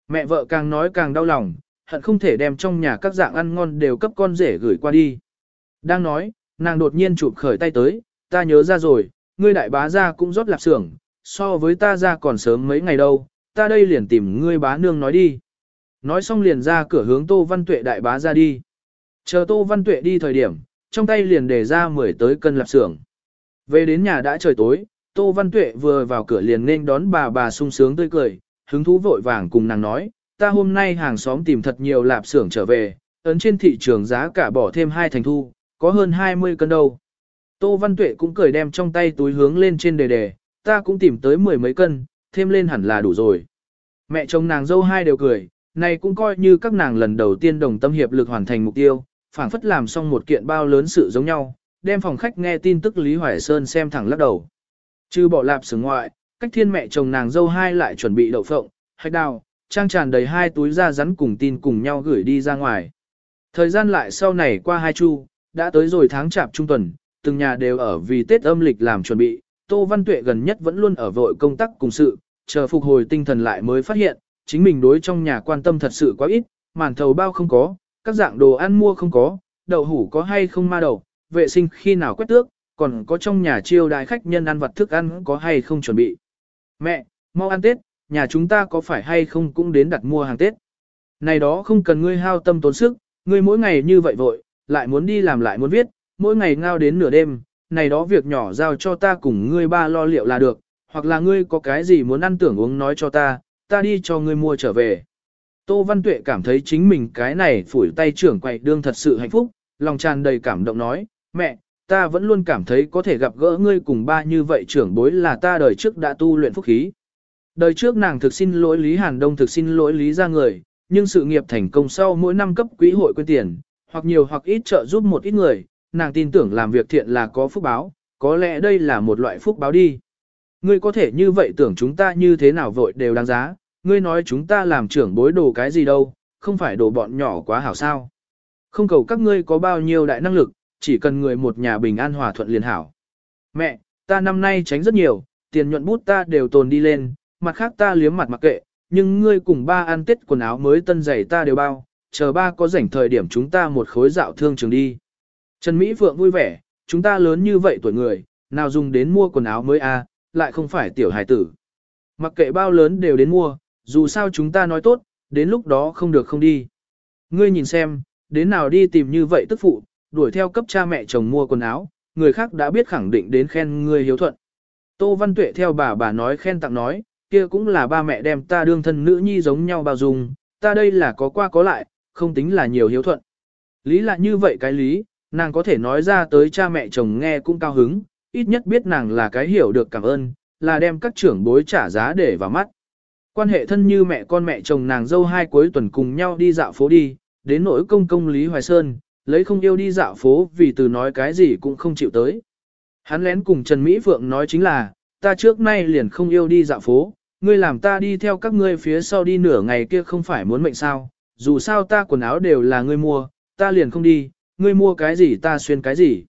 Mẹ vợ càng nói càng đau lòng, hận không thể đem trong nhà các dạng ăn ngon đều cấp con rể gửi qua đi. Đang nói, nàng đột nhiên chụp khởi tay tới, ta nhớ ra rồi, ngươi đại bá ra cũng rót lạp xưởng, so với ta ra còn sớm mấy ngày đâu, ta đây liền tìm ngươi bá nương nói đi. Nói xong liền ra cửa hướng Tô Văn Tuệ đại bá ra đi. Chờ Tô Văn Tuệ đi thời điểm, trong tay liền để ra mười tới cân lạp xưởng. Về đến nhà đã trời tối, Tô Văn Tuệ vừa vào cửa liền nên đón bà bà sung sướng tươi cười, hứng thú vội vàng cùng nàng nói, ta hôm nay hàng xóm tìm thật nhiều lạp xưởng trở về, ấn trên thị trường giá cả bỏ thêm hai thành thu, có hơn 20 cân đâu. Tô Văn Tuệ cũng cười đem trong tay túi hướng lên trên đề đề, ta cũng tìm tới mười mấy cân, thêm lên hẳn là đủ rồi. Mẹ chồng nàng dâu hai đều cười, này cũng coi như các nàng lần đầu tiên đồng tâm hiệp lực hoàn thành mục tiêu, phảng phất làm xong một kiện bao lớn sự giống nhau, đem phòng khách nghe tin tức Lý Hoài Sơn xem thẳng lắc đầu. Chứ bỏ lạp sừng ngoại, cách thiên mẹ chồng nàng dâu hai lại chuẩn bị đậu phộng, hạch đào, trang tràn đầy hai túi da rắn cùng tin cùng nhau gửi đi ra ngoài. Thời gian lại sau này qua hai chu, đã tới rồi tháng chạp trung tuần, từng nhà đều ở vì Tết âm lịch làm chuẩn bị, Tô Văn Tuệ gần nhất vẫn luôn ở vội công tác cùng sự, chờ phục hồi tinh thần lại mới phát hiện, chính mình đối trong nhà quan tâm thật sự quá ít, màn thầu bao không có, các dạng đồ ăn mua không có, đậu hủ có hay không ma đậu, vệ sinh khi nào quét tước, còn có trong nhà chiêu đại khách nhân ăn vặt thức ăn có hay không chuẩn bị. Mẹ, mau ăn Tết, nhà chúng ta có phải hay không cũng đến đặt mua hàng Tết. Này đó không cần ngươi hao tâm tốn sức, ngươi mỗi ngày như vậy vội, lại muốn đi làm lại muốn viết, mỗi ngày ngao đến nửa đêm, này đó việc nhỏ giao cho ta cùng ngươi ba lo liệu là được, hoặc là ngươi có cái gì muốn ăn tưởng uống nói cho ta, ta đi cho ngươi mua trở về. Tô Văn Tuệ cảm thấy chính mình cái này phủi tay trưởng quậy đương thật sự hạnh phúc, lòng tràn đầy cảm động nói, mẹ, ta vẫn luôn cảm thấy có thể gặp gỡ ngươi cùng ba như vậy trưởng bối là ta đời trước đã tu luyện phúc khí. Đời trước nàng thực xin lỗi Lý Hàn Đông thực xin lỗi Lý ra người, nhưng sự nghiệp thành công sau mỗi năm cấp quỹ hội quyên tiền, hoặc nhiều hoặc ít trợ giúp một ít người, nàng tin tưởng làm việc thiện là có phúc báo, có lẽ đây là một loại phúc báo đi. Ngươi có thể như vậy tưởng chúng ta như thế nào vội đều đáng giá, ngươi nói chúng ta làm trưởng bối đồ cái gì đâu, không phải đồ bọn nhỏ quá hảo sao. Không cầu các ngươi có bao nhiêu đại năng lực, chỉ cần người một nhà bình an hòa thuận liền hảo. Mẹ, ta năm nay tránh rất nhiều, tiền nhuận bút ta đều tồn đi lên, mặt khác ta liếm mặt mặc kệ, nhưng ngươi cùng ba ăn tết quần áo mới tân giày ta đều bao, chờ ba có rảnh thời điểm chúng ta một khối dạo thương trường đi. Trần Mỹ Phượng vui vẻ, chúng ta lớn như vậy tuổi người, nào dùng đến mua quần áo mới a, à, lại không phải tiểu hài tử. Mặc kệ bao lớn đều đến mua, dù sao chúng ta nói tốt, đến lúc đó không được không đi. Ngươi nhìn xem, đến nào đi tìm như vậy tức phụ, đuổi theo cấp cha mẹ chồng mua quần áo, người khác đã biết khẳng định đến khen ngươi hiếu thuận. Tô Văn Tuệ theo bà bà nói khen tặng nói, kia cũng là ba mẹ đem ta đương thân nữ nhi giống nhau bao dung, ta đây là có qua có lại, không tính là nhiều hiếu thuận. Lý là như vậy cái lý, nàng có thể nói ra tới cha mẹ chồng nghe cũng cao hứng, ít nhất biết nàng là cái hiểu được cảm ơn, là đem các trưởng bối trả giá để vào mắt. Quan hệ thân như mẹ con mẹ chồng nàng dâu hai cuối tuần cùng nhau đi dạo phố đi, đến nỗi công công Lý Hoài Sơn, lấy không yêu đi dạo phố vì từ nói cái gì cũng không chịu tới. Hắn lén cùng Trần Mỹ Phượng nói chính là, ta trước nay liền không yêu đi dạo phố, ngươi làm ta đi theo các ngươi phía sau đi nửa ngày kia không phải muốn mệnh sao, dù sao ta quần áo đều là ngươi mua, ta liền không đi, ngươi mua cái gì ta xuyên cái gì.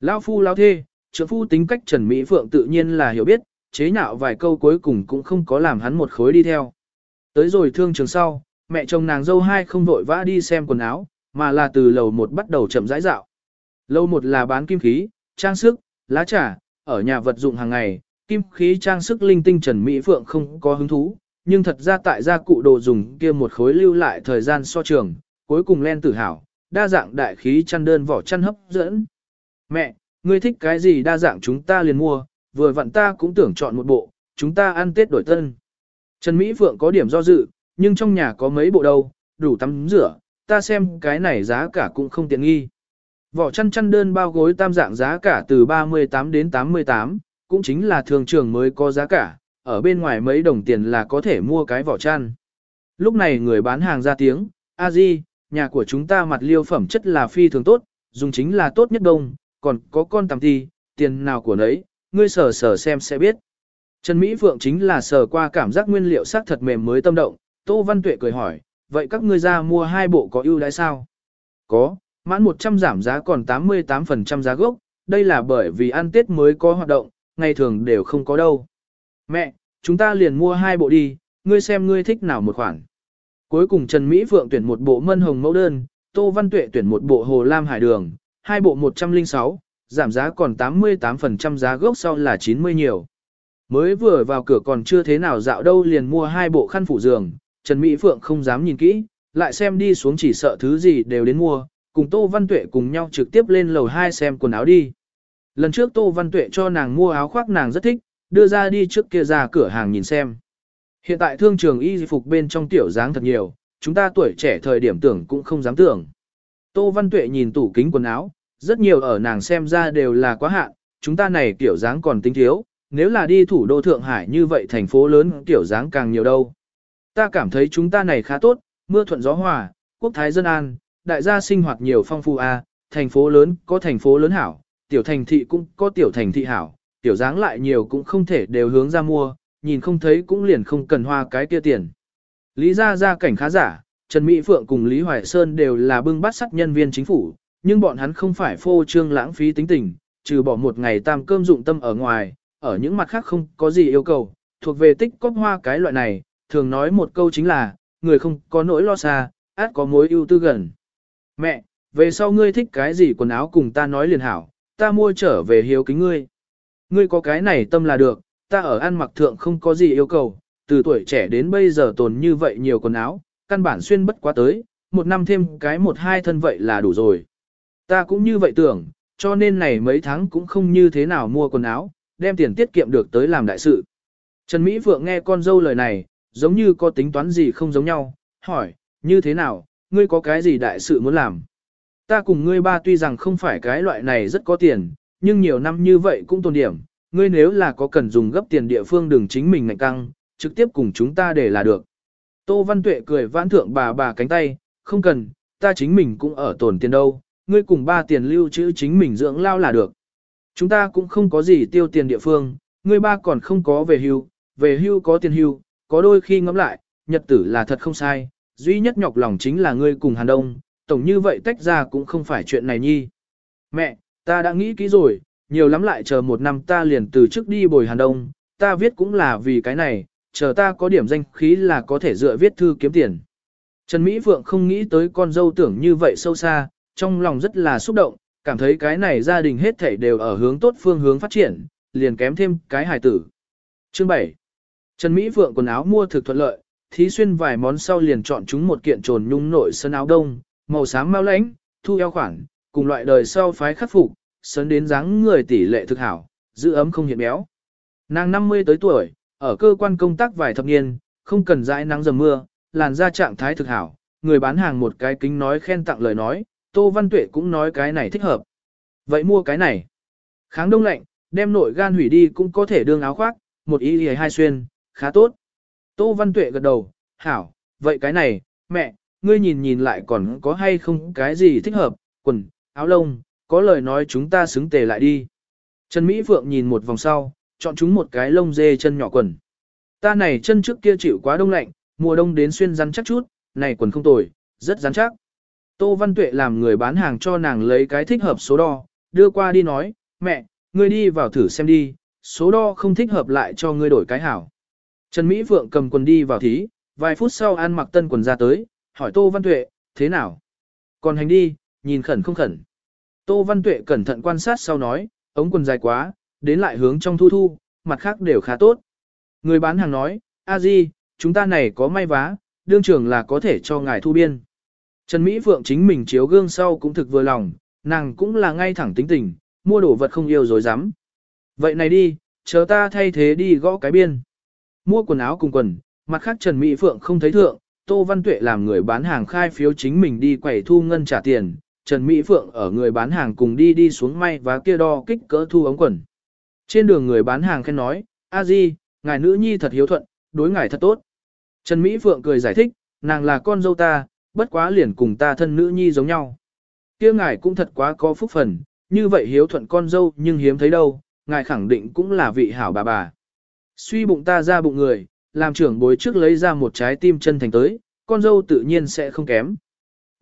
Lão phu lão thê, trưởng phu tính cách Trần Mỹ Phượng tự nhiên là hiểu biết, chế nhạo vài câu cuối cùng cũng không có làm hắn một khối đi theo. Tới rồi thương trường sau, mẹ chồng nàng dâu hai không vội vã đi xem quần áo, mà là từ lầu một bắt đầu chậm rãi dạo. Lầu một là bán kim khí, trang sức, lá trà, ở nhà vật dụng hàng ngày, kim khí trang sức linh tinh Trần Mỹ Phượng không có hứng thú, nhưng thật ra tại gia cụ đồ dùng kia một khối lưu lại thời gian so trường, cuối cùng len tử hảo, đa dạng đại khí chăn đơn vỏ chăn hấp dẫn. Mẹ, ngươi thích cái gì đa dạng chúng ta liền mua, vừa vặn ta cũng tưởng chọn một bộ, chúng ta ăn Tết đổi tân. Trần Mỹ Phượng có điểm do dự, nhưng trong nhà có mấy bộ đâu, đủ tắm rửa, ta xem cái này giá cả cũng không tiện nghi. Vỏ chăn chăn đơn bao gối tam dạng giá cả từ 38 đến 88, cũng chính là thường trường mới có giá cả, ở bên ngoài mấy đồng tiền là có thể mua cái vỏ chăn. Lúc này người bán hàng ra tiếng, a di, nhà của chúng ta mặt liêu phẩm chất là phi thường tốt, dùng chính là tốt nhất đông, còn có con tằm thi, tiền nào của nấy, ngươi sở sở xem sẽ biết. Trần Mỹ Phượng chính là sờ qua cảm giác nguyên liệu sắc thật mềm mới tâm động, Tô Văn Tuệ cười hỏi, vậy các ngươi ra mua hai bộ có ưu đãi sao? Có, mãn 100 giảm giá còn 88% giá gốc, đây là bởi vì ăn Tết mới có hoạt động, ngày thường đều không có đâu. Mẹ, chúng ta liền mua hai bộ đi, ngươi xem ngươi thích nào một khoản. Cuối cùng Trần Mỹ Phượng tuyển một bộ mân hồng mẫu đơn, Tô Văn Tuệ tuyển một bộ hồ lam hải đường, hai bộ 106, giảm giá còn 88% giá gốc sau là 90 nhiều. Mới vừa vào cửa còn chưa thế nào dạo đâu liền mua hai bộ khăn phủ giường, Trần Mỹ Phượng không dám nhìn kỹ, lại xem đi xuống chỉ sợ thứ gì đều đến mua, cùng Tô Văn Tuệ cùng nhau trực tiếp lên lầu 2 xem quần áo đi. Lần trước Tô Văn Tuệ cho nàng mua áo khoác nàng rất thích, đưa ra đi trước kia ra cửa hàng nhìn xem. Hiện tại thương trường y phục bên trong tiểu dáng thật nhiều, chúng ta tuổi trẻ thời điểm tưởng cũng không dám tưởng. Tô Văn Tuệ nhìn tủ kính quần áo, rất nhiều ở nàng xem ra đều là quá hạn, chúng ta này tiểu dáng còn tính thiếu, nếu là đi thủ đô Thượng Hải như vậy thành phố lớn tiểu dáng càng nhiều đâu. Ta cảm thấy chúng ta này khá tốt, mưa thuận gió hòa, quốc thái dân an, đại gia sinh hoạt nhiều phong phú a, thành phố lớn có thành phố lớn hảo, tiểu thành thị cũng có tiểu thành thị hảo, tiểu dáng lại nhiều cũng không thể đều hướng ra mua, nhìn không thấy cũng liền không cần hoa cái kia tiền. Lý gia gia cảnh khá giả, Trần Mỹ Phượng cùng Lý Hoài Sơn đều là bưng bát sắc nhân viên chính phủ, nhưng bọn hắn không phải phô trương lãng phí tính tình, trừ bỏ một ngày tam cơm dụng tâm ở ngoài, ở những mặt khác không có gì yêu cầu, thuộc về tích cóp hoa cái loại này, thường nói một câu chính là, người không có nỗi lo xa, át có mối ưu tư gần. Mẹ, về sau ngươi thích cái gì quần áo cùng ta nói liền hảo, ta mua trở về hiếu kính ngươi. Ngươi có cái này tâm là được, ta ở ăn mặc thượng không có gì yêu cầu, từ tuổi trẻ đến bây giờ tồn như vậy nhiều quần áo, căn bản xuyên bất quá tới, một năm thêm cái một hai thân vậy là đủ rồi. Ta cũng như vậy tưởng, cho nên này mấy tháng cũng không như thế nào mua quần áo, đem tiền tiết kiệm được tới làm đại sự. Trần Mỹ Phượng nghe con dâu lời này, giống như có tính toán gì không giống nhau, hỏi, như thế nào, ngươi có cái gì đại sự muốn làm? Ta cùng ngươi ba tuy rằng không phải cái loại này rất có tiền, nhưng nhiều năm như vậy cũng tồn điểm, ngươi nếu là có cần dùng gấp tiền địa phương đừng chính mình ngạnh căng, trực tiếp cùng chúng ta để là được. Tô Văn Tuệ cười vãn thượng bà bà cánh tay, không cần, ta chính mình cũng ở tổn tiền đâu, ngươi cùng ba tiền lưu trữ chính mình dưỡng lao là được. Chúng ta cũng không có gì tiêu tiền địa phương, ngươi ba còn không có về hưu, về hưu có tiền hưu, có đôi khi ngẫm lại, nhật tử là thật không sai, duy nhất nhọc lòng chính là ngươi cùng Hàn Đông, tổng như vậy tách ra cũng không phải chuyện này nhi. Mẹ, ta đã nghĩ kỹ rồi, nhiều lắm lại chờ một năm ta liền từ trước đi bồi Hàn Đông, ta viết cũng là vì cái này, chờ ta có điểm danh khí là có thể dựa viết thư kiếm tiền. Trần Mỹ Phượng không nghĩ tới con dâu tưởng như vậy sâu xa, trong lòng rất là xúc động, cảm thấy cái này gia đình hết thảy đều ở hướng tốt phương hướng phát triển, liền kém thêm cái hài tử. Chương 7. Trần Mỹ Phượng quần áo mua thực thuận lợi, thí xuyên vài món sau liền chọn chúng một kiện trồn nhung nội sơn áo đông, màu xám mau lãnh, thu eo khoảng cùng loại đời sau phái khắc phục, sớn đến dáng người tỷ lệ thực hảo, giữ ấm không hiện béo. Nàng 50 tới tuổi, ở cơ quan công tác vài thập niên, không cần dãi nắng dầm mưa, làn da trạng thái thực hảo, người bán hàng một cái kính nói khen tặng lời nói, Tô Văn Tuệ cũng nói cái này thích hợp. Vậy mua cái này. Kháng đông lạnh, đem nội gan hủy đi cũng có thể đương áo khoác, một y hai xuyên, khá tốt. Tô Văn Tuệ gật đầu, hảo, vậy cái này, mẹ, ngươi nhìn nhìn lại còn có hay không cái gì thích hợp, quần, áo lông, có lời nói chúng ta xứng tề lại đi. Trần Mỹ Phượng nhìn một vòng sau, chọn chúng một cái lông dê chân nhỏ quần. Ta này chân trước kia chịu quá đông lạnh, mùa đông đến xuyên rắn chắc chút, này quần không tồi, rất rắn chắc. Tô Văn Tuệ làm người bán hàng cho nàng lấy cái thích hợp số đo, đưa qua đi nói, mẹ, ngươi đi vào thử xem đi, số đo không thích hợp lại cho ngươi đổi cái hảo. Trần Mỹ Phượng cầm quần đi vào thí, vài phút sau ăn mặc tân quần ra tới, hỏi Tô Văn Tuệ, thế nào? Còn hành đi, nhìn khẩn không khẩn. Tô Văn Tuệ cẩn thận quan sát sau nói, ống quần dài quá, đến lại hướng trong thu thu, mặt khác đều khá tốt. Người bán hàng nói, a di, chúng ta này có may vá, đương trưởng là có thể cho ngài thu biên. Trần Mỹ Phượng chính mình chiếu gương sau cũng thực vừa lòng, nàng cũng là ngay thẳng tính tình, mua đồ vật không yêu dối dám. Vậy này đi, chờ ta thay thế đi gõ cái biên. Mua quần áo cùng quần, mặt khác Trần Mỹ Phượng không thấy thượng, Tô Văn Tuệ làm người bán hàng khai phiếu chính mình đi quẩy thu ngân trả tiền, Trần Mỹ Phượng ở người bán hàng cùng đi đi xuống may và kia đo kích cỡ thu ống quần. Trên đường người bán hàng khen nói, a di, ngài nữ nhi thật hiếu thuận, đối ngài thật tốt. Trần Mỹ Phượng cười giải thích, nàng là con dâu ta, bất quá liền cùng ta thân nữ nhi giống nhau. kia ngài cũng thật quá có phúc phần, như vậy hiếu thuận con dâu nhưng hiếm thấy đâu, ngài khẳng định cũng là vị hảo bà bà. Suy bụng ta ra bụng người, làm trưởng bối trước lấy ra một trái tim chân thành tới, con dâu tự nhiên sẽ không kém.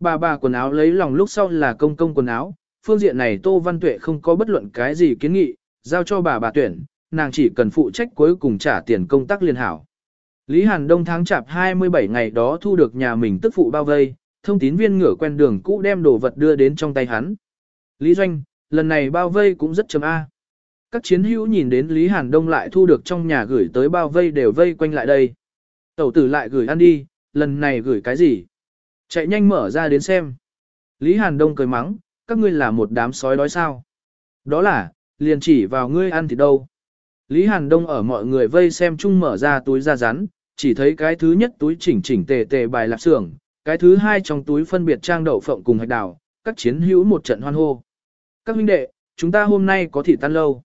Bà bà quần áo lấy lòng lúc sau là công công quần áo, phương diện này Tô Văn Tuệ không có bất luận cái gì kiến nghị, giao cho bà bà tuyển, nàng chỉ cần phụ trách cuối cùng trả tiền công tác liên hảo. Lý Hàn Đông tháng chạp 27 ngày đó thu được nhà mình tức phụ bao vây, thông tín viên ngửa quen đường cũ đem đồ vật đưa đến trong tay hắn. Lý Doanh, lần này bao vây cũng rất chấm A. Các chiến hữu nhìn đến Lý Hàn Đông lại thu được trong nhà gửi tới bao vây đều vây quanh lại đây. Tẩu tử lại gửi ăn đi, lần này gửi cái gì? Chạy nhanh mở ra đến xem. Lý Hàn Đông cười mắng, các ngươi là một đám sói đói sao? Đó là, liền chỉ vào ngươi ăn thì đâu. Lý Hàn Đông ở mọi người vây xem chung mở ra túi da rắn, chỉ thấy cái thứ nhất túi chỉnh chỉnh tề tề bài lạp xưởng, cái thứ hai trong túi phân biệt trang đậu phộng cùng hạch đào, các chiến hữu một trận hoan hô. Các huynh đệ, chúng ta hôm nay có thịt tan lâu.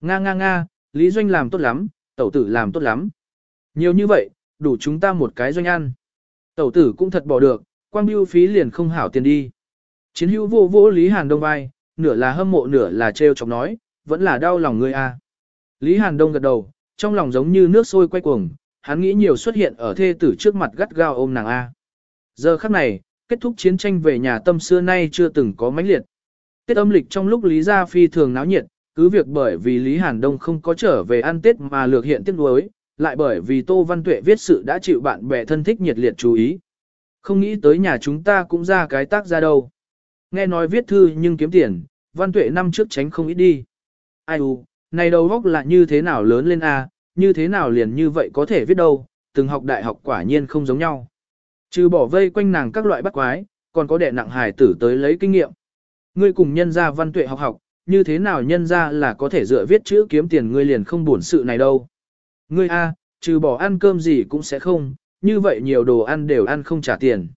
Nga nga nga, Lý Doanh làm tốt lắm, tẩu tử làm tốt lắm. Nhiều như vậy, đủ chúng ta một cái doanh ăn. Tẩu tử cũng thật bỏ được, quang biêu phí liền không hảo tiền đi. Chiến hữu vô vô Lý Hàn Đông vai, nửa là hâm mộ nửa là trêu chọc nói, vẫn là đau lòng ngươi a. Lý Hàn Đông gật đầu, trong lòng giống như nước sôi quay cuồng, hắn nghĩ nhiều xuất hiện ở thê tử trước mặt gắt gao ôm nàng A. Giờ khắc này, kết thúc chiến tranh về nhà tâm xưa nay chưa từng có mãnh liệt. Tết âm lịch trong lúc Lý Gia Phi thường náo nhiệt, cứ việc bởi vì Lý Hàn Đông không có trở về ăn Tết mà lược hiện tiếc nuối, lại bởi vì Tô Văn Tuệ viết sự đã chịu bạn bè thân thích nhiệt liệt chú ý. Không nghĩ tới nhà chúng ta cũng ra cái tác ra đâu. Nghe nói viết thư nhưng kiếm tiền, Văn Tuệ năm trước tránh không ít đi. Ai u, này đầu góc là như thế nào lớn lên a, như thế nào liền như vậy có thể viết đâu, từng học đại học quả nhiên không giống nhau. Trừ bỏ vây quanh nàng các loại bắt quái, còn có đệ nặng hài tử tới lấy kinh nghiệm. Ngươi cùng nhân gia văn tuệ học học, như thế nào nhân gia là có thể dựa viết chữ kiếm tiền ngươi liền không buồn sự này đâu. Ngươi a, trừ bỏ ăn cơm gì cũng sẽ không, như vậy nhiều đồ ăn đều ăn không trả tiền.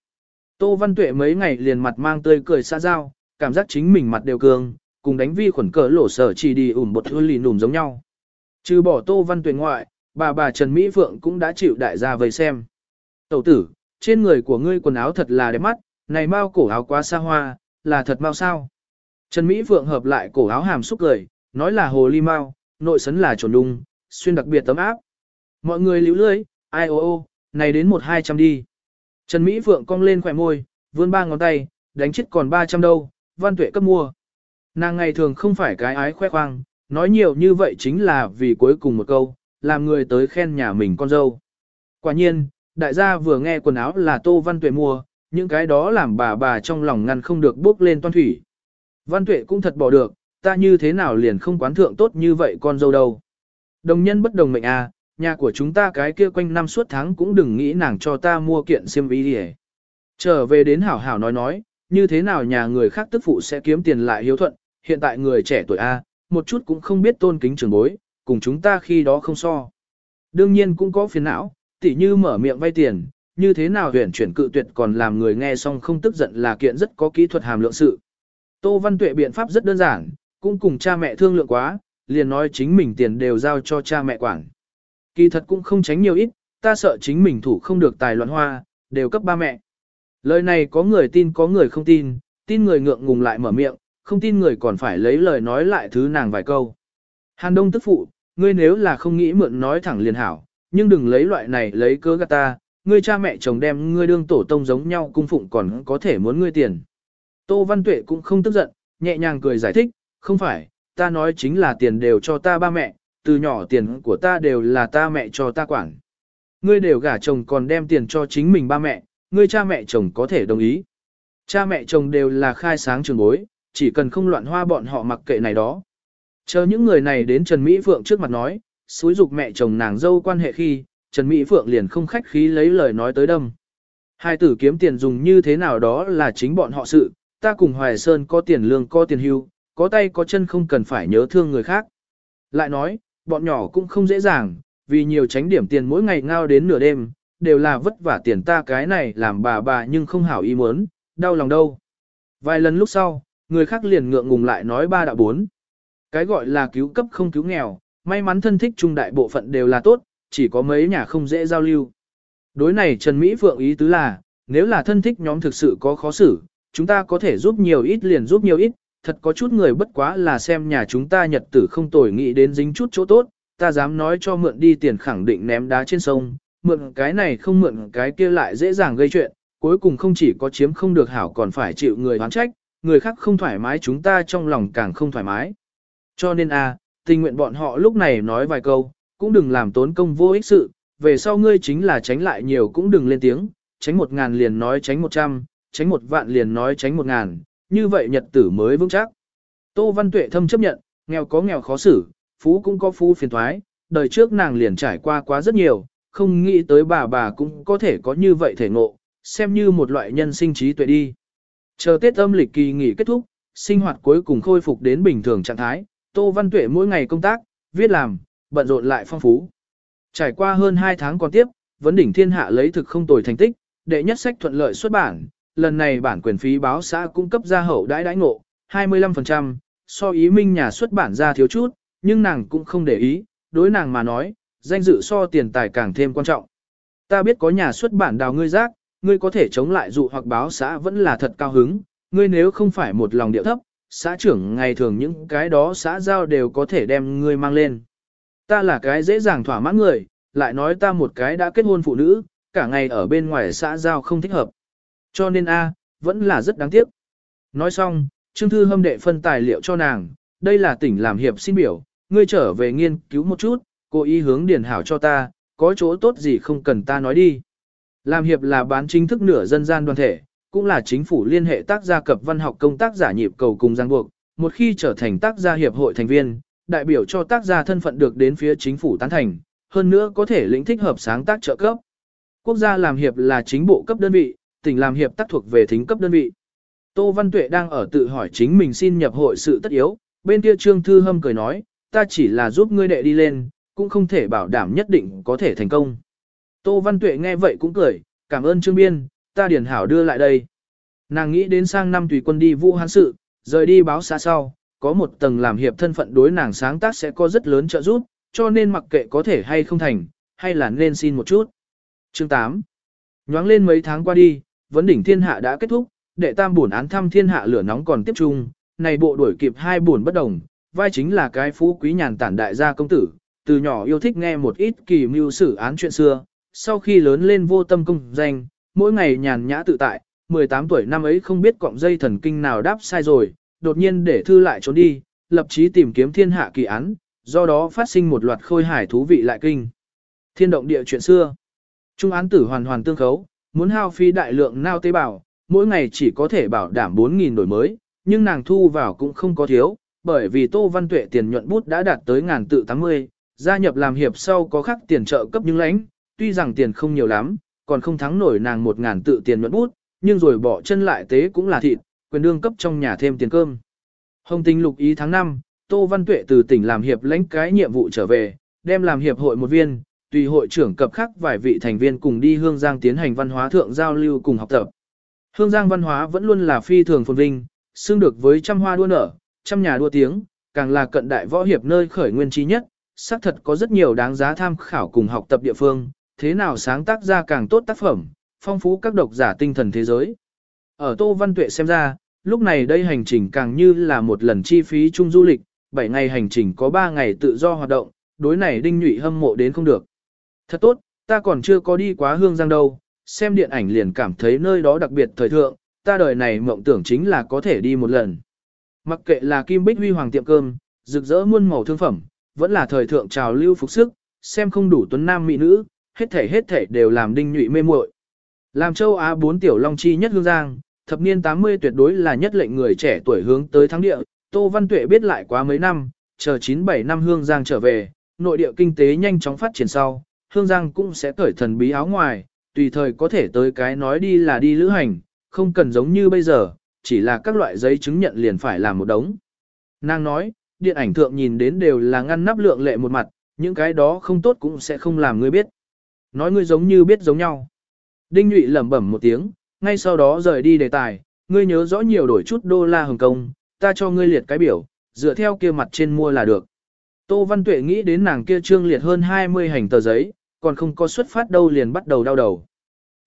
Tô Văn Tuệ mấy ngày liền mặt mang tươi cười xa giao, cảm giác chính mình mặt đều cường, cùng đánh vi khuẩn cỡ lỗ sở chỉ đi ủm bột hư lì nùm giống nhau. Trừ bỏ Tô Văn tuệ ngoại, bà bà Trần Mỹ Phượng cũng đã chịu đại gia vây xem. Tẩu tử, trên người của ngươi quần áo thật là đẹp mắt, này mau cổ áo quá xa hoa, là thật mau sao. Trần Mỹ Phượng hợp lại cổ áo hàm xúc cười, nói là hồ ly mau, nội sấn là trồn đung, xuyên đặc biệt tấm áp. Mọi người liễu lưới, ai ô ô, này đến một hai trăm đi. Trần Mỹ Phượng cong lên khỏe môi, vươn ba ngón tay, đánh chết còn ba trăm đâu, văn tuệ cấp mua. Nàng ngày thường không phải cái ái khoe khoang, nói nhiều như vậy chính là vì cuối cùng một câu, làm người tới khen nhà mình con dâu. Quả nhiên, đại gia vừa nghe quần áo là Tô Văn Tuệ mua, những cái đó làm bà bà trong lòng ngăn không được bước lên toan thủy. Văn Tuệ cũng thật bỏ được, ta như thế nào liền không quán thượng tốt như vậy con dâu đâu. Đồng nhân bất đồng mệnh à, nhà của chúng ta cái kia quanh năm suốt tháng cũng đừng nghĩ nàng cho ta mua kiện xiêm y đi Trở về đến hảo hảo nói nói, như thế nào nhà người khác tức phụ sẽ kiếm tiền lại hiếu thuận, hiện tại người trẻ tuổi A, một chút cũng không biết tôn kính trưởng bối, cùng chúng ta khi đó không so. Đương nhiên cũng có phiền não, tỉ như mở miệng vay tiền, như thế nào huyền chuyển cự tuyệt còn làm người nghe xong không tức giận là kiện rất có kỹ thuật hàm lượng sự. Tô Văn Tuệ biện pháp rất đơn giản, cũng cùng cha mẹ thương lượng quá, liền nói chính mình tiền đều giao cho cha mẹ quản. Kỳ thật cũng không tránh nhiều ít, ta sợ chính mình thủ không được tài loạn hoa, đều cấp ba mẹ. Lời này có người tin có người không tin, tin người ngượng ngùng lại mở miệng, không tin người còn phải lấy lời nói lại thứ nàng vài câu. Hàn Đông tức phụ, ngươi nếu là không nghĩ mượn nói thẳng liền hảo, nhưng đừng lấy loại này lấy cớ gạt ta, ngươi cha mẹ chồng đem ngươi đương tổ tông giống nhau cung phụng còn có thể muốn ngươi tiền. Tô Văn Tuệ cũng không tức giận, nhẹ nhàng cười giải thích, không phải, ta nói chính là tiền đều cho ta ba mẹ, từ nhỏ tiền của ta đều là ta mẹ cho ta quản. Ngươi đều gả chồng còn đem tiền cho chính mình ba mẹ, ngươi cha mẹ chồng có thể đồng ý. Cha mẹ chồng đều là khai sáng trường bối, chỉ cần không loạn hoa bọn họ mặc kệ này đó. Chờ những người này đến Trần Mỹ Phượng trước mặt nói, xúi dục mẹ chồng nàng dâu quan hệ khi, Trần Mỹ Phượng liền không khách khí lấy lời nói tới đâm. Hai tử kiếm tiền dùng như thế nào đó là chính bọn họ sự, ta cùng Hoài Sơn có tiền lương có tiền hưu, có tay có chân không cần phải nhớ thương người khác. Lại nói, bọn nhỏ cũng không dễ dàng, vì nhiều tránh điểm tiền mỗi ngày ngao đến nửa đêm, đều là vất vả tiền ta cái này làm bà bà nhưng không hảo ý muốn, đau lòng đâu. Vài lần lúc sau, người khác liền ngượng ngùng lại nói ba đạo bốn. Cái gọi là cứu cấp không cứu nghèo, may mắn thân thích trung đại bộ phận đều là tốt, chỉ có mấy nhà không dễ giao lưu. Đối này Trần Mỹ Phượng ý tứ là, nếu là thân thích nhóm thực sự có khó xử, chúng ta có thể giúp nhiều ít liền giúp nhiều ít, thật có chút người bất quá là xem nhà chúng ta nhật tử không tồi nghĩ đến dính chút chỗ tốt, ta dám nói cho mượn đi tiền khẳng định ném đá trên sông, mượn cái này không mượn cái kia lại dễ dàng gây chuyện, cuối cùng không chỉ có chiếm không được hảo còn phải chịu người oán trách, người khác không thoải mái chúng ta trong lòng càng không thoải mái. Cho nên a, tình nguyện bọn họ lúc này nói vài câu, cũng đừng làm tốn công vô ích sự, về sau ngươi chính là tránh lại nhiều cũng đừng lên tiếng, tránh một ngàn liền nói tránh một trăm, tránh một vạn liền nói tránh một ngàn, như vậy nhật tử mới vững chắc. Tô Văn Tuệ thâm chấp nhận, nghèo có nghèo khó xử, phú cũng có phú phiền thoái, đời trước nàng liền trải qua quá rất nhiều, không nghĩ tới bà bà cũng có thể có như vậy thể ngộ, xem như một loại nhân sinh trí tuệ đi. Chờ Tết âm lịch kỳ nghỉ kết thúc, sinh hoạt cuối cùng khôi phục đến bình thường trạng thái, Tô Văn Tuệ mỗi ngày công tác, viết làm, bận rộn lại phong phú. Trải qua hơn 2 tháng còn tiếp, vấn đỉnh thiên hạ lấy thực không tồi thành tích, đệ nhất sách thuận lợi xuất bản, lần này bản quyền phí báo xã cung cấp ra hậu đãi đãi ngộ, 25%, so ý minh nhà xuất bản ra thiếu chút, nhưng nàng cũng không để ý, đối nàng mà nói, danh dự so tiền tài càng thêm quan trọng. Ta biết có nhà xuất bản đào ngươi rác, ngươi có thể chống lại dụ hoặc báo xã vẫn là thật cao hứng, ngươi nếu không phải một lòng điệu thấp, xã trưởng ngày thường những cái đó xã giao đều có thể đem ngươi mang lên. Ta là cái dễ dàng thỏa mãn người, lại nói ta một cái đã kết hôn phụ nữ, cả ngày ở bên ngoài xã giao không thích hợp. Cho nên A, vẫn là rất đáng tiếc. Nói xong, Trương Thư hâm đệ phân tài liệu cho nàng, đây là tỉnh làm hiệp xin biểu, ngươi trở về nghiên cứu một chút, cố ý hướng điển hảo cho ta, có chỗ tốt gì không cần ta nói đi. Làm hiệp là bán chính thức nửa dân gian đoàn thể, cũng là chính phủ liên hệ tác gia cập văn học công tác giả nhịp cầu cùng giang buộc, một khi trở thành tác gia hiệp hội thành viên, đại biểu cho tác gia thân phận được đến phía chính phủ tán thành, hơn nữa có thể lĩnh thích hợp sáng tác trợ cấp. Quốc gia làm hiệp là chính bộ cấp đơn vị, tỉnh làm hiệp tác thuộc về thính cấp đơn vị. Tô Văn Tuệ đang ở tự hỏi chính mình xin nhập hội sự tất yếu, bên kia Trương Thư Hâm cười nói, ta chỉ là giúp ngươi đệ đi lên, cũng không thể bảo đảm nhất định có thể thành công. Tô Văn Tuệ nghe vậy cũng cười, cảm ơn Trương Biên, ta điển hảo đưa lại đây. Nàng nghĩ đến sang năm tùy quân đi Vũ Hán sự, rời đi báo xa sau, có một tầng làm hiệp thân phận đối nàng sáng tác sẽ có rất lớn trợ giúp, cho nên mặc kệ có thể hay không thành, hay là nên xin một chút. Chương 8 Nhoáng lên mấy tháng qua đi, vấn đỉnh thiên hạ đã kết thúc, đệ tam buồn án thăm thiên hạ lửa nóng còn tiếp trung, này bộ đuổi kịp hai buồn bất đồng, vai chính là cái phú quý nhàn tản đại gia công tử, từ nhỏ yêu thích nghe một ít kỳ mưu sử án chuyện xưa, sau khi lớn lên vô tâm công danh, mỗi ngày nhàn nhã tự tại, 18 tuổi năm ấy không biết cọng dây thần kinh nào đáp sai rồi, đột nhiên để thư lại trốn đi, lập chí tìm kiếm thiên hạ kỳ án, do đó phát sinh một loạt khôi hài thú vị lại kinh. Thiên động địa chuyện xưa. Trung án tử hoàn hoàn tương khấu, muốn hao phí đại lượng nao tế bào, mỗi ngày chỉ có thể bảo đảm 4.000 đổi mới, nhưng nàng thu vào cũng không có thiếu, bởi vì Tô Văn Tuệ tiền nhuận bút đã đạt tới ngàn tự 80, gia nhập làm hiệp sau có khắc tiền trợ cấp những lãnh, tuy rằng tiền không nhiều lắm, còn không thắng nổi nàng một ngàn tự tiền nhuận bút, nhưng rồi bỏ chân lại tế cũng là thịt, quyền đương cấp trong nhà thêm tiền cơm. Hồng tình lục ý tháng 5, Tô Văn Tuệ từ tỉnh làm hiệp lãnh cái nhiệm vụ trở về, đem làm hiệp hội một viên, tùy hội trưởng cập khắc vài vị thành viên cùng đi Hương Giang tiến hành văn hóa thượng giao lưu cùng học tập. Hương Giang văn hóa vẫn luôn là phi thường phồn vinh, xứng được với trăm hoa đua nở, trăm nhà đua tiếng, càng là cận đại võ hiệp nơi khởi nguyên trí nhất, xác thật có rất nhiều đáng giá tham khảo cùng học tập địa phương, thế nào sáng tác ra càng tốt tác phẩm, phong phú các độc giả tinh thần thế giới. Ở Tô Văn Tuệ xem ra, lúc này đây hành trình càng như là một lần chi phí chung du lịch, 7 ngày hành trình có 3 ngày tự do hoạt động, đối này đinh nhụy hâm mộ đến không được. Thật tốt, ta còn chưa có đi quá hương giang đâu, xem điện ảnh liền cảm thấy nơi đó đặc biệt thời thượng, ta đời này mộng tưởng chính là có thể đi một lần. Mặc kệ là Kim Bích Huy Hoàng tiệm cơm, rực rỡ muôn màu thương phẩm, vẫn là thời thượng trào lưu phục sức, xem không đủ tuấn nam mỹ nữ, hết thể hết thể đều làm đinh nhụy mê muội. Làm châu Á bốn tiểu long chi nhất hương giang, thập niên 80 tuyệt đối là nhất lệnh người trẻ tuổi hướng tới thắng địa, Tô Văn Tuệ biết lại quá mấy năm, chờ 97 năm hương giang trở về, nội địa kinh tế nhanh chóng phát triển sau, hương giang cũng sẽ cởi thần bí áo ngoài, tùy thời có thể tới cái nói đi là đi lữ hành, không cần giống như bây giờ, chỉ là các loại giấy chứng nhận liền phải làm một đống. Nàng nói, điện ảnh thượng nhìn đến đều là ngăn nắp lượng lệ một mặt, những cái đó không tốt cũng sẽ không làm ngươi biết. Nói ngươi giống như biết giống nhau. Đinh Nhụy lẩm bẩm một tiếng, ngay sau đó rời đi đề tài, ngươi nhớ rõ nhiều đổi chút đô la Hồng Kông, ta cho ngươi liệt cái biểu, dựa theo kia mặt trên mua là được. Tô Văn Tuệ nghĩ đến nàng kia trương liệt hơn 20 hành tờ giấy, còn không có xuất phát đâu liền bắt đầu đau đầu.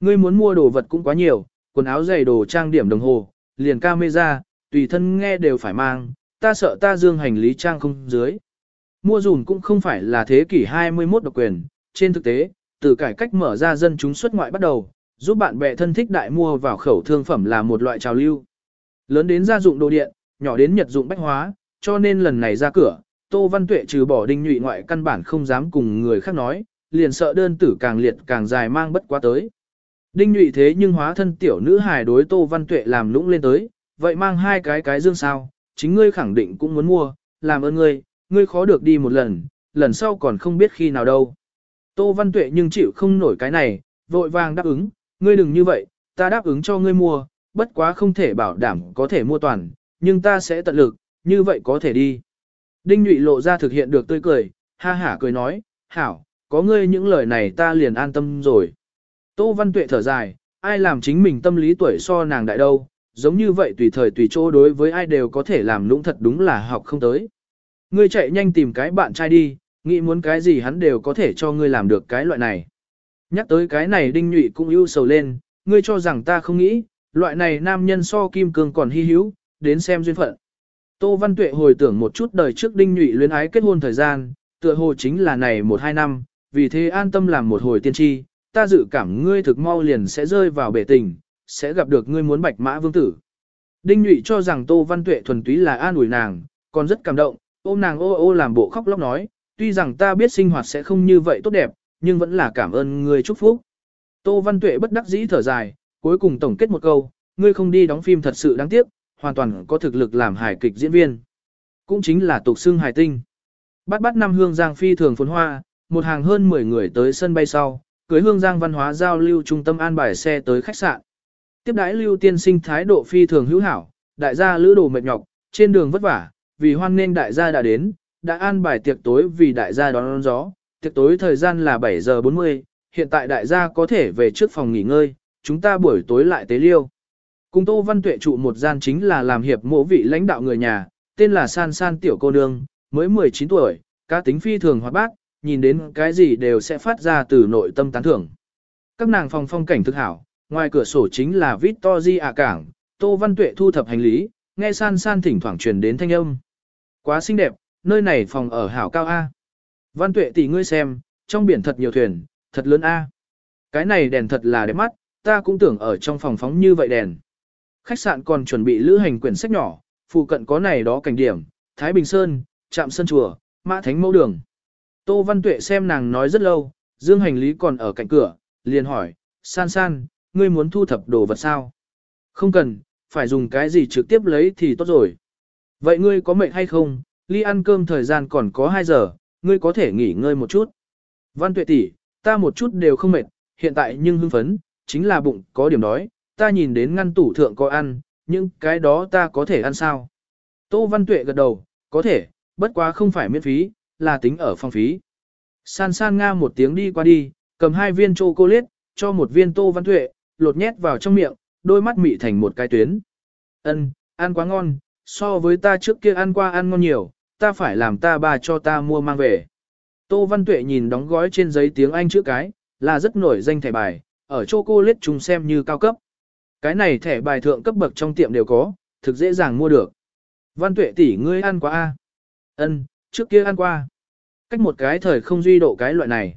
Ngươi muốn mua đồ vật cũng quá nhiều, quần áo giày đồ trang điểm đồng hồ, liền camera, tùy thân nghe đều phải mang, ta sợ ta dương hành lý trang không dưới. Mua dùm cũng không phải là thế kỷ 21 độc quyền, trên thực tế, từ cải cách mở ra dân chúng xuất ngoại bắt đầu, giúp bạn bè thân thích đại mua vào khẩu thương phẩm là một loại trào lưu. Lớn đến gia dụng đồ điện, nhỏ đến nhật dụng bách hóa, cho nên lần này ra cửa, Tô Văn Tuệ trừ bỏ đinh nhụy ngoại căn bản không dám cùng người khác nói, liền sợ đơn tử càng liệt càng dài mang bất quá tới. Đinh nhụy thế nhưng hóa thân tiểu nữ hài đối Tô Văn Tuệ làm lũng lên tới, vậy mang hai cái cái dương sao, chính ngươi khẳng định cũng muốn mua, làm ơn ngươi, ngươi khó được đi một lần, lần sau còn không biết khi nào đâu. Tô Văn Tuệ nhưng chịu không nổi cái này, vội vàng đáp ứng, ngươi đừng như vậy, ta đáp ứng cho ngươi mua, bất quá không thể bảo đảm có thể mua toàn, nhưng ta sẽ tận lực, như vậy có thể đi. Đinh Nhụy lộ ra thực hiện được tươi cười, ha hả cười nói, hảo, có ngươi những lời này ta liền an tâm rồi. Tô Văn Tuệ thở dài, ai làm chính mình tâm lý tuổi so nàng đại đâu, giống như vậy tùy thời tùy chỗ đối với ai đều có thể làm lũng thật đúng là học không tới. Ngươi chạy nhanh tìm cái bạn trai đi, nghĩ muốn cái gì hắn đều có thể cho ngươi làm được cái loại này. Nhắc tới cái này đinh nhụy cũng ưu sầu lên, ngươi cho rằng ta không nghĩ, loại này nam nhân so kim cương còn hy hữu, đến xem duyên phận. Tô Văn Tuệ hồi tưởng một chút đời trước đinh nhụy luyến ái kết hôn thời gian, tựa hồ chính là này một hai năm, vì thế an tâm làm một hồi tiên tri, ta dự cảm ngươi thực mau liền sẽ rơi vào bể tình, sẽ gặp được ngươi muốn bạch mã vương tử. Đinh nhụy cho rằng Tô Văn Tuệ thuần túy là an ủi nàng, còn rất cảm động, ôm nàng ô ô làm bộ khóc lóc nói, tuy rằng ta biết sinh hoạt sẽ không như vậy tốt đẹp, nhưng vẫn là cảm ơn ngươi chúc phúc. Tô Văn Tuệ bất đắc dĩ thở dài, cuối cùng tổng kết một câu, ngươi không đi đóng phim thật sự đáng tiếc, hoàn toàn có thực lực làm hài kịch diễn viên. Cũng chính là tục xưng hài tinh. Bắt bắt năm hương giang phi thường phồn hoa, một hàng hơn 10 người tới sân bay sau, cưới hương giang văn hóa giao lưu trung tâm an bài xe tới khách sạn. Tiếp đãi lưu tiên sinh thái độ phi thường hữu hảo, đại gia lữ đồ mệt nhọc, trên đường vất vả, vì hoan nên đại gia đã đến, đã an bài tiệc tối vì đại gia đón, đón gió, tiệc tối thời gian là 7 giờ 40, hiện tại đại gia có thể về trước phòng nghỉ ngơi, chúng ta buổi tối lại tế liêu. Cùng Tô Văn Tuệ trụ một gian chính là làm hiệp mộ vị lãnh đạo người nhà, tên là San San Tiểu Cô Nương, mới 19 tuổi, cá tính phi thường hoạt bác, nhìn đến cái gì đều sẽ phát ra từ nội tâm tán thưởng. Các nàng phòng phong cảnh thực hảo, ngoài cửa sổ chính là Victory ạ cảng, Tô Văn Tuệ thu thập hành lý, nghe San San thỉnh thoảng truyền đến thanh âm. Quá xinh đẹp, nơi này phòng ở hảo cao A. Văn Tuệ tỷ ngươi xem, trong biển thật nhiều thuyền, thật lớn A. Cái này đèn thật là đẹp mắt, ta cũng tưởng ở trong phòng phóng như vậy đèn. Khách sạn còn chuẩn bị lữ hành quyển sách nhỏ, phụ cận có này đó cảnh điểm, Thái Bình Sơn, Trạm Sơn Chùa, Mã Thánh Mẫu Đường. Tô Văn Tuệ xem nàng nói rất lâu, dương hành lý còn ở cạnh cửa, liền hỏi, san san, ngươi muốn thu thập đồ vật sao? Không cần, phải dùng cái gì trực tiếp lấy thì tốt rồi. Vậy ngươi có mệnh hay không? Ly ăn cơm thời gian còn có 2 giờ, ngươi có thể nghỉ ngơi một chút. Văn Tuệ tỷ, ta một chút đều không mệt, hiện tại nhưng hưng phấn, chính là bụng có điểm đói, ta nhìn đến ngăn tủ thượng có ăn, nhưng cái đó ta có thể ăn sao? Tô Văn Tuệ gật đầu, có thể, bất quá không phải miễn phí, là tính ở phong phí. San san nga một tiếng đi qua đi, cầm hai viên chocolate, cho một viên Tô Văn Tuệ, lột nhét vào trong miệng, đôi mắt mị thành một cái tuyến. Ân, ăn quá ngon, so với ta trước kia ăn qua ăn ngon nhiều, ta phải làm ta bà cho ta mua mang về. Tô Văn Tuệ nhìn đóng gói trên giấy tiếng Anh chữ cái, là rất nổi danh thẻ bài, ở chocolate chúng xem như cao cấp. Cái này thẻ bài thượng cấp bậc trong tiệm đều có, thực dễ dàng mua được. Văn tuệ tỷ ngươi ăn quá a? Ân, trước kia ăn qua. Cách một cái thời không duy độ cái loại này.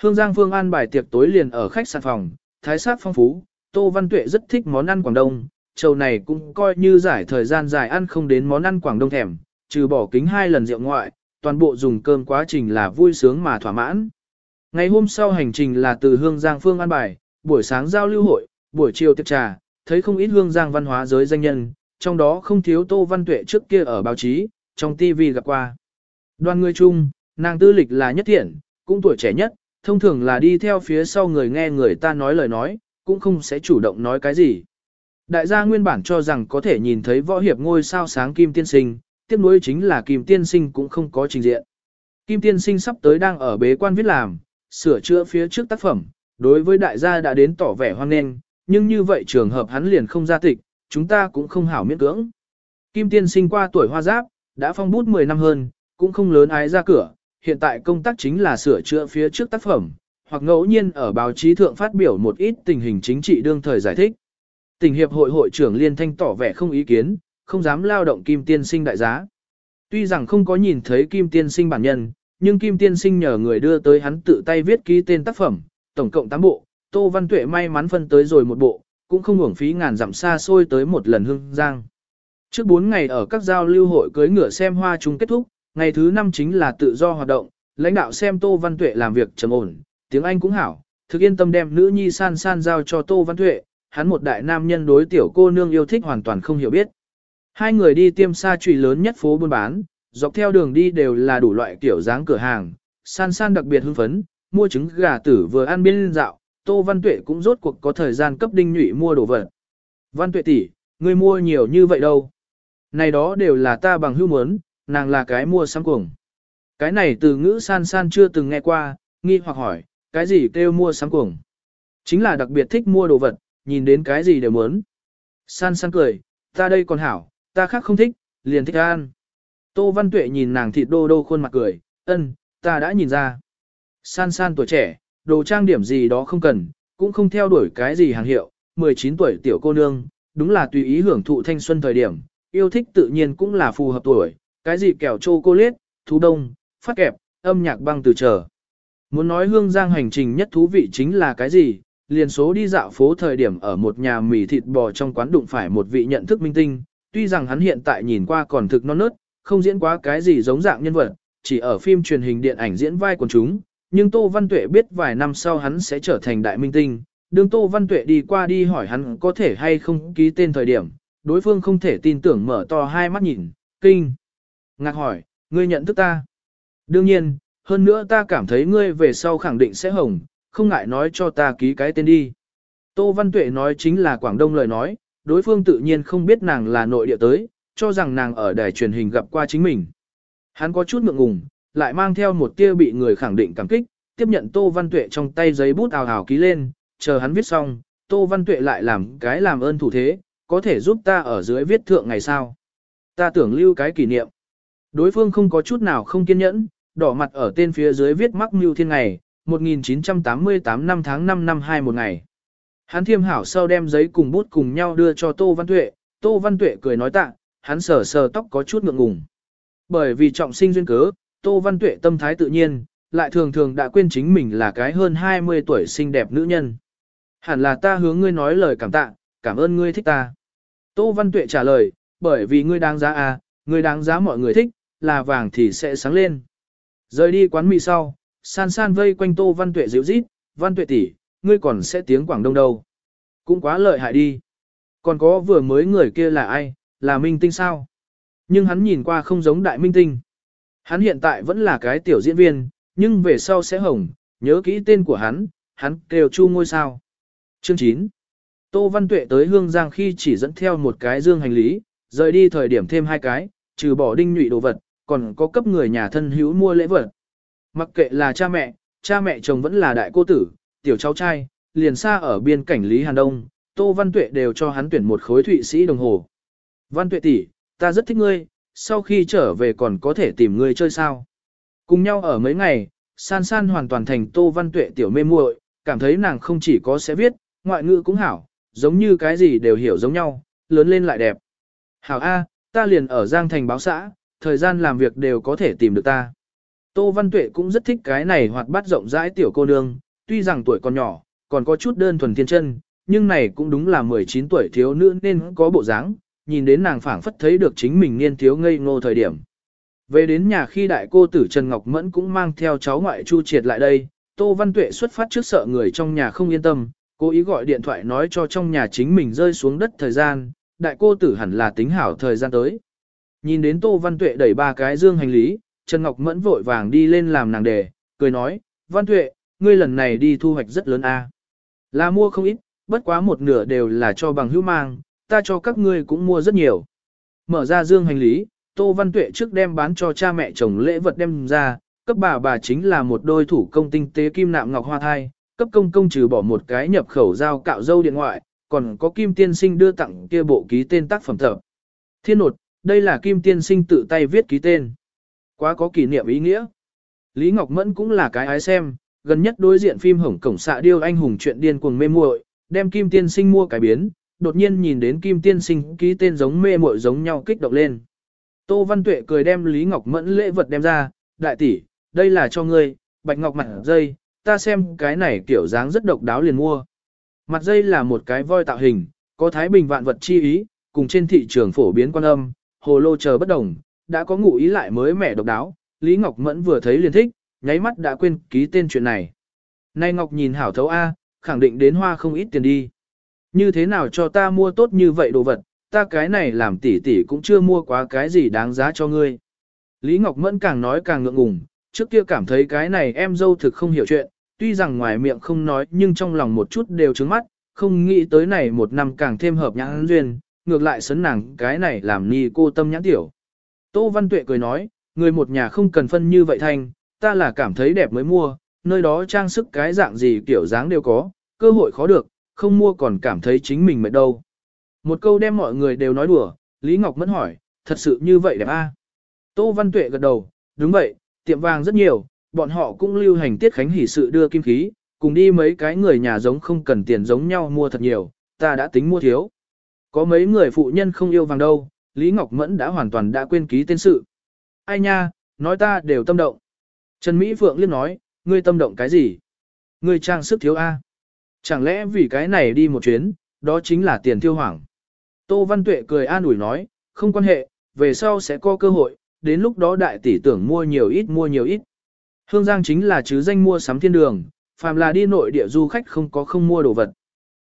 Hương Giang Phương ăn bài tiệc tối liền ở khách sạn phòng, thái sát phong phú, Tô Văn Tuệ rất thích món ăn Quảng Đông, trầu này cũng coi như giải thời gian dài ăn không đến món ăn Quảng Đông thèm, trừ bỏ kính hai lần rượu ngoại, toàn bộ dùng cơm quá trình là vui sướng mà thỏa mãn. Ngày hôm sau hành trình là từ Hương Giang Phương ăn bài, buổi sáng giao lưu hội, buổi chiều tiệc trà, thấy không ít hương giang văn hóa giới danh nhân, trong đó không thiếu Tô Văn Tuệ trước kia ở báo chí, trong TV gặp qua. Đoàn người chung, nàng tư lịch là nhất thiện, cũng tuổi trẻ nhất, thông thường là đi theo phía sau người nghe người ta nói lời nói, cũng không sẽ chủ động nói cái gì. Đại gia nguyên bản cho rằng có thể nhìn thấy võ hiệp ngôi sao sáng Kim Tiên Sinh, tiếp nối chính là Kim Tiên Sinh cũng không có trình diện. Kim Tiên Sinh sắp tới đang ở bế quan viết làm, sửa chữa phía trước tác phẩm, đối với đại gia đã đến tỏ vẻ hoan nghênh, nhưng như vậy trường hợp hắn liền không ra tịch, chúng ta cũng không hảo miễn cưỡng. Kim tiên sinh qua tuổi hoa giáp, đã phong bút 10 năm hơn, cũng không lớn ái ra cửa, hiện tại công tác chính là sửa chữa phía trước tác phẩm, hoặc ngẫu nhiên ở báo chí thượng phát biểu một ít tình hình chính trị đương thời giải thích. Tình hiệp hội hội trưởng Liên Thanh tỏ vẻ không ý kiến, không dám lao động Kim tiên sinh đại giá. Tuy rằng không có nhìn thấy Kim Tiên Sinh bản nhân, nhưng Kim Tiên Sinh nhờ người đưa tới hắn tự tay viết ký tên tác phẩm, tổng cộng 8 bộ, Tô Văn Tuệ may mắn phân tới rồi một bộ, cũng không hưởng phí ngàn dặm xa xôi tới một lần hương giang. Trước 4 ngày ở các giao lưu hội cưới ngựa xem hoa chúng kết thúc, ngày thứ năm chính là tự do hoạt động, lãnh đạo xem Tô Văn Tuệ làm việc trầm ổn, tiếng Anh cũng hảo, thực yên tâm đem nữ nhi san san giao cho Tô Văn Tuệ, hắn một đại nam nhân đối tiểu cô nương yêu thích hoàn toàn không hiểu biết. Hai người đi tiêm xa trùy lớn nhất phố buôn bán, dọc theo đường đi đều là đủ loại kiểu dáng cửa hàng, san san đặc biệt hưng phấn, mua trứng gà tử vừa ăn biên dạo, Tô Văn Tuệ cũng rốt cuộc có thời gian cấp đinh nhụy mua đồ vật. Văn Tuệ tỷ, ngươi mua nhiều như vậy đâu? Này đó đều là ta bằng hưu muốn, nàng là cái mua sắm cuồng. Cái này từ ngữ san san chưa từng nghe qua, nghi hoặc hỏi, cái gì kêu mua sắm cuồng? Chính là đặc biệt thích mua đồ vật, nhìn đến cái gì đều muốn. San san cười, ta đây còn hảo, ta khác không thích, liền thích ăn. Tô Văn Tuệ nhìn nàng thịt đô đô khuôn mặt cười, ân, ta đã nhìn ra. San san tuổi trẻ, đồ trang điểm gì đó không cần, cũng không theo đuổi cái gì hàng hiệu, 19 tuổi tiểu cô nương, đúng là tùy ý hưởng thụ thanh xuân thời điểm, yêu thích tự nhiên cũng là phù hợp tuổi, cái gì kẹo chocolate, thú đông, phát kẹp, âm nhạc băng từ trở. Muốn nói hương giang hành trình nhất thú vị chính là cái gì, liền số đi dạo phố thời điểm ở một nhà mì thịt bò trong quán đụng phải một vị nhận thức minh tinh, tuy rằng hắn hiện tại nhìn qua còn thực non nớt, không diễn quá cái gì giống dạng nhân vật, chỉ ở phim truyền hình điện ảnh diễn vai quần chúng, nhưng Tô Văn Tuệ biết vài năm sau hắn sẽ trở thành đại minh tinh. Đường Tô Văn Tuệ đi qua đi hỏi hắn có thể hay không ký tên thời điểm, đối phương không thể tin tưởng mở to hai mắt nhìn, kinh. Ngạc hỏi, ngươi nhận thức ta? Đương nhiên, hơn nữa ta cảm thấy ngươi về sau khẳng định sẽ hồng, không ngại nói cho ta ký cái tên đi. Tô Văn Tuệ nói chính là Quảng Đông lời nói, đối phương tự nhiên không biết nàng là nội địa tới, cho rằng nàng ở đài truyền hình gặp qua chính mình. Hắn có chút ngượng ngùng, lại mang theo một tia bị người khẳng định cảm kích, tiếp nhận Tô Văn Tuệ trong tay giấy bút ào ào ký lên, chờ hắn viết xong, Tô Văn Tuệ lại làm cái làm ơn thủ thế, có thể giúp ta ở dưới viết thượng ngày sau. Ta tưởng lưu cái kỷ niệm. Đối phương không có chút nào không kiên nhẫn, đỏ mặt ở tên phía dưới viết mắc mưu thiên ngày, 1988 năm tháng 5 năm 2 một ngày. Hắn thiêm hảo sau đem giấy cùng bút cùng nhau đưa cho Tô Văn Tuệ, Tô Văn Tuệ cười nói tạ, hắn sờ sờ tóc có chút ngượng ngùng. Bởi vì trọng sinh duyên cớ, Tô Văn Tuệ tâm thái tự nhiên, lại thường thường đã quên chính mình là cái hơn 20 tuổi xinh đẹp nữ nhân. Hẳn là ta hướng ngươi nói lời cảm tạ, cảm ơn ngươi thích ta. Tô Văn Tuệ trả lời, bởi vì ngươi đáng giá à, ngươi đáng giá mọi người thích, là vàng thì sẽ sáng lên. Rời đi quán mì sau, san san vây quanh Tô Văn Tuệ dịu rít, Văn Tuệ tỷ, ngươi còn sẽ tiếng Quảng Đông đâu. Cũng quá lợi hại đi. Còn có vừa mới người kia là ai, là minh tinh sao? Nhưng hắn nhìn qua không giống đại minh tinh. Hắn hiện tại vẫn là cái tiểu diễn viên, nhưng về sau sẽ hồng, nhớ kỹ tên của hắn, hắn kêu chu ngôi sao. Chương 9 Tô Văn Tuệ tới Hương Giang khi chỉ dẫn theo một cái dương hành lý, rời đi thời điểm thêm hai cái, trừ bỏ đinh nhụy đồ vật, còn có cấp người nhà thân hữu mua lễ vật. Mặc kệ là cha mẹ, cha mẹ chồng vẫn là đại cô tử, tiểu cháu trai, liền xa ở biên cảnh Lý Hàn Đông, Tô Văn Tuệ đều cho hắn tuyển một khối thụy sĩ đồng hồ. Văn Tuệ tỷ, ta rất thích ngươi, sau khi trở về còn có thể tìm ngươi chơi sao. Cùng nhau ở mấy ngày, san san hoàn toàn thành Tô Văn Tuệ tiểu mê muội, cảm thấy nàng không chỉ có sẽ viết, ngoại ngữ cũng hảo, giống như cái gì đều hiểu giống nhau, lớn lên lại đẹp. Hảo A, ta liền ở Giang Thành báo xã, thời gian làm việc đều có thể tìm được ta. Tô Văn Tuệ cũng rất thích cái này hoạt bát rộng rãi tiểu cô nương, tuy rằng tuổi còn nhỏ, còn có chút đơn thuần thiên chân, nhưng này cũng đúng là 19 tuổi thiếu nữ nên có bộ dáng, nhìn đến nàng phảng phất thấy được chính mình niên thiếu ngây ngô thời điểm. Về đến nhà khi đại cô tử Trần Ngọc Mẫn cũng mang theo cháu ngoại Chu Triệt lại đây, Tô Văn Tuệ xuất phát trước sợ người trong nhà không yên tâm, cố ý gọi điện thoại nói cho trong nhà chính mình rơi xuống đất thời gian, đại cô tử hẳn là tính hảo thời gian tới. Nhìn đến Tô Văn Tuệ đẩy ba cái dương hành lý, Trần Ngọc Mẫn vội vàng đi lên làm nàng đề, cười nói, Văn Tuệ, ngươi lần này đi thu hoạch rất lớn a. Là mua không ít, bất quá một nửa đều là cho bằng hữu mang, ta cho các ngươi cũng mua rất nhiều. Mở ra dương hành lý, Tô Văn Tuệ trước đem bán cho cha mẹ chồng lễ vật đem ra, cấp bà bà chính là một đôi thủ công tinh tế kim nạm ngọc hoa thai, cấp công công trừ bỏ một cái nhập khẩu dao cạo dâu điện ngoại, còn có kim tiên sinh đưa tặng kia bộ ký tên tác phẩm tập. Thiên nột, đây là kim tiên sinh tự tay viết ký tên. Quá có kỷ niệm ý nghĩa. Lý Ngọc Mẫn cũng là cái ái xem, gần nhất đối diện phim hổng cổng xạ điêu anh hùng chuyện điên cuồng mê muội, đem kim tiên sinh mua cái biến, đột nhiên nhìn đến kim tiên sinh ký tên giống mê muội giống nhau kích động lên. Tô Văn Tuệ cười đem Lý Ngọc Mẫn lễ vật đem ra, đại tỷ, đây là cho ngươi, bạch ngọc mặt dây, ta xem cái này kiểu dáng rất độc đáo liền mua. Mặt dây là một cái voi tạo hình, có thái bình vạn vật chi ý, cùng trên thị trường phổ biến quan âm, hồ lô chờ bất đồng, đã có ngụ ý lại mới mẻ độc đáo, Lý Ngọc Mẫn vừa thấy liền thích, nháy mắt đã quên ký tên chuyện này. Nay Ngọc nhìn hảo thấu A, khẳng định đến hoa không ít tiền đi. Như thế nào cho ta mua tốt như vậy đồ vật, ta cái này làm tỷ tỷ cũng chưa mua quá cái gì đáng giá cho ngươi. Lý Ngọc Mẫn càng nói càng ngượng ngùng, trước kia cảm thấy cái này em dâu thực không hiểu chuyện, tuy rằng ngoài miệng không nói nhưng trong lòng một chút đều trứng mắt, không nghĩ tới này một năm càng thêm hợp nhãn duyên, ngược lại sấn nàng cái này làm ni cô tâm nhãn tiểu. Tô Văn Tuệ cười nói, người một nhà không cần phân như vậy thanh, ta là cảm thấy đẹp mới mua, nơi đó trang sức cái dạng gì kiểu dáng đều có, cơ hội khó được, không mua còn cảm thấy chính mình mệt đâu. Một câu đem mọi người đều nói đùa, Lý Ngọc Mẫn hỏi, thật sự như vậy đẹp a? À? Tô Văn Tuệ gật đầu, đúng vậy, tiệm vàng rất nhiều, bọn họ cũng lưu hành tiết khánh hỷ sự đưa kim khí, cùng đi mấy cái người nhà giống không cần tiền giống nhau mua thật nhiều, ta đã tính mua thiếu. Có mấy người phụ nhân không yêu vàng đâu, Lý Ngọc Mẫn đã hoàn toàn đã quên ký tên sự. Ai nha, nói ta đều tâm động. Trần Mỹ Phượng liên nói, ngươi tâm động cái gì? Ngươi trang sức thiếu A. Chẳng lẽ vì cái này đi một chuyến, đó chính là tiền tiêu hoảng. Tô Văn Tuệ cười an ủi nói, không quan hệ, về sau sẽ có cơ hội, đến lúc đó đại tỷ tưởng mua nhiều ít mua nhiều ít. Hương Giang chính là chứ danh mua sắm thiên đường, phàm là đi nội địa du khách không có không mua đồ vật.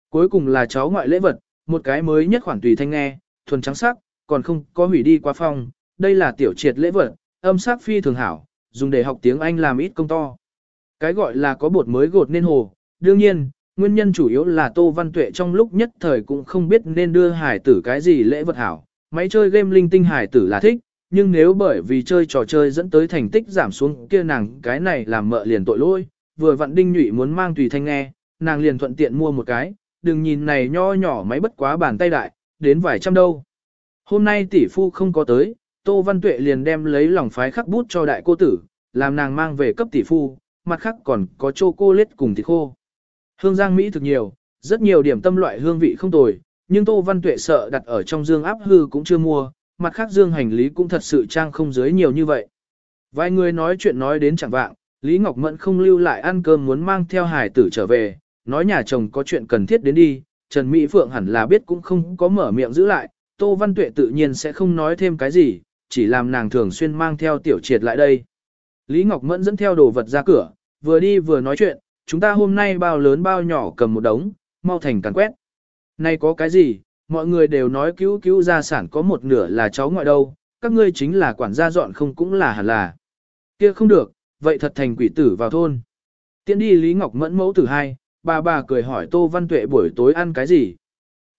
Cuối cùng là cháu ngoại lễ vật, một cái mới nhất khoản tùy thanh nghe, thuần trắng sắc, còn không có hủy đi qua phong, đây là tiểu triệt lễ vật, âm sắc phi thường hảo, dùng để học tiếng Anh làm ít công to. Cái gọi là có bột mới gột nên hồ, đương nhiên, nguyên nhân chủ yếu là Tô Văn Tuệ trong lúc nhất thời cũng không biết nên đưa hải tử cái gì lễ vật hảo. Máy chơi game linh tinh hải tử là thích, nhưng nếu bởi vì chơi trò chơi dẫn tới thành tích giảm xuống kia nàng cái này làm mợ liền tội lỗi, vừa vặn đinh nhụy muốn mang tùy thanh nghe, nàng liền thuận tiện mua một cái, đừng nhìn này nho nhỏ máy bất quá bàn tay đại, đến vài trăm đâu. Hôm nay tỷ phu không có tới, Tô Văn Tuệ liền đem lấy lòng phái khắc bút cho đại cô tử, làm nàng mang về cấp tỷ phu, mặt khác còn có chocolate cùng thịt khô. Hương giang Mỹ thực nhiều, rất nhiều điểm tâm loại hương vị không tồi, nhưng Tô Văn Tuệ sợ đặt ở trong dương áp hư cũng chưa mua, mặt khác dương hành lý cũng thật sự trang không dưới nhiều như vậy. Vài người nói chuyện nói đến chẳng vạng, Lý Ngọc Mẫn không lưu lại ăn cơm muốn mang theo hải tử trở về, nói nhà chồng có chuyện cần thiết đến đi, Trần Mỹ Phượng hẳn là biết cũng không có mở miệng giữ lại, Tô Văn Tuệ tự nhiên sẽ không nói thêm cái gì, chỉ làm nàng thường xuyên mang theo tiểu triệt lại đây. Lý Ngọc Mẫn dẫn theo đồ vật ra cửa, vừa đi vừa nói chuyện, chúng ta hôm nay bao lớn bao nhỏ cầm một đống, mau thành càn quét. Nay có cái gì, mọi người đều nói cứu cứu gia sản có một nửa là cháu ngoại đâu, các ngươi chính là quản gia dọn không cũng là hẳn là. Kia không được, vậy thật thành quỷ tử vào thôn. Tiến đi Lý Ngọc Mẫn mẫu tử hai, bà bà cười hỏi Tô Văn Tuệ buổi tối ăn cái gì.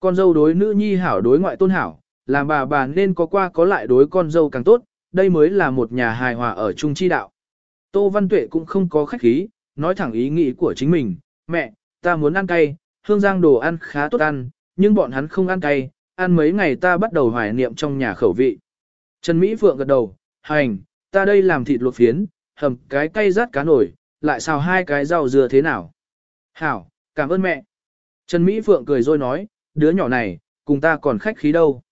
Con dâu đối nữ nhi hảo đối ngoại tôn hảo, làm bà bà nên có qua có lại đối con dâu càng tốt, đây mới là một nhà hài hòa ở trung chi đạo. Tô Văn Tuệ cũng không có khách khí, nói thẳng ý nghĩ của chính mình, mẹ, ta muốn ăn cay, hương giang đồ ăn khá tốt ăn, nhưng bọn hắn không ăn cay, ăn mấy ngày ta bắt đầu hoài niệm trong nhà khẩu vị. Trần Mỹ Phượng gật đầu, hành, ta đây làm thịt luộc phiến, hầm cái cay rát cá nổi, lại xào hai cái rau dừa thế nào. Hảo, cảm ơn mẹ. Trần Mỹ Phượng cười rồi nói, đứa nhỏ này, cùng ta còn khách khí đâu.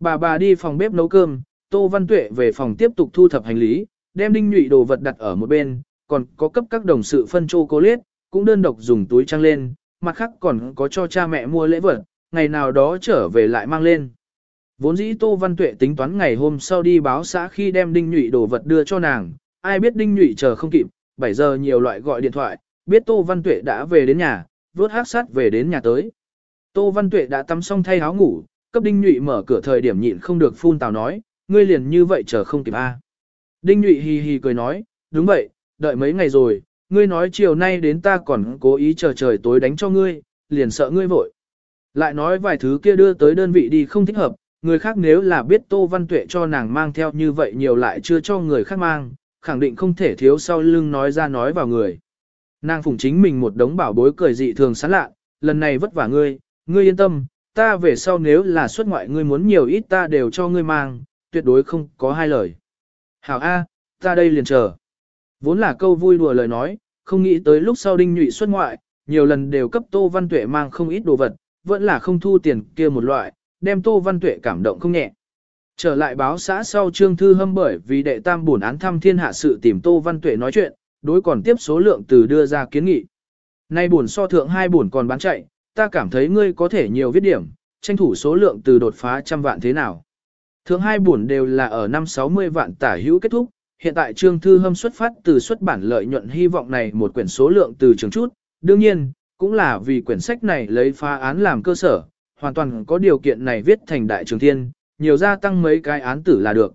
Bà bà đi phòng bếp nấu cơm, Tô Văn Tuệ về phòng tiếp tục thu thập hành lý, đem đinh nhụy đồ vật đặt ở một bên, còn có cấp các đồng sự phân chô cố liết, cũng đơn độc dùng túi trăng lên, mặt khác còn có cho cha mẹ mua lễ vật, ngày nào đó trở về lại mang lên. Vốn dĩ Tô Văn Tuệ tính toán ngày hôm sau đi báo xã khi đem đinh nhụy đồ vật đưa cho nàng, ai biết đinh nhụy chờ không kịp, 7 giờ nhiều loại gọi điện thoại, biết Tô Văn Tuệ đã về đến nhà, vớt hát sát về đến nhà tới. Tô Văn Tuệ đã tắm xong thay áo ngủ, cấp đinh nhụy mở cửa thời điểm nhịn không được phun tào nói, ngươi liền như vậy chờ không kịp a. Đinh nhụy hì hì cười nói, đúng vậy, đợi mấy ngày rồi, ngươi nói chiều nay đến ta còn cố ý chờ trời tối đánh cho ngươi, liền sợ ngươi vội. Lại nói vài thứ kia đưa tới đơn vị đi không thích hợp, người khác nếu là biết Tô Văn Tuệ cho nàng mang theo như vậy nhiều lại chưa cho người khác mang, khẳng định không thể thiếu sau lưng nói ra nói vào người. Nàng phụng chính mình một đống bảo bối cười dị thường sán lạ, lần này vất vả ngươi, ngươi yên tâm, ta về sau nếu là xuất ngoại ngươi muốn nhiều ít ta đều cho ngươi mang, tuyệt đối không có hai lời. Hảo A, ta đây liền chờ. Vốn là câu vui đùa lời nói, không nghĩ tới lúc sau đinh nhụy xuất ngoại, nhiều lần đều cấp Tô Văn Tuệ mang không ít đồ vật, vẫn là không thu tiền kia một loại, đem Tô Văn Tuệ cảm động không nhẹ. Trở lại báo xã sau Trương Thư Hâm bởi vì đệ tam buồn án thăm thiên hạ sự tìm Tô Văn Tuệ nói chuyện, đối còn tiếp số lượng từ đưa ra kiến nghị. Nay buồn so thượng hai buồn còn bán chạy, ta cảm thấy ngươi có thể nhiều viết điểm, tranh thủ số lượng từ đột phá trăm vạn thế nào. Thượng hai buồn đều là ở năm 60 vạn tả hữu kết thúc, hiện tại Trương Thư Hâm xuất phát từ xuất bản lợi nhuận hy vọng này một quyển số lượng từ trường chút, đương nhiên, cũng là vì quyển sách này lấy phá án làm cơ sở, hoàn toàn có điều kiện này viết thành đại trường thiên, nhiều gia tăng mấy cái án tử là được.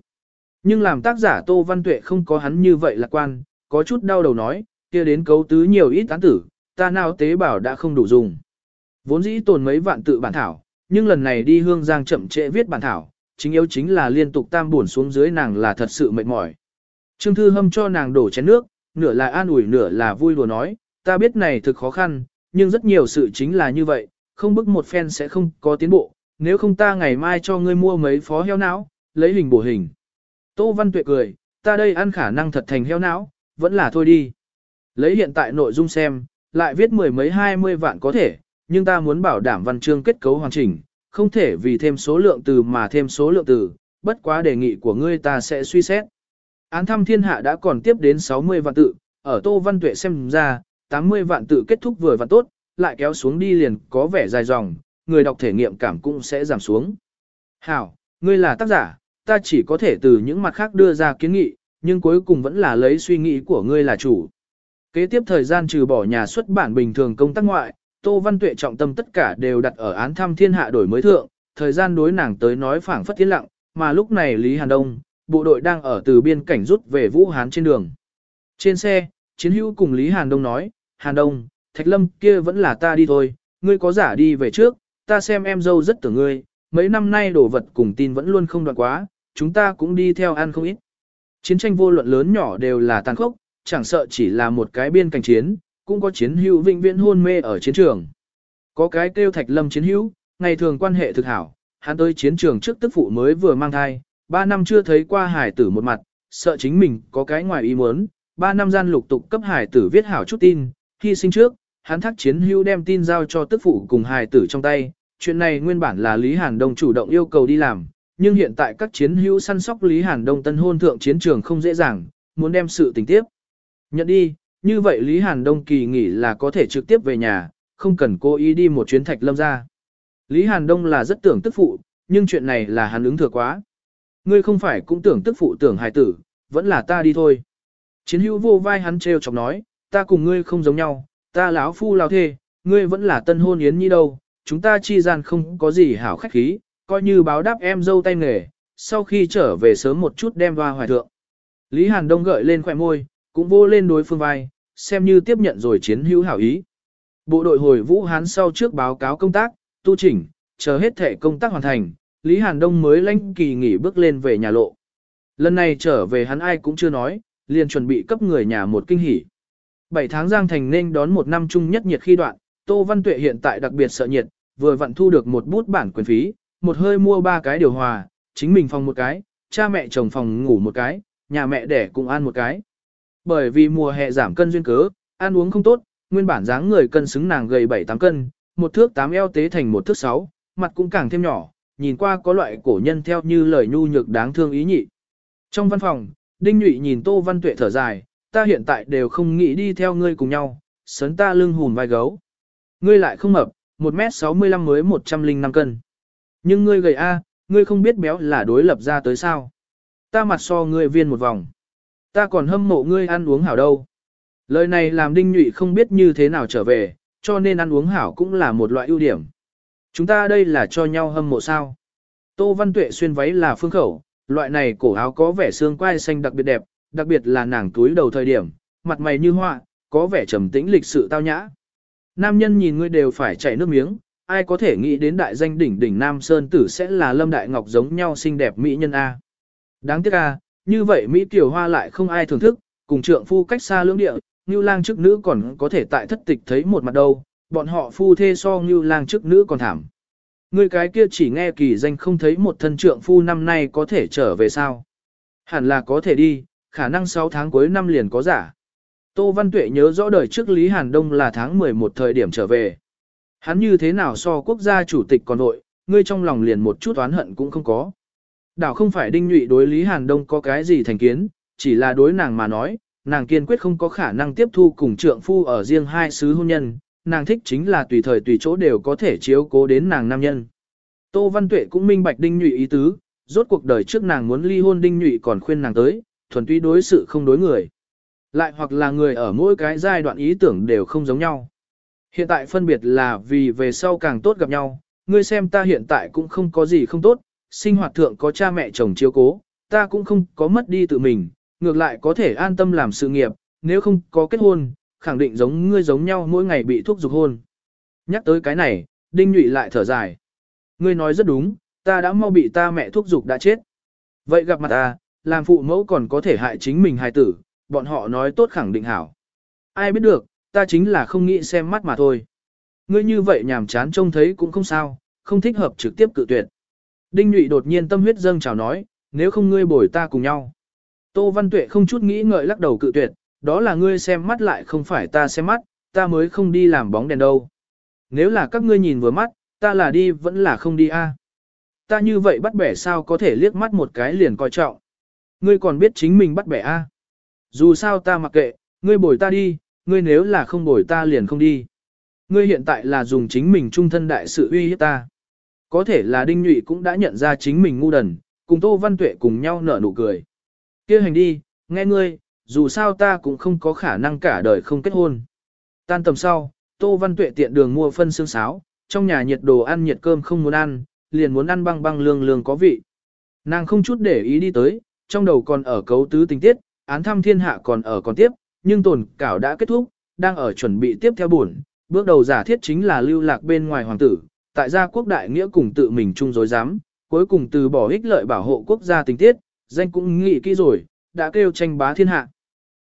Nhưng làm tác giả Tô Văn Tuệ không có hắn như vậy lạc quan, có chút đau đầu nói, kia đến cấu tứ nhiều ít tán tử, ta nào tế bảo đã không đủ dùng. Vốn dĩ tồn mấy vạn tự bản thảo, nhưng lần này đi hương giang chậm trễ viết bản thảo, chính yếu chính là liên tục tam buồn xuống dưới nàng là thật sự mệt mỏi. Trương Thư Hâm cho nàng đổ chén nước, nửa là an ủi nửa là vui đùa nói, ta biết này thực khó khăn, nhưng rất nhiều sự chính là như vậy, không bức một phen sẽ không có tiến bộ, nếu không ta ngày mai cho ngươi mua mấy phó heo não, lấy hình bổ hình. Tô Văn Tuệ cười, ta đây ăn khả năng thật thành heo não, vẫn là thôi đi. Lấy hiện tại nội dung xem, lại viết mười mấy hai mươi vạn có thể, nhưng ta muốn bảo đảm văn chương kết cấu hoàn chỉnh, không thể vì thêm số lượng từ mà thêm số lượng từ, bất quá đề nghị của ngươi ta sẽ suy xét. Án thăm thiên hạ đã còn tiếp đến 60 vạn tự, ở Tô Văn Tuệ xem ra, 80 vạn tự kết thúc vừa và tốt, lại kéo xuống đi liền có vẻ dài dòng, người đọc thể nghiệm cảm cũng sẽ giảm xuống. Hảo, ngươi là tác giả, ta chỉ có thể từ những mặt khác đưa ra kiến nghị, nhưng cuối cùng vẫn là lấy suy nghĩ của ngươi là chủ. Kế tiếp thời gian trừ bỏ nhà xuất bản bình thường công tác ngoại, Tô Văn Tuệ trọng tâm tất cả đều đặt ở án thăm thiên hạ đổi mới thượng, thời gian đối nàng tới nói phảng phất thiên lặng, mà lúc này Lý Hàn Đông, bộ đội đang ở từ biên cảnh rút về Vũ Hán trên đường. Trên xe, chiến hữu cùng Lý Hàn Đông nói, Hàn Đông, Thạch Lâm kia vẫn là ta đi thôi, ngươi có giả đi về trước, ta xem em dâu rất tưởng ngươi, mấy năm nay đồ vật cùng tin vẫn luôn không đoạn quá, chúng ta cũng đi theo ăn không ít. Chiến tranh vô luận lớn nhỏ đều là tàn khốc, chẳng sợ chỉ là một cái biên cảnh chiến, cũng có chiến hữu vĩnh viễn hôn mê ở chiến trường. Có cái kêu Thạch Lâm chiến hữu, ngày thường quan hệ thực hảo, hắn tới chiến trường trước tức phụ mới vừa mang thai, ba năm chưa thấy qua hải tử một mặt, sợ chính mình có cái ngoài ý muốn, ba năm gian lục tục cấp hải tử viết hảo chút tin, hy sinh trước, hắn thác chiến hữu đem tin giao cho tức phụ cùng hải tử trong tay, chuyện này nguyên bản là Lý Hàn Đông chủ động yêu cầu đi làm, nhưng hiện tại các chiến hữu săn sóc Lý Hàn Đông tân hôn thượng chiến trường không dễ dàng, muốn đem sự tình tiếp. Nhận đi, như vậy Lý Hàn Đông kỳ nghỉ là có thể trực tiếp về nhà, không cần cố ý đi một chuyến thạch lâm ra. Lý Hàn Đông là rất tưởng tức phụ, nhưng chuyện này là hắn ứng thừa quá. Ngươi không phải cũng tưởng tức phụ tưởng hài tử, vẫn là ta đi thôi. Chiến hữu vô vai hắn trêu chọc nói, ta cùng ngươi không giống nhau, ta lão phu lão thê, ngươi vẫn là tân hôn yến nhi đâu, chúng ta chi gian không có gì hảo khách khí, coi như báo đáp em dâu tay nghề, sau khi trở về sớm một chút đem hoa hoài thượng. Lý Hàn Đông gợi lên khỏe môi, cũng vô lên đối phương vai, xem như tiếp nhận rồi chiến hữu hảo ý. Bộ đội hồi Vũ Hán sau trước báo cáo công tác, tu chỉnh, chờ hết thể công tác hoàn thành, Lý Hàn Đông mới lãnh kỳ nghỉ bước lên về nhà lộ. Lần này trở về hắn ai cũng chưa nói, liền chuẩn bị cấp người nhà một kinh hỉ. 7 tháng Giang Thành nên đón một năm chung nhất nhiệt khi đoạn, Tô Văn Tuệ hiện tại đặc biệt sợ nhiệt, vừa vặn thu được một bút bản quyền phí, một hơi mua ba cái điều hòa, chính mình phòng một cái, cha mẹ chồng phòng ngủ một cái, nhà mẹ đẻ cùng ăn một cái. Bởi vì mùa hè giảm cân duyên cớ, ăn uống không tốt, nguyên bản dáng người cân xứng nàng gầy 7-8 cân, một thước 8 eo tế thành một thước 6, mặt cũng càng thêm nhỏ, nhìn qua có loại cổ nhân theo như lời nhu nhược đáng thương ý nhị. Trong văn phòng, Đinh Nhụy nhìn Tô Văn Tuệ thở dài, ta hiện tại đều không nghĩ đi theo ngươi cùng nhau, sấn ta lưng hùn vai gấu. Ngươi lại không mập, 1m65 mới 105 cân. Nhưng ngươi gầy A, ngươi không biết béo là đối lập ra tới sao. Ta mặt so ngươi viên một vòng. Ta còn hâm mộ ngươi ăn uống hảo đâu. Lời này làm Đinh Nhụy không biết như thế nào trở về, cho nên ăn uống hảo cũng là một loại ưu điểm. Chúng ta đây là cho nhau hâm mộ sao. Tô Văn Tuệ xuyên váy là phương khẩu, loại này cổ áo có vẻ xương quai xanh đặc biệt đẹp, đặc biệt là nàng túi đầu thời điểm, mặt mày như họa, có vẻ trầm tĩnh lịch sự tao nhã. Nam nhân nhìn ngươi đều phải chảy nước miếng, ai có thể nghĩ đến đại danh đỉnh đỉnh Nam Sơn Tử sẽ là Lâm Đại Ngọc giống nhau xinh đẹp mỹ nhân A. Đáng tiếc A, như vậy Mỹ Tiểu Hoa lại không ai thưởng thức, cùng trượng phu cách xa lưỡng địa, Ngưu Lang trước nữ còn có thể tại thất tịch thấy một mặt đâu, bọn họ phu thê so Ngưu Lang trước nữ còn thảm. Người cái kia chỉ nghe kỳ danh không thấy một thân trượng phu năm nay có thể trở về sao. Hẳn là có thể đi, khả năng 6 tháng cuối năm liền có giả. Tô Văn Tuệ nhớ rõ đời trước Lý Hàn Đông là tháng 11 thời điểm trở về. Hắn như thế nào so quốc gia chủ tịch còn nội, ngươi trong lòng liền một chút oán hận cũng không có. Đảo không phải Đinh Nhụy đối Lý Hàn Đông có cái gì thành kiến, chỉ là đối nàng mà nói, nàng kiên quyết không có khả năng tiếp thu cùng trượng phu ở riêng hai xứ hôn nhân, nàng thích chính là tùy thời tùy chỗ đều có thể chiếu cố đến nàng nam nhân. Tô Văn Tuệ cũng minh bạch Đinh Nhụy ý tứ, rốt cuộc đời trước nàng muốn ly hôn Đinh Nhụy còn khuyên nàng tới, thuần túy đối sự không đối người. Lại hoặc là người ở mỗi cái giai đoạn ý tưởng đều không giống nhau. Hiện tại phân biệt là vì về sau càng tốt gặp nhau, ngươi xem ta hiện tại cũng không có gì không tốt, sinh hoạt thượng có cha mẹ chồng chiếu cố, ta cũng không có mất đi tự mình, ngược lại có thể an tâm làm sự nghiệp, nếu không có kết hôn, khẳng định giống ngươi giống nhau mỗi ngày bị thuốc dục hôn. Nhắc tới cái này, Đinh Nhụy lại thở dài. Ngươi nói rất đúng, ta đã mau bị ta mẹ thuốc dục đã chết. Vậy gặp mặt ta, làm phụ mẫu còn có thể hại chính mình hài tử, bọn họ nói tốt khẳng định hảo. Ai biết được, ta chính là không nghĩ xem mắt mà thôi. Ngươi như vậy nhàm chán trông thấy cũng không sao, không thích hợp trực tiếp cự tuyệt. Đinh Nhụy đột nhiên tâm huyết dâng chào nói, nếu không ngươi bồi ta cùng nhau. Tô Văn Tuệ không chút nghĩ ngợi lắc đầu cự tuyệt, đó là ngươi xem mắt lại không phải ta xem mắt, ta mới không đi làm bóng đèn đâu. Nếu là các ngươi nhìn vừa mắt, ta là đi vẫn là không đi a. Ta như vậy bắt bẻ sao có thể liếc mắt một cái liền coi trọng. Ngươi còn biết chính mình bắt bẻ a. Dù sao ta mặc kệ, ngươi bồi ta đi, ngươi nếu là không bồi ta liền không đi. Ngươi hiện tại là dùng chính mình trung thân đại sự uy hiếp ta. Có thể là Đinh Nhụy cũng đã nhận ra chính mình ngu đần, cùng Tô Văn Tuệ cùng nhau nở nụ cười. kia hành đi, nghe ngươi, dù sao ta cũng không có khả năng cả đời không kết hôn. Tan tầm sau, Tô Văn Tuệ tiện đường mua phân xương sáo, trong nhà nhiệt đồ ăn nhiệt cơm không muốn ăn, liền muốn ăn băng băng lương lương có vị. Nàng không chút để ý đi tới, trong đầu còn ở cấu tứ tình tiết, án thăm thiên hạ còn ở còn tiếp, nhưng tồn cảo đã kết thúc, đang ở chuẩn bị tiếp theo buồn. Bước đầu giả thiết chính là lưu lạc bên ngoài hoàng tử, tại gia quốc đại nghĩa cùng tự mình chung dối dám, cuối cùng từ bỏ ích lợi bảo hộ quốc gia tình tiết, danh cũng nghĩ kỹ rồi, đã kêu tranh bá thiên hạ.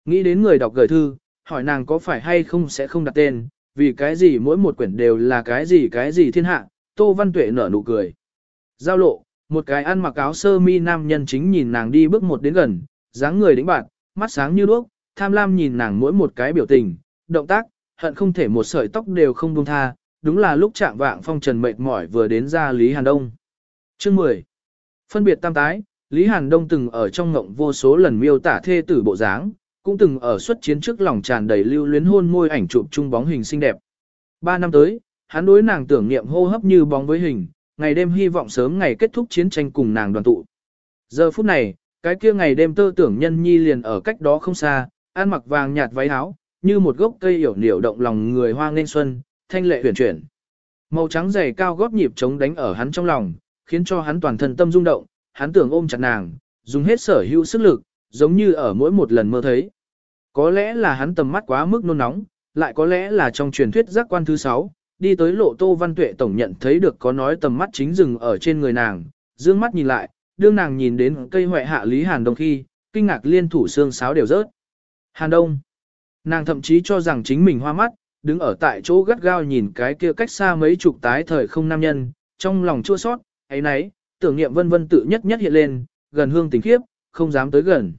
Nghĩ đến người đọc gửi thư, hỏi nàng có phải hay không sẽ không đặt tên, vì cái gì mỗi một quyển đều là cái gì cái gì thiên hạ, Tô Văn Tuệ nở nụ cười. Giao lộ, một cái ăn mặc áo sơ mi nam nhân chính nhìn nàng đi bước một đến gần, dáng người đĩnh bạn, mắt sáng như đuốc, tham lam nhìn nàng mỗi một cái biểu tình, động tác, hận không thể một sợi tóc đều không buông tha, đúng là lúc trạng vạng phong trần mệt mỏi vừa đến ra Lý Hàn Đông. Chương 10. Phân biệt tam tái, Lý Hàn Đông từng ở trong ngộng vô số lần miêu tả thê tử bộ dáng, cũng từng ở xuất chiến trước lòng tràn đầy lưu luyến hôn môi ảnh chụp chung bóng hình xinh đẹp. Ba năm tới, hắn đối nàng tưởng niệm hô hấp như bóng với hình, ngày đêm hy vọng sớm ngày kết thúc chiến tranh cùng nàng đoàn tụ. Giờ phút này, cái kia ngày đêm tơ tưởng nhân nhi liền ở cách đó không xa, ăn mặc vàng nhạt váy áo, như một gốc cây hiểu niểu động lòng người hoang nên xuân, thanh lệ huyền chuyển. Màu trắng dày cao gót nhịp chống đánh ở hắn trong lòng, khiến cho hắn toàn thân tâm rung động, hắn tưởng ôm chặt nàng, dùng hết sở hữu sức lực, giống như ở mỗi một lần mơ thấy. Có lẽ là hắn tầm mắt quá mức nôn nóng, lại có lẽ là trong truyền thuyết giác quan thứ 6, đi tới lộ Tô Văn Tuệ tổng nhận thấy được có nói tầm mắt chính dừng ở trên người nàng, dương mắt nhìn lại, đương nàng nhìn đến cây hoại hạ Lý Hàn Đông khi, kinh ngạc liên thủ xương sáo đều rớt. Hàn Đông. Nàng thậm chí cho rằng chính mình hoa mắt, đứng ở tại chỗ gắt gao nhìn cái kia cách xa mấy chục tái thời không nam nhân, trong lòng chua sót, ấy nấy, tưởng niệm vân vân tự nhất nhất hiện lên, gần hương tình khiếp, không dám tới gần.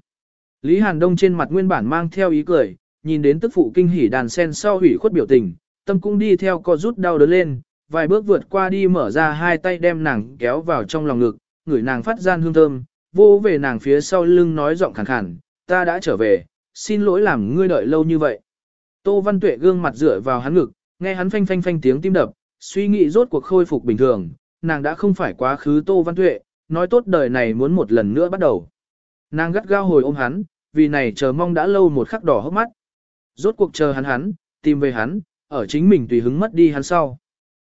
Lý Hàn Đông trên mặt nguyên bản mang theo ý cười, nhìn đến tức phụ kinh hỉ đàn sen sau hủy khuất biểu tình, tâm cũng đi theo co rút đau đớn lên, vài bước vượt qua đi mở ra hai tay đem nàng kéo vào trong lòng ngực, người nàng phát gian hương thơm, vô về nàng phía sau lưng nói giọng khàn khàn, ta đã trở về, xin lỗi làm ngươi đợi lâu như vậy. Tô Văn Tuệ gương mặt dựa vào hắn ngực, nghe hắn phanh phanh phanh tiếng tim đập, suy nghĩ rốt cuộc khôi phục bình thường, nàng đã không phải quá khứ Tô Văn Tuệ, nói tốt đời này muốn một lần nữa bắt đầu. Nàng gắt gao hồi ôm hắn, vì này chờ mong đã lâu một khắc đỏ hốc mắt. Rốt cuộc chờ hắn hắn, tìm về hắn, ở chính mình tùy hứng mất đi hắn sau.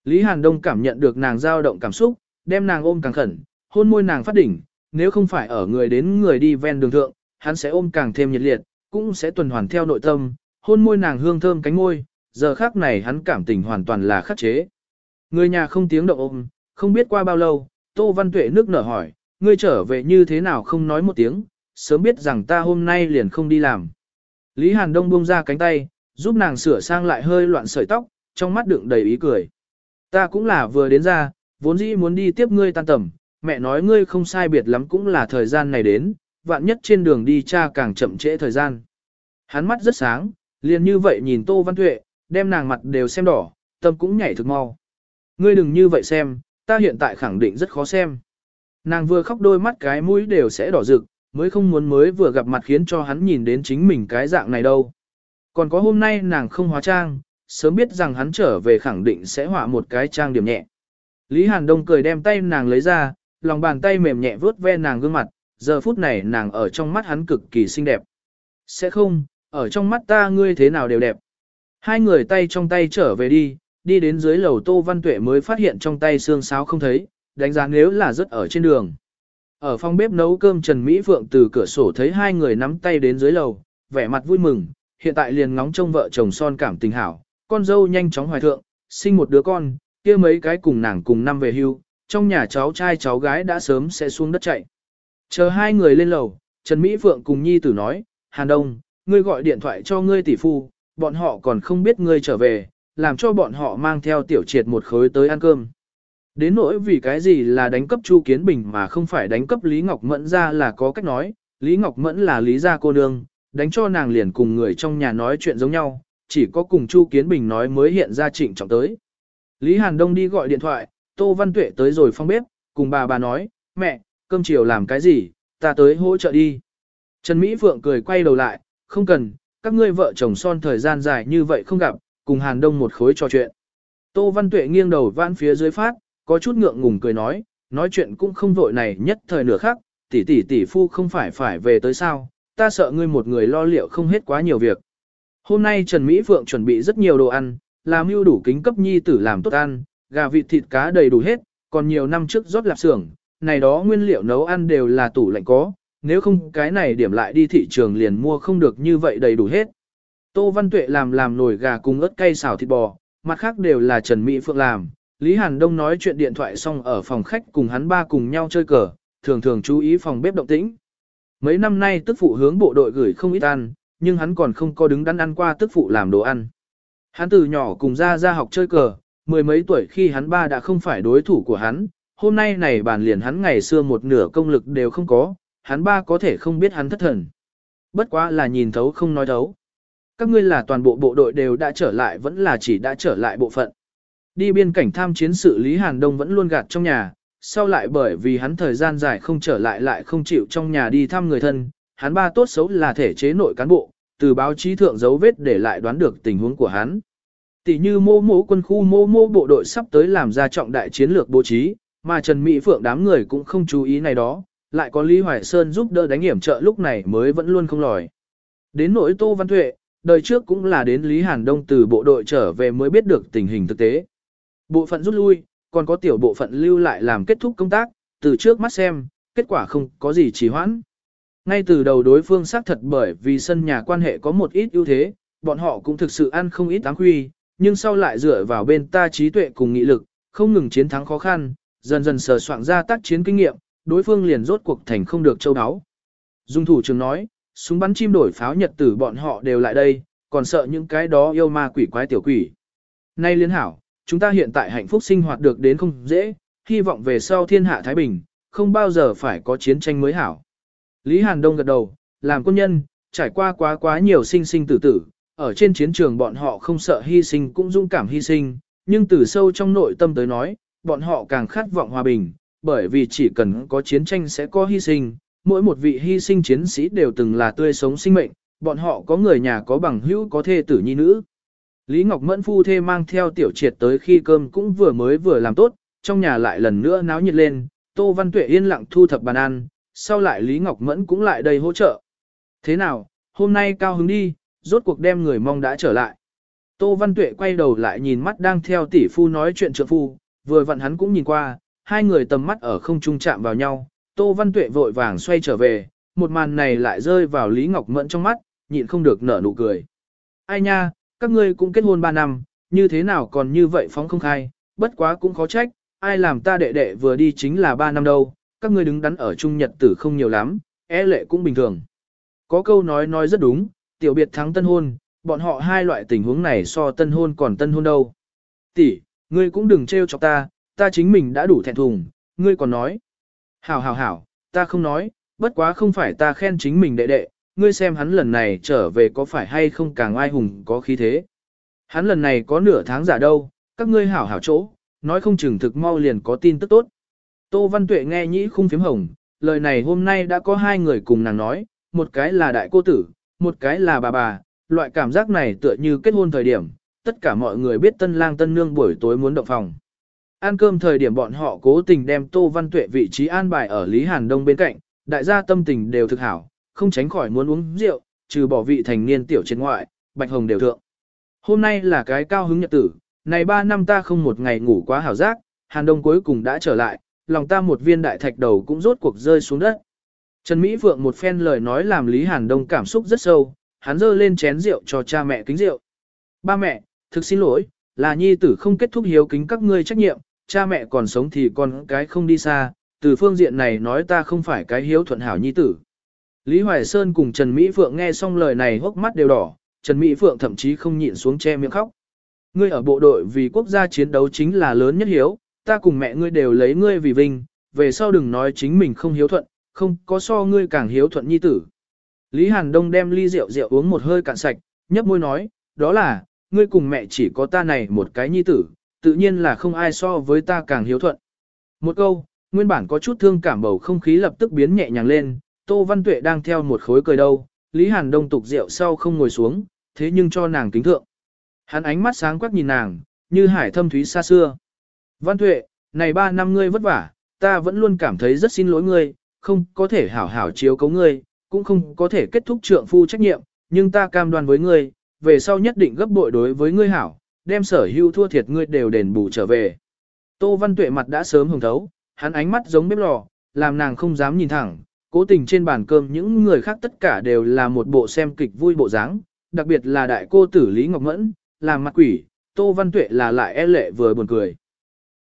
Lý Hàn Đông cảm nhận được nàng dao động cảm xúc, đem nàng ôm càng khẩn, hôn môi nàng phát đỉnh, nếu không phải ở người đến người đi ven đường thượng, hắn sẽ ôm càng thêm nhiệt liệt, cũng sẽ tuần hoàn theo nội tâm, hôn môi nàng hương thơm cánh môi, giờ khác này hắn cảm tình hoàn toàn là khắc chế. Người nhà không tiếng động ôm, không biết qua bao lâu, Tô Văn Tuệ nước nở hỏi, ngươi trở về như thế nào không nói một tiếng, sớm biết rằng ta hôm nay liền không đi làm. Lý Hàn Đông buông ra cánh tay, giúp nàng sửa sang lại hơi loạn sợi tóc, trong mắt đựng đầy ý cười. Ta cũng là vừa đến ra, vốn dĩ muốn đi tiếp ngươi tan tầm, mẹ nói ngươi không sai biệt lắm cũng là thời gian này đến, vạn nhất trên đường đi cha càng chậm trễ thời gian. Hắn mắt rất sáng, liền như vậy nhìn Tô Văn Tuệ, đem nàng mặt đều xem đỏ, tâm cũng nhảy thực mau. Ngươi đừng như vậy xem, ta hiện tại khẳng định rất khó xem. Nàng vừa khóc đôi mắt cái mũi đều sẽ đỏ rực, mới không muốn mới vừa gặp mặt khiến cho hắn nhìn đến chính mình cái dạng này đâu. Còn có hôm nay nàng không hóa trang, sớm biết rằng hắn trở về khẳng định sẽ họa một cái trang điểm nhẹ. Lý Hàn Đông cười đem tay nàng lấy ra, lòng bàn tay mềm nhẹ vướt ve nàng gương mặt, giờ phút này nàng ở trong mắt hắn cực kỳ xinh đẹp. Sẽ không, ở trong mắt ta ngươi thế nào đều đẹp. Hai người tay trong tay trở về đi, đi đến dưới lầu Tô Văn Tuệ mới phát hiện trong tay xương sáo không thấy, đánh giá nếu là rất ở trên đường. Ở phòng bếp nấu cơm Trần Mỹ Phượng từ cửa sổ thấy hai người nắm tay đến dưới lầu, vẻ mặt vui mừng, hiện tại liền ngóng trông vợ chồng son cảm tình hảo, con dâu nhanh chóng hoài thượng, sinh một đứa con, kia mấy cái cùng nàng cùng năm về hưu, trong nhà cháu trai cháu gái đã sớm sẽ xuống đất chạy. Chờ hai người lên lầu, Trần Mỹ Phượng cùng Nhi tử nói, Hàn Đông, ngươi gọi điện thoại cho ngươi tỷ phu, bọn họ còn không biết ngươi trở về, làm cho bọn họ mang theo tiểu triệt một khối tới ăn cơm. Đến nỗi vì cái gì là đánh cấp Chu Kiến Bình mà không phải đánh cấp Lý Ngọc Mẫn ra là có cách nói, Lý Ngọc Mẫn là Lý gia cô nương, đánh cho nàng liền cùng người trong nhà nói chuyện giống nhau, chỉ có cùng Chu Kiến Bình nói mới hiện ra trịnh trọng tới. Lý Hàn Đông đi gọi điện thoại, Tô Văn Tuệ tới rồi phong bếp, cùng bà bà nói, mẹ, cơm chiều làm cái gì, ta tới hỗ trợ đi. Trần Mỹ Phượng cười quay đầu lại, không cần, các ngươi vợ chồng son thời gian dài như vậy không gặp, cùng Hàn Đông một khối trò chuyện. Tô Văn Tuệ nghiêng đầu vãn phía dưới phát, có chút ngượng ngùng cười nói, nói chuyện cũng không vội này nhất thời nửa khác, tỷ tỷ tỷ phu không phải phải về tới sao, ta sợ ngươi một người lo liệu không hết quá nhiều việc. Hôm nay Trần Mỹ Phượng chuẩn bị rất nhiều đồ ăn, làm mưu đủ kính cấp nhi tử làm tốt ăn, gà vịt thịt cá đầy đủ hết, còn nhiều năm trước rót lạp xưởng, này đó nguyên liệu nấu ăn đều là tủ lạnh có, nếu không cái này điểm lại đi thị trường liền mua không được như vậy đầy đủ hết. Tô Văn Tuệ làm làm nồi gà cùng ớt cay xào thịt bò, mặt khác đều là Trần Mỹ Phượng làm. Lý Hàn Đông nói chuyện điện thoại xong ở phòng khách cùng hắn ba cùng nhau chơi cờ, thường thường chú ý phòng bếp động tĩnh. Mấy năm nay tức phụ hướng bộ đội gửi không ít ăn, nhưng hắn còn không có đứng đắn ăn qua tức phụ làm đồ ăn. Hắn từ nhỏ cùng ra ra học chơi cờ, mười mấy tuổi khi hắn ba đã không phải đối thủ của hắn, hôm nay này bàn liền hắn ngày xưa một nửa công lực đều không có, hắn ba có thể không biết hắn thất thần. Bất quá là nhìn thấu không nói thấu. Các ngươi là toàn bộ bộ đội đều đã trở lại vẫn là chỉ đã trở lại bộ phận. Đi biên cảnh tham chiến sự Lý Hàn Đông vẫn luôn gạt trong nhà, sau lại bởi vì hắn thời gian dài không trở lại lại không chịu trong nhà đi thăm người thân, hắn ba tốt xấu là thể chế nội cán bộ, từ báo chí thượng dấu vết để lại đoán được tình huống của hắn. Tỷ như mô mô quân khu mô mô bộ đội sắp tới làm ra trọng đại chiến lược bố trí, mà Trần Mỹ Phượng đám người cũng không chú ý này đó, lại có Lý Hoài Sơn giúp đỡ đánh hiểm trợ lúc này mới vẫn luôn không lòi. Đến nỗi Tô Văn Tuệ, đời trước cũng là đến Lý Hàn Đông từ bộ đội trở về mới biết được tình hình thực tế. Bộ phận rút lui, còn có tiểu bộ phận lưu lại làm kết thúc công tác, từ trước mắt xem, kết quả không có gì trì hoãn. Ngay từ đầu đối phương xác thật bởi vì sân nhà quan hệ có một ít ưu thế, bọn họ cũng thực sự ăn không ít áng huy, nhưng sau lại dựa vào bên ta trí tuệ cùng nghị lực, không ngừng chiến thắng khó khăn, dần dần sờ soạn ra tác chiến kinh nghiệm, đối phương liền rốt cuộc thành không được châu đáo Dung thủ trường nói, súng bắn chim đổi pháo nhật tử bọn họ đều lại đây, còn sợ những cái đó yêu ma quỷ quái tiểu quỷ. Nay liên hảo, chúng ta hiện tại hạnh phúc sinh hoạt được đến không dễ, hy vọng về sau thiên hạ Thái Bình, không bao giờ phải có chiến tranh mới hảo. Lý Hàn Đông gật đầu, làm quân nhân, trải qua quá quá nhiều sinh sinh tử tử, ở trên chiến trường bọn họ không sợ hy sinh cũng dũng cảm hy sinh, nhưng từ sâu trong nội tâm tới nói, bọn họ càng khát vọng hòa bình, bởi vì chỉ cần có chiến tranh sẽ có hy sinh, mỗi một vị hy sinh chiến sĩ đều từng là tươi sống sinh mệnh, bọn họ có người nhà có bằng hữu có thê tử nhi nữ. Lý Ngọc Mẫn phu thê mang theo tiểu triệt tới khi cơm cũng vừa mới vừa làm tốt, trong nhà lại lần nữa náo nhiệt lên, Tô Văn Tuệ yên lặng thu thập bàn ăn, sau lại Lý Ngọc Mẫn cũng lại đây hỗ trợ. Thế nào, hôm nay cao hứng đi, rốt cuộc đem người mong đã trở lại. Tô Văn Tuệ quay đầu lại nhìn mắt đang theo tỷ phu nói chuyện trượng phu, vừa vặn hắn cũng nhìn qua, hai người tầm mắt ở không trung chạm vào nhau, Tô Văn Tuệ vội vàng xoay trở về, một màn này lại rơi vào Lý Ngọc Mẫn trong mắt, nhịn không được nở nụ cười. Ai nha, các ngươi cũng kết hôn ba năm, như thế nào còn như vậy phóng không khai, bất quá cũng khó trách, ai làm ta đệ đệ vừa đi chính là ba năm đâu, các ngươi đứng đắn ở chung Nhật tử không nhiều lắm, e lệ cũng bình thường. Có câu nói nói rất đúng, tiểu biệt thắng tân hôn, bọn họ hai loại tình huống này so tân hôn còn tân hôn đâu. Tỷ, ngươi cũng đừng trêu chọc ta, ta chính mình đã đủ thẹn thùng, ngươi còn nói. Hảo hảo hảo, ta không nói, bất quá không phải ta khen chính mình đệ đệ, ngươi xem hắn lần này trở về có phải hay không càng ai hùng có khí thế. Hắn lần này có nửa tháng giả đâu, các ngươi hảo hảo chỗ, nói không chừng thực mau liền có tin tức tốt. Tô Văn Tuệ nghe nhĩ khung phím hồng, lời này hôm nay đã có hai người cùng nàng nói, một cái là đại cô tử, một cái là bà bà, loại cảm giác này tựa như kết hôn thời điểm, tất cả mọi người biết tân lang tân nương buổi tối muốn động phòng. Ăn cơm thời điểm bọn họ cố tình đem Tô Văn Tuệ vị trí an bài ở Lý Hàn Đông bên cạnh, đại gia tâm tình đều thực hảo, không tránh khỏi muốn uống rượu, trừ bỏ vị thành niên tiểu trên ngoại, bạch hồng đều thượng. Hôm nay là cái cao hứng nhật tử, này ba năm ta không một ngày ngủ quá hảo giác, Hàn Đông cuối cùng đã trở lại, lòng ta một viên đại thạch đầu cũng rốt cuộc rơi xuống đất. Trần Mỹ vượng một phen lời nói làm Lý Hàn Đông cảm xúc rất sâu, hắn dơ lên chén rượu cho cha mẹ kính rượu. Ba mẹ, thực xin lỗi, là nhi tử không kết thúc hiếu kính các ngươi trách nhiệm, cha mẹ còn sống thì con cái không đi xa, từ phương diện này nói ta không phải cái hiếu thuận hảo nhi tử. Lý Hoài Sơn cùng Trần Mỹ Phượng nghe xong lời này hốc mắt đều đỏ, Trần Mỹ Phượng thậm chí không nhịn xuống che miệng khóc. Ngươi ở bộ đội vì quốc gia chiến đấu chính là lớn nhất hiếu, ta cùng mẹ ngươi đều lấy ngươi vì vinh, về sau đừng nói chính mình không hiếu thuận, không có so ngươi càng hiếu thuận nhi tử. Lý Hàn Đông đem ly rượu rượu uống một hơi cạn sạch, nhấp môi nói, đó là, ngươi cùng mẹ chỉ có ta này một cái nhi tử, tự nhiên là không ai so với ta càng hiếu thuận. Một câu, nguyên bản có chút thương cảm bầu không khí lập tức biến nhẹ nhàng lên, Tô Văn Tuệ đang theo một khối cười đâu, Lý Hàn Đông tục rượu sau không ngồi xuống, thế nhưng cho nàng kính thượng. Hắn ánh mắt sáng quắc nhìn nàng, như hải thâm thúy xa xưa. Văn Tuệ, này ba năm ngươi vất vả, ta vẫn luôn cảm thấy rất xin lỗi ngươi, không có thể hảo hảo chiếu cấu ngươi, cũng không có thể kết thúc trượng phu trách nhiệm, nhưng ta cam đoan với ngươi, về sau nhất định gấp bội đối với ngươi hảo, đem sở hữu thua thiệt ngươi đều đền bù trở về. Tô Văn Tuệ mặt đã sớm hồng thấu, hắn ánh mắt giống bếp lò, làm nàng không dám nhìn thẳng, cố tình trên bàn cơm những người khác tất cả đều là một bộ xem kịch vui bộ dáng, đặc biệt là đại cô tử Lý Ngọc Mẫn, làm mặt quỷ, Tô Văn Tuệ là lại e lệ vừa buồn cười.